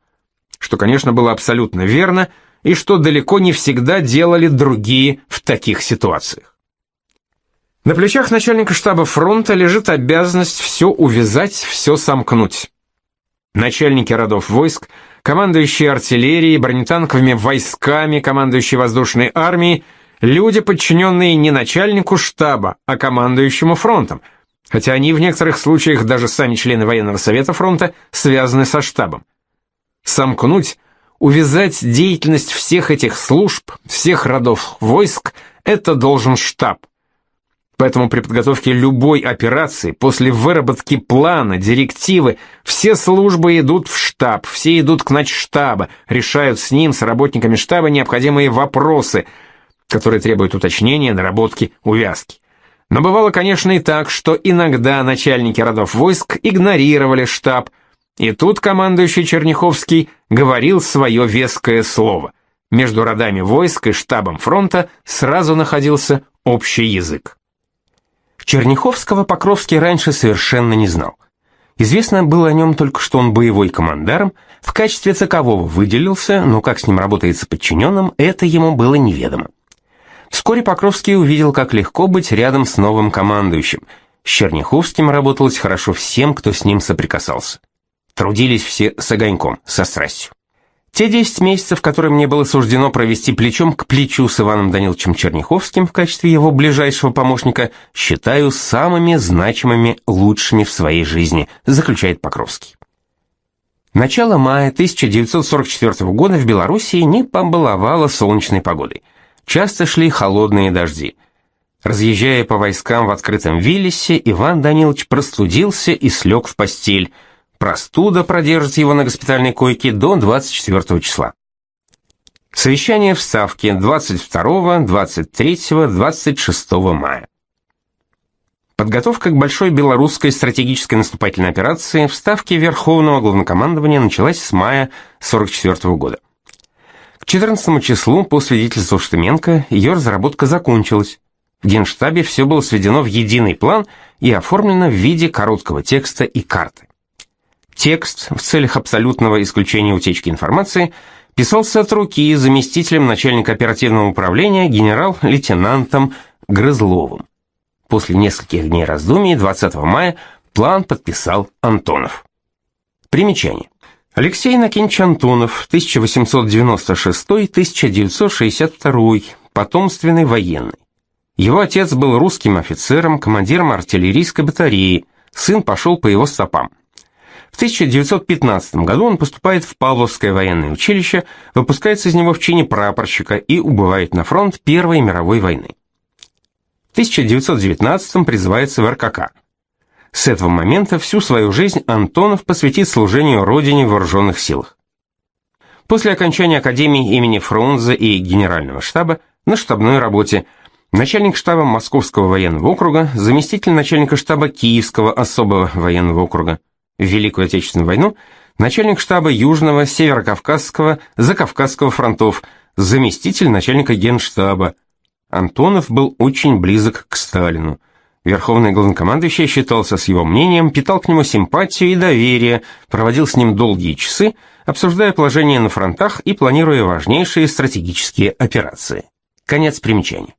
Что, конечно, было абсолютно верно, и что далеко не всегда делали другие в таких ситуациях. На плечах начальника штаба фронта лежит обязанность все увязать, все сомкнуть. Начальники родов войск, командующие артиллерией, бронетанковыми войсками, командующие воздушной армией, люди, подчиненные не начальнику штаба, а командующему фронтом, хотя они в некоторых случаях, даже сами члены военного совета фронта, связаны со штабом. Сомкнуть, увязать деятельность всех этих служб, всех родов войск – это должен штаб. Поэтому при подготовке любой операции, после выработки плана, директивы, все службы идут в штаб, все идут к начштаба, решают с ним, с работниками штаба необходимые вопросы, которые требуют уточнения, наработки, увязки. Но бывало, конечно, и так, что иногда начальники родов войск игнорировали штаб, и тут командующий Черняховский говорил свое веское слово. Между родами войск и штабом фронта сразу находился общий язык. Черняховского Покровский раньше совершенно не знал. Известно было о нем только, что он боевой командарм, в качестве цакового выделился, но как с ним работается подчиненным, это ему было неведомо. Вскоре Покровский увидел, как легко быть рядом с новым командующим, С Черняховским работалось хорошо всем, кто с ним соприкасался. Трудились все с огоньком, со страстью. Те 10 месяцев, которые мне было суждено провести плечом к плечу с Иваном Даниловичем Черняховским в качестве его ближайшего помощника, считаю самыми значимыми, лучшими в своей жизни, заключает Покровский. Начало мая 1944 года в Белоруссии не побаловало солнечной погодой. Часто шли холодные дожди. Разъезжая по войскам в открытом Виллисе, Иван Данилович простудился и слег в постель – Простуда продержит его на госпитальной койке до 24 числа. Совещание в Ставке 22, 23, 26 мая. Подготовка к большой белорусской стратегической наступательной операции в Ставке Верховного Главнокомандования началась с мая 44 года. К 14 числу, по свидетельству Штыменко, ее разработка закончилась. В Генштабе все было сведено в единый план и оформлено в виде короткого текста и карты. Текст в целях абсолютного исключения утечки информации писался от руки заместителем начальника оперативного управления генерал-лейтенантом Грызловым. После нескольких дней раздумий 20 мая план подписал Антонов. Примечание. Алексей Накинч Антонов, 1896-1962, потомственный военный. Его отец был русским офицером, командиром артиллерийской батареи, сын пошел по его стопам. В 1915 году он поступает в Павловское военное училище, выпускается из него в чине прапорщика и убывает на фронт Первой мировой войны. В 1919 призывается в РКК. С этого момента всю свою жизнь Антонов посвятит служению Родине в вооруженных силах. После окончания Академии имени Фрунзе и Генерального штаба на штабной работе начальник штаба Московского военного округа, заместитель начальника штаба Киевского особого военного округа, в Великую Отечественную войну начальник штаба Южного, Северокавказского, Закавказского фронтов, заместитель начальника генштаба. Антонов был очень близок к Сталину. Верховный главнокомандующий считался с его мнением, питал к нему симпатию и доверие, проводил с ним долгие часы, обсуждая положение на фронтах и планируя важнейшие стратегические операции. Конец примечания.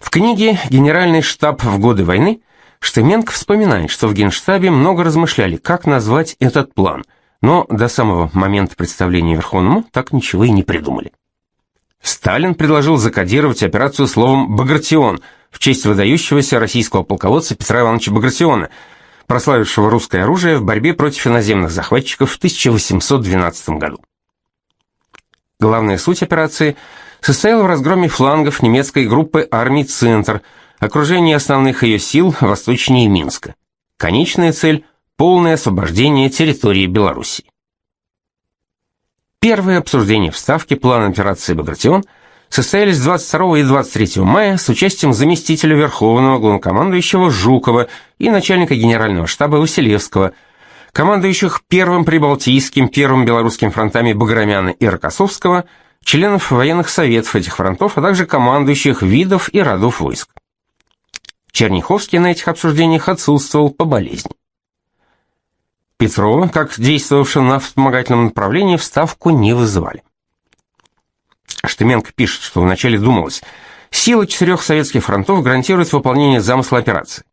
В книге «Генеральный штаб в годы войны» Штыменко вспоминает, что в Генштабе много размышляли, как назвать этот план, но до самого момента представления Верховному так ничего и не придумали. Сталин предложил закодировать операцию словом «Багратион» в честь выдающегося российского полководца Петра Ивановича Багратиона, прославившего русское оружие в борьбе против иноземных захватчиков в 1812 году. Главная суть операции состояла в разгроме флангов немецкой группы армий «Центр», окружение основных ее сил восточнее Минска. Конечная цель – полное освобождение территории Белоруссии. Первые обсуждения в Ставке плана операции «Багратион» состоялись 22 и 23 мая с участием заместителя Верховного главнокомандующего Жукова и начальника генерального штаба Василевского, командующих Первым Прибалтийским, Первым Белорусским фронтами Баграмяна и Рокоссовского, членов военных советов этих фронтов, а также командующих видов и родов войск. Черняховский на этих обсуждениях отсутствовал по болезни. Петрова, как действовавшего на вспомогательном направлении, в Ставку не вызывали. Штыменко пишет, что вначале думалось, сила четырех советских фронтов гарантирует выполнение замысла операции.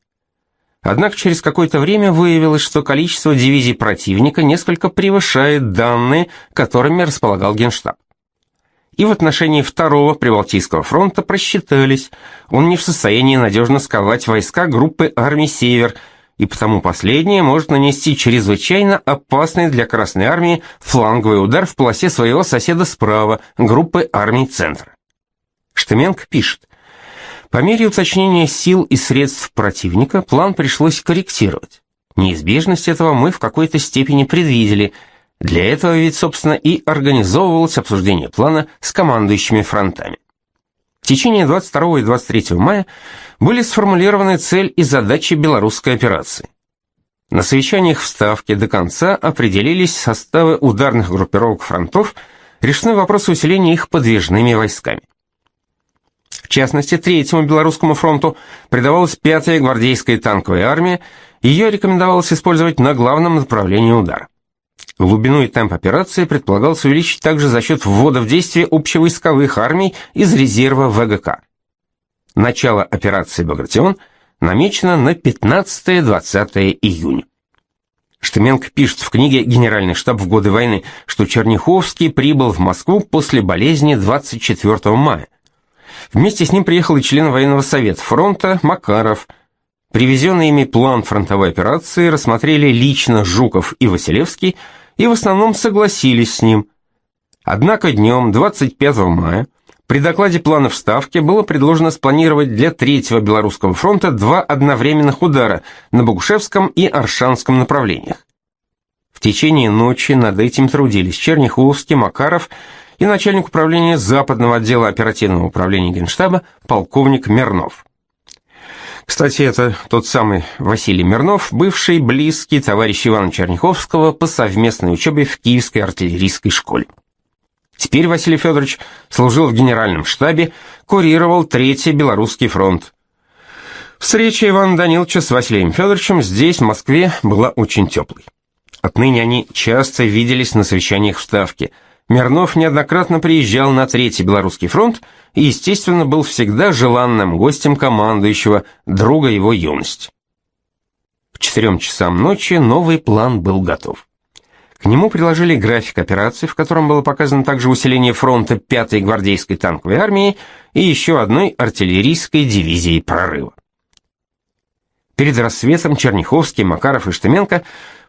Однако через какое-то время выявилось, что количество дивизий противника несколько превышает данные, которыми располагал Генштаб и в отношении второго Прибалтийского фронта просчитались. Он не в состоянии надежно сковать войска группы армий «Север», и потому последняя может нанести чрезвычайно опасный для Красной армии фланговый удар в полосе своего соседа справа, группы армий «Центр». Штеменко пишет, по мере уточнения сил и средств противника план пришлось корректировать. Неизбежность этого мы в какой-то степени предвидели – для этого ведь, собственно, и организовывалось обсуждение плана с командующими фронтами. В течение 22 и 23 мая были сформулированы цель и задачи белорусской операции. На совещаниях в Ставке до конца определились составы ударных группировок фронтов, решены вопросы усиления их подвижными войсками. В частности, Третьему Белорусскому фронту придавалась 5-я гвардейская танковая армия, ее рекомендовалось использовать на главном направлении удара. Глубину и темп операции предполагалось увеличить также за счет ввода в действие общевойсковых армий из резерва ВГК. Начало операции «Багратион» намечено на 15-20 июня. Штеменко пишет в книге «Генеральный штаб в годы войны», что Черняховский прибыл в Москву после болезни 24 мая. Вместе с ним приехал и член военного совета фронта Макаров. Привезенный ими план фронтовой операции рассмотрели лично Жуков и Василевский и в основном согласились с ним. Однако днем 25 мая при докладе плана вставки было предложено спланировать для Третьего Белорусского фронта два одновременных удара на Богушевском и Аршанском направлениях. В течение ночи над этим трудились Черняховский, Макаров и начальник управления Западного отдела оперативного управления Генштаба полковник Мернов. Кстати, это тот самый Василий Мернов, бывший близкий товарищ Ивана Черняховского по совместной учебе в Киевской артиллерийской школе. Теперь Василий Федорович служил в генеральном штабе, курировал Третий Белорусский фронт. Встреча Ивана Даниловича с Василием Федоровичем здесь, в Москве, была очень теплой. Отныне они часто виделись на совещаниях в Ставке. Мирнов неоднократно приезжал на Третий Белорусский фронт и, естественно, был всегда желанным гостем командующего, друга его юности. К четырем часам ночи новый план был готов. К нему приложили график операций, в котором было показано также усиление фронта 5-й гвардейской танковой армии и еще одной артиллерийской дивизии прорыва. Перед рассветом Черняховский, Макаров и Штеменко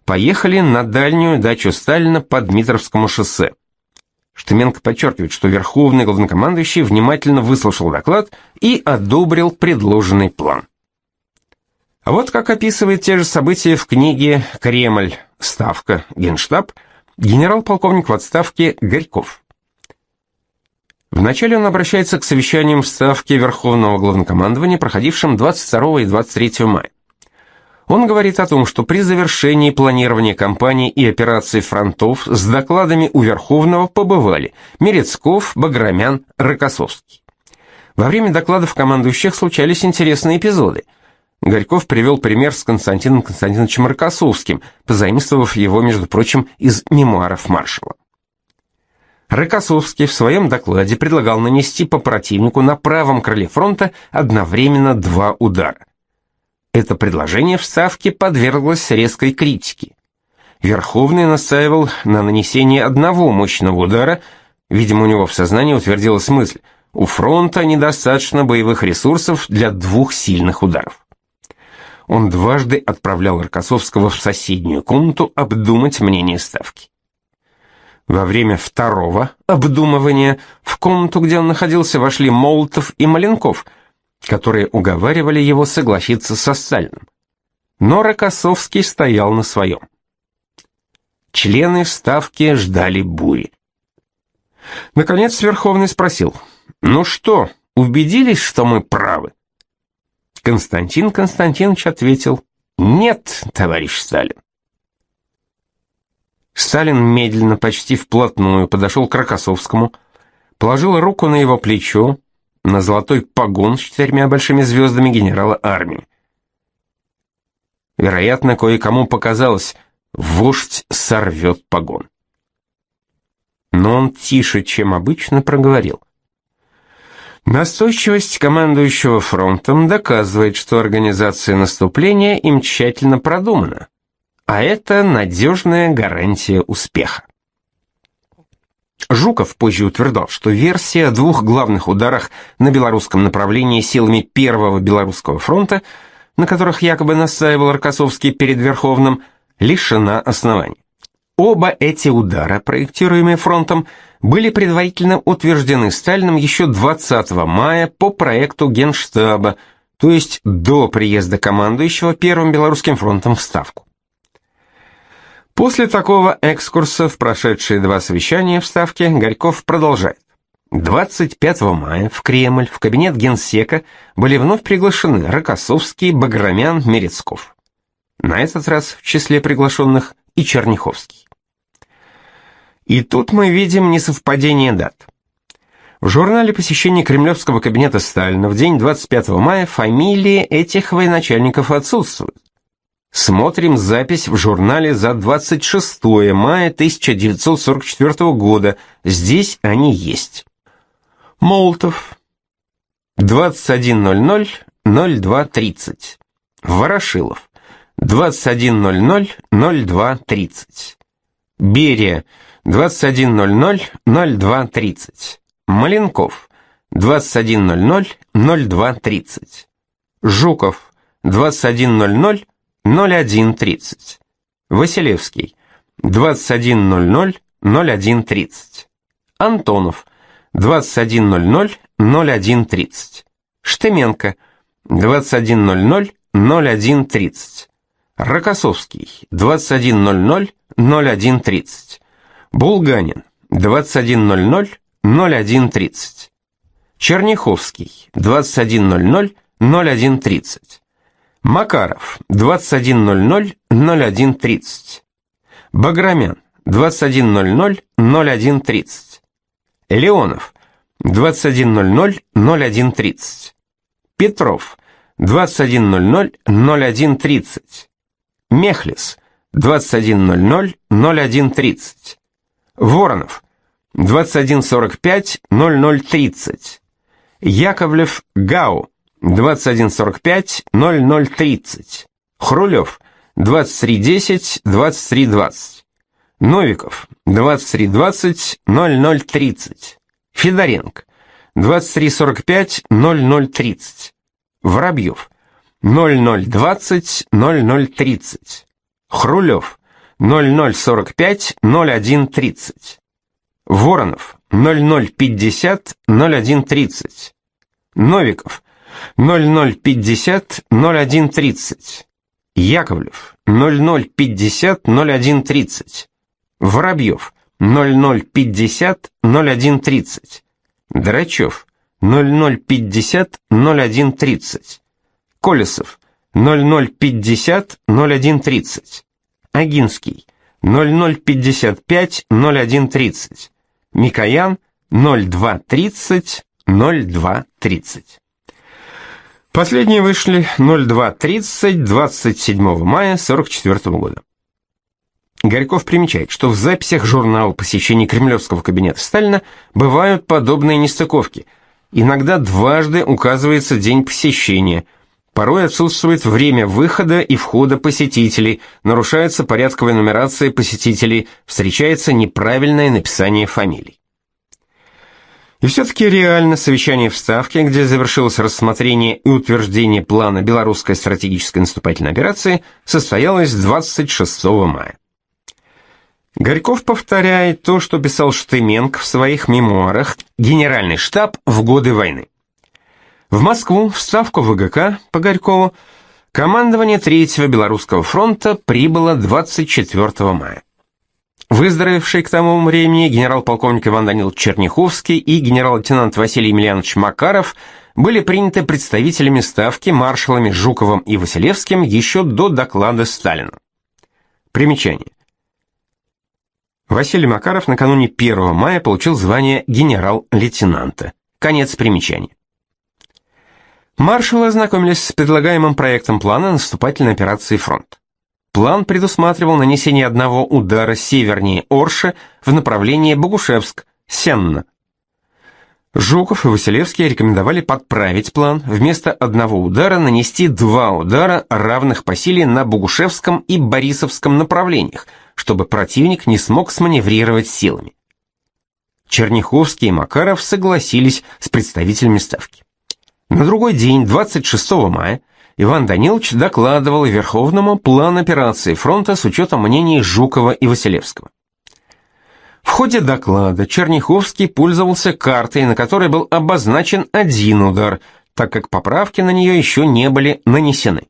поехали на дальнюю дачу Сталина по Дмитровскому шоссе. Штеменко подчеркивает, что Верховный главнокомандующий внимательно выслушал доклад и одобрил предложенный план. А вот как описывает те же события в книге «Кремль. Ставка. Генштаб» генерал-полковник в отставке Горьков. Вначале он обращается к совещаниям в Ставке Верховного Главнокомандования, проходившим 22 и 23 мая. Он говорит о том, что при завершении планирования кампании и операций фронтов с докладами у Верховного побывали Мерецков, Баграмян, Рокоссовский. Во время докладов командующих случались интересные эпизоды – Горьков привел пример с Константином Константиновичем Рокоссовским, позаимствовав его, между прочим, из мемуаров маршала. Рокоссовский в своем докладе предлагал нанести по противнику на правом крыле фронта одновременно два удара. Это предложение в Ставке подверглось резкой критике. Верховный настаивал на нанесении одного мощного удара, видимо, у него в сознании утвердилась мысль, у фронта недостаточно боевых ресурсов для двух сильных ударов он дважды отправлял Рокоссовского в соседнюю комнату обдумать мнение Ставки. Во время второго обдумывания в комнату, где он находился, вошли Молотов и Маленков, которые уговаривали его согласиться со Сталиным. Но Рокоссовский стоял на своем. Члены Ставки ждали бури. Наконец Верховный спросил, «Ну что, убедились, что мы правы?» Константин Константинович ответил «Нет, товарищ Сталин». Сталин медленно, почти вплотную подошел к Рокоссовскому, положил руку на его плечо, на золотой погон с четырьмя большими звездами генерала армии. Вероятно, кое-кому показалось, вождь сорвет погон. Но он тише, чем обычно, проговорил. Настойчивость командующего фронтом доказывает, что организация наступления им тщательно продумана, а это надежная гарантия успеха. Жуков позже утверждал, что версия о двух главных ударах на белорусском направлении силами Первого Белорусского фронта, на которых якобы настаивал Рокоссовский перед Верховным, лишена оснований. Оба эти удара, проектируемые фронтом, были предварительно утверждены Сталиным еще 20 мая по проекту Генштаба, то есть до приезда командующего Первым Белорусским фронтом в Ставку. После такого экскурса в прошедшие два совещания в Ставке Горьков продолжает. 25 мая в Кремль, в кабинет генсека были вновь приглашены Рокоссовский, Баграмян, Мерецков. На этот раз в числе приглашенных и Черняховский. И тут мы видим несовпадение дат. В журнале посещения кремлевского кабинета Сталина в день 25 мая фамилии этих военачальников отсутствуют. Смотрим запись в журнале за 26 мая 1944 года. Здесь они есть. Молотов. 21.00, 02.30. Ворошилов 21.00-02.30. Берия 21.00-02.30. Маленков 21.00-02.30. Жуков 21.00-01.30. Василевский 21.00-01.30. Антонов 21.00-01.30. Штеменко 21.00-01.30. Рокоссовский 21.00-01.30. Булганин 21.00-01.30. Черняховский 21.00-01.30. Макаров 21.00-01.30. Баграмян 21.00-01.30. Леонов 21.00-01.30. Петров 21.00-01.30. Мехлис 21.00-01.30. Воронов 21.45-00.30. Яковлев Гау 21.45-00.30. Хрулев 23.10-23.20. Новиков 23.20-00.30. Федоренко 23.45-00.30. Воробьев 0020-0030. Хрулев 0045-0130. Воронов 0050-0130. Новиков 0050-0130. Яковлев 0050-0130. Воробьев 0050-0130. Драчев 0050-0130. Колесов 0050-0130. Агинский 0055-0130. Микоян 0230-0230. Последние вышли 0230 27 мая 44 года. Горьков примечает, что в записях журнала посещений кремлевского кабинета Сталина бывают подобные нестыковки. Иногда дважды указывается день посещения – Порой отсутствует время выхода и входа посетителей, нарушается порядковая нумерация посетителей, встречается неправильное написание фамилий. И все-таки реально совещание в Ставке, где завершилось рассмотрение и утверждение плана белорусской стратегической наступательной операции, состоялось 26 мая. Горьков повторяет то, что писал Штыменко в своих мемуарах «Генеральный штаб в годы войны». В Москву, в Ставку ВГК по Горькову, командование Третьего Белорусского фронта прибыло 24 мая. Выздоровевший к тому времени генерал-полковник Иван Данил Черняховский и генерал-лейтенант Василий Емельянович Макаров были приняты представителями Ставки маршалами Жуковым и Василевским еще до доклада Сталина. Примечание. Василий Макаров накануне 1 мая получил звание генерал-лейтенанта. Конец примечания. Маршалы ознакомились с предлагаемым проектом плана наступательной операции «Фронт». План предусматривал нанесение одного удара севернее Орши в направлении Богушевск-Сенна. Жуков и Василевский рекомендовали подправить план, вместо одного удара нанести два удара, равных по силе на Богушевском и Борисовском направлениях, чтобы противник не смог сманеврировать силами. Черняховский и Макаров согласились с представителями Ставки. На другой день, 26 мая, Иван Данилович докладывал Верховному план операции фронта с учетом мнений Жукова и Василевского. В ходе доклада Черняховский пользовался картой, на которой был обозначен один удар, так как поправки на нее еще не были нанесены.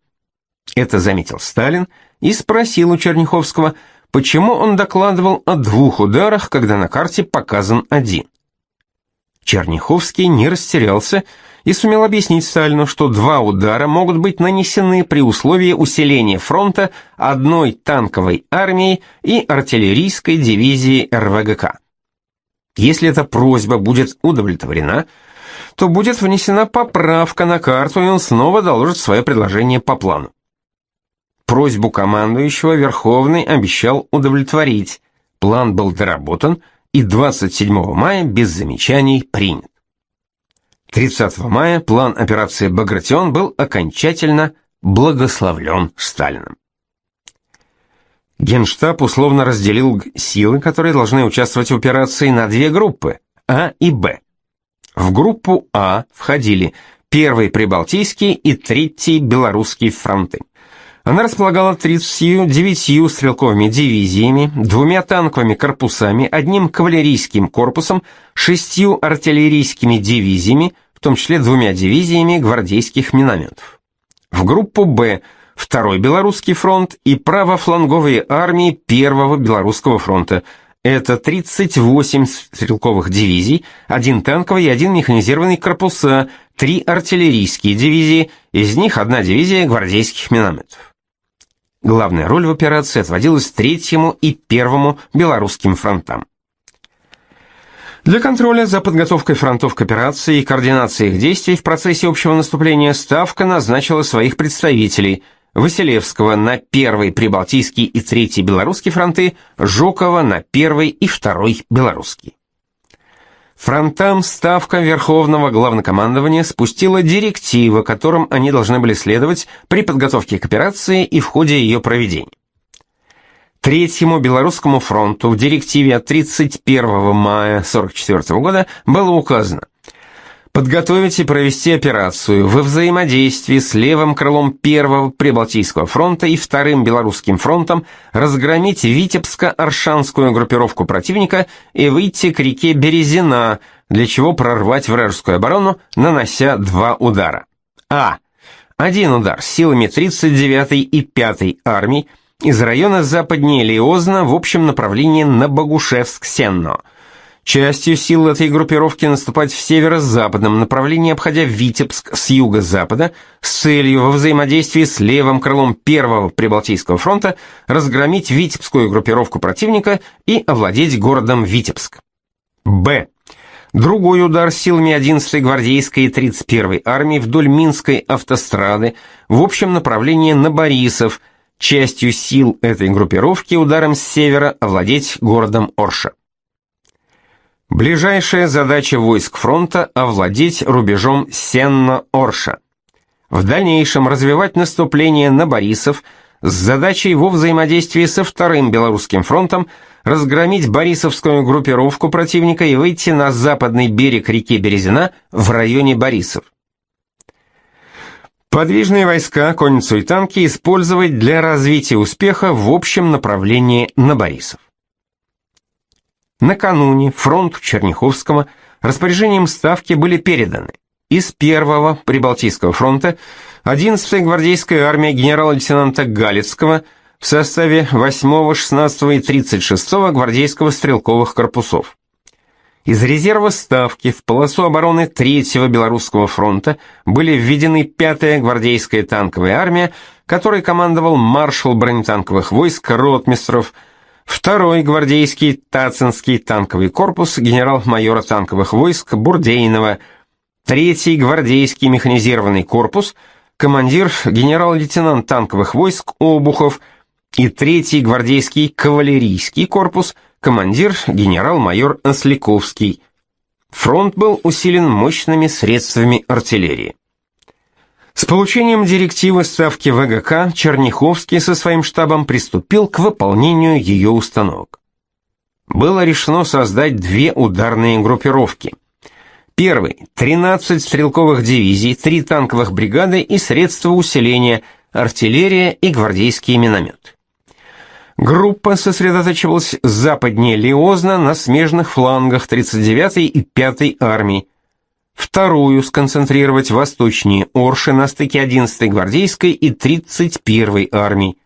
Это заметил Сталин и спросил у Черняховского, почему он докладывал о двух ударах, когда на карте показан один. Черняховский не растерялся и сумел объяснить Сталину, что два удара могут быть нанесены при условии усиления фронта одной танковой армией и артиллерийской дивизии РВГК. Если эта просьба будет удовлетворена, то будет внесена поправка на карту, и он снова доложит свое предложение по плану. Просьбу командующего Верховный обещал удовлетворить. План был доработан и 27 мая без замечаний принят. 30 мая план операции «Багратион» был окончательно благословлен Сталиным. Генштаб условно разделил силы, которые должны участвовать в операции, на две группы – А и Б. В группу А входили первый Прибалтийский и третий Белорусский фронты. Она располагала 39 стрелковыми дивизиями, двумя танковыми корпусами, одним кавалерийским корпусом, шестью артиллерийскими дивизиями, том числе двумя дивизиями гвардейских минометов. В группу «Б» Второй Белорусский фронт и правофланговые армии Первого Белорусского фронта. Это 38 стрелковых дивизий, один танковый и один механизированный корпуса, три артиллерийские дивизии, из них одна дивизия гвардейских минометов. Главная роль в операции отводилась третьему и первому белорусским фронтам. Для контроля за подготовкой фронтов к операции и координации их действий в процессе общего наступления Ставка назначила своих представителей Василевского на первый Прибалтийский и третий Белорусский фронты, Жукова на первый и второй Белорусский. Фронтам Ставка Верховного Главнокомандования спустила директивы, которым они должны были следовать при подготовке к операции и в ходе ее проведения. Третьему Белорусскому фронту в директиве от 31 мая 1944 года было указано подготовить и провести операцию во взаимодействии с левым крылом Первого Прибалтийского фронта и Вторым Белорусским фронтом, разгромить Витебско-Аршанскую группировку противника и выйти к реке Березина, для чего прорвать вражескую оборону, нанося два удара. А. Один удар силами 39-й и 5-й армий из района западнее Лиозна в общем направлении на Богушевск-Сенно – Частью сил этой группировки наступать в северо-западном направлении, обходя Витебск с юго-запада, с целью во взаимодействии с левым крылом Первого Прибалтийского фронта разгромить витебскую группировку противника и овладеть городом Витебск. Б. Другой удар силами 11-й гвардейской и 31-й армии вдоль Минской автострады в общем направлении на Борисов, частью сил этой группировки ударом с севера овладеть городом Орша. Ближайшая задача войск фронта – овладеть рубежом Сенно-Орша. В дальнейшем развивать наступление на Борисов с задачей во взаимодействии со Вторым Белорусским фронтом разгромить Борисовскую группировку противника и выйти на западный берег реки Березина в районе Борисов. Подвижные войска, конницу и танки использовать для развития успеха в общем направлении на Борисов. Накануне фронту Черняховского распоряжением Ставки были переданы из первого Прибалтийского фронта 11-я гвардейская армия генерала-лейтенанта Галицкого в составе 8-го, 16-го и 36-го гвардейского стрелковых корпусов. Из резерва Ставки в полосу обороны 3-го Белорусского фронта были введены 5-я гвардейская танковая армия, которой командовал маршал бронетанковых войск Ротмистров Второй гвардейский Тацинский танковый корпус генерал-майора танковых войск Бурдейнова, третий гвардейский механизированный корпус, командир генерал-лейтенант танковых войск Обухов и третий гвардейский кавалерийский корпус, командир генерал-майор Осляковский. Фронт был усилен мощными средствами артиллерии. С получением директивы Ставки ВГК Черняховский со своим штабом приступил к выполнению ее установок. Было решено создать две ударные группировки. Первый – 13 стрелковых дивизий, 3 танковых бригады и средства усиления, артиллерия и гвардейские минометы. Группа сосредотачивалась западнее Лиозна на смежных флангах 39-й и 5-й армий, вторую сконцентрировать восточнее Орши на стыке 11-й гвардейской и 31-й армий.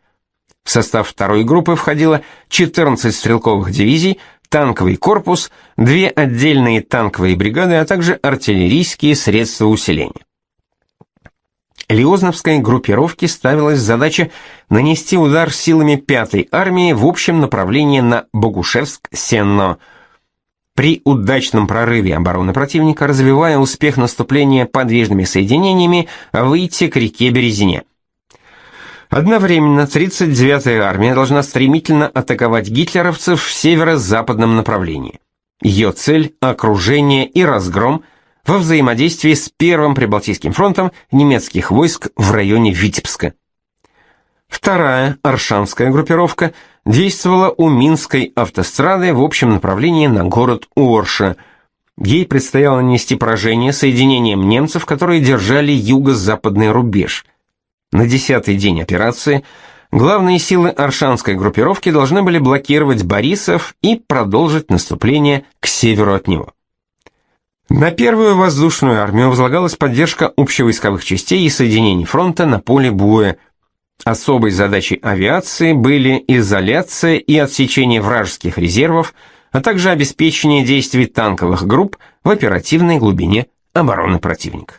В состав второй группы входило 14 стрелковых дивизий, танковый корпус, две отдельные танковые бригады, а также артиллерийские средства усиления. Лиозновской группировке ставилась задача нанести удар силами 5-й армии в общем направлении на Богушевск-Сенно – при удачном прорыве обороны противника, развивая успех наступления подвижными соединениями, выйти к реке Березине. Одновременно 39-я армия должна стремительно атаковать гитлеровцев в северо-западном направлении. Ее цель – окружение и разгром, во взаимодействии с Первым Прибалтийским фронтом немецких войск в районе Витебска. Вторая, Аршанская группировка, действовала у Минской автострады в общем направлении на город Орша. Ей предстояло нанести поражение соединением немцев, которые держали юго-западный рубеж. На десятый день операции главные силы Аршанской группировки должны были блокировать Борисов и продолжить наступление к северу от него. На первую воздушную армию возлагалась поддержка общевойсковых частей и соединений фронта на поле боя. Особой задачей авиации были изоляция и отсечение вражеских резервов, а также обеспечение действий танковых групп в оперативной глубине обороны противника.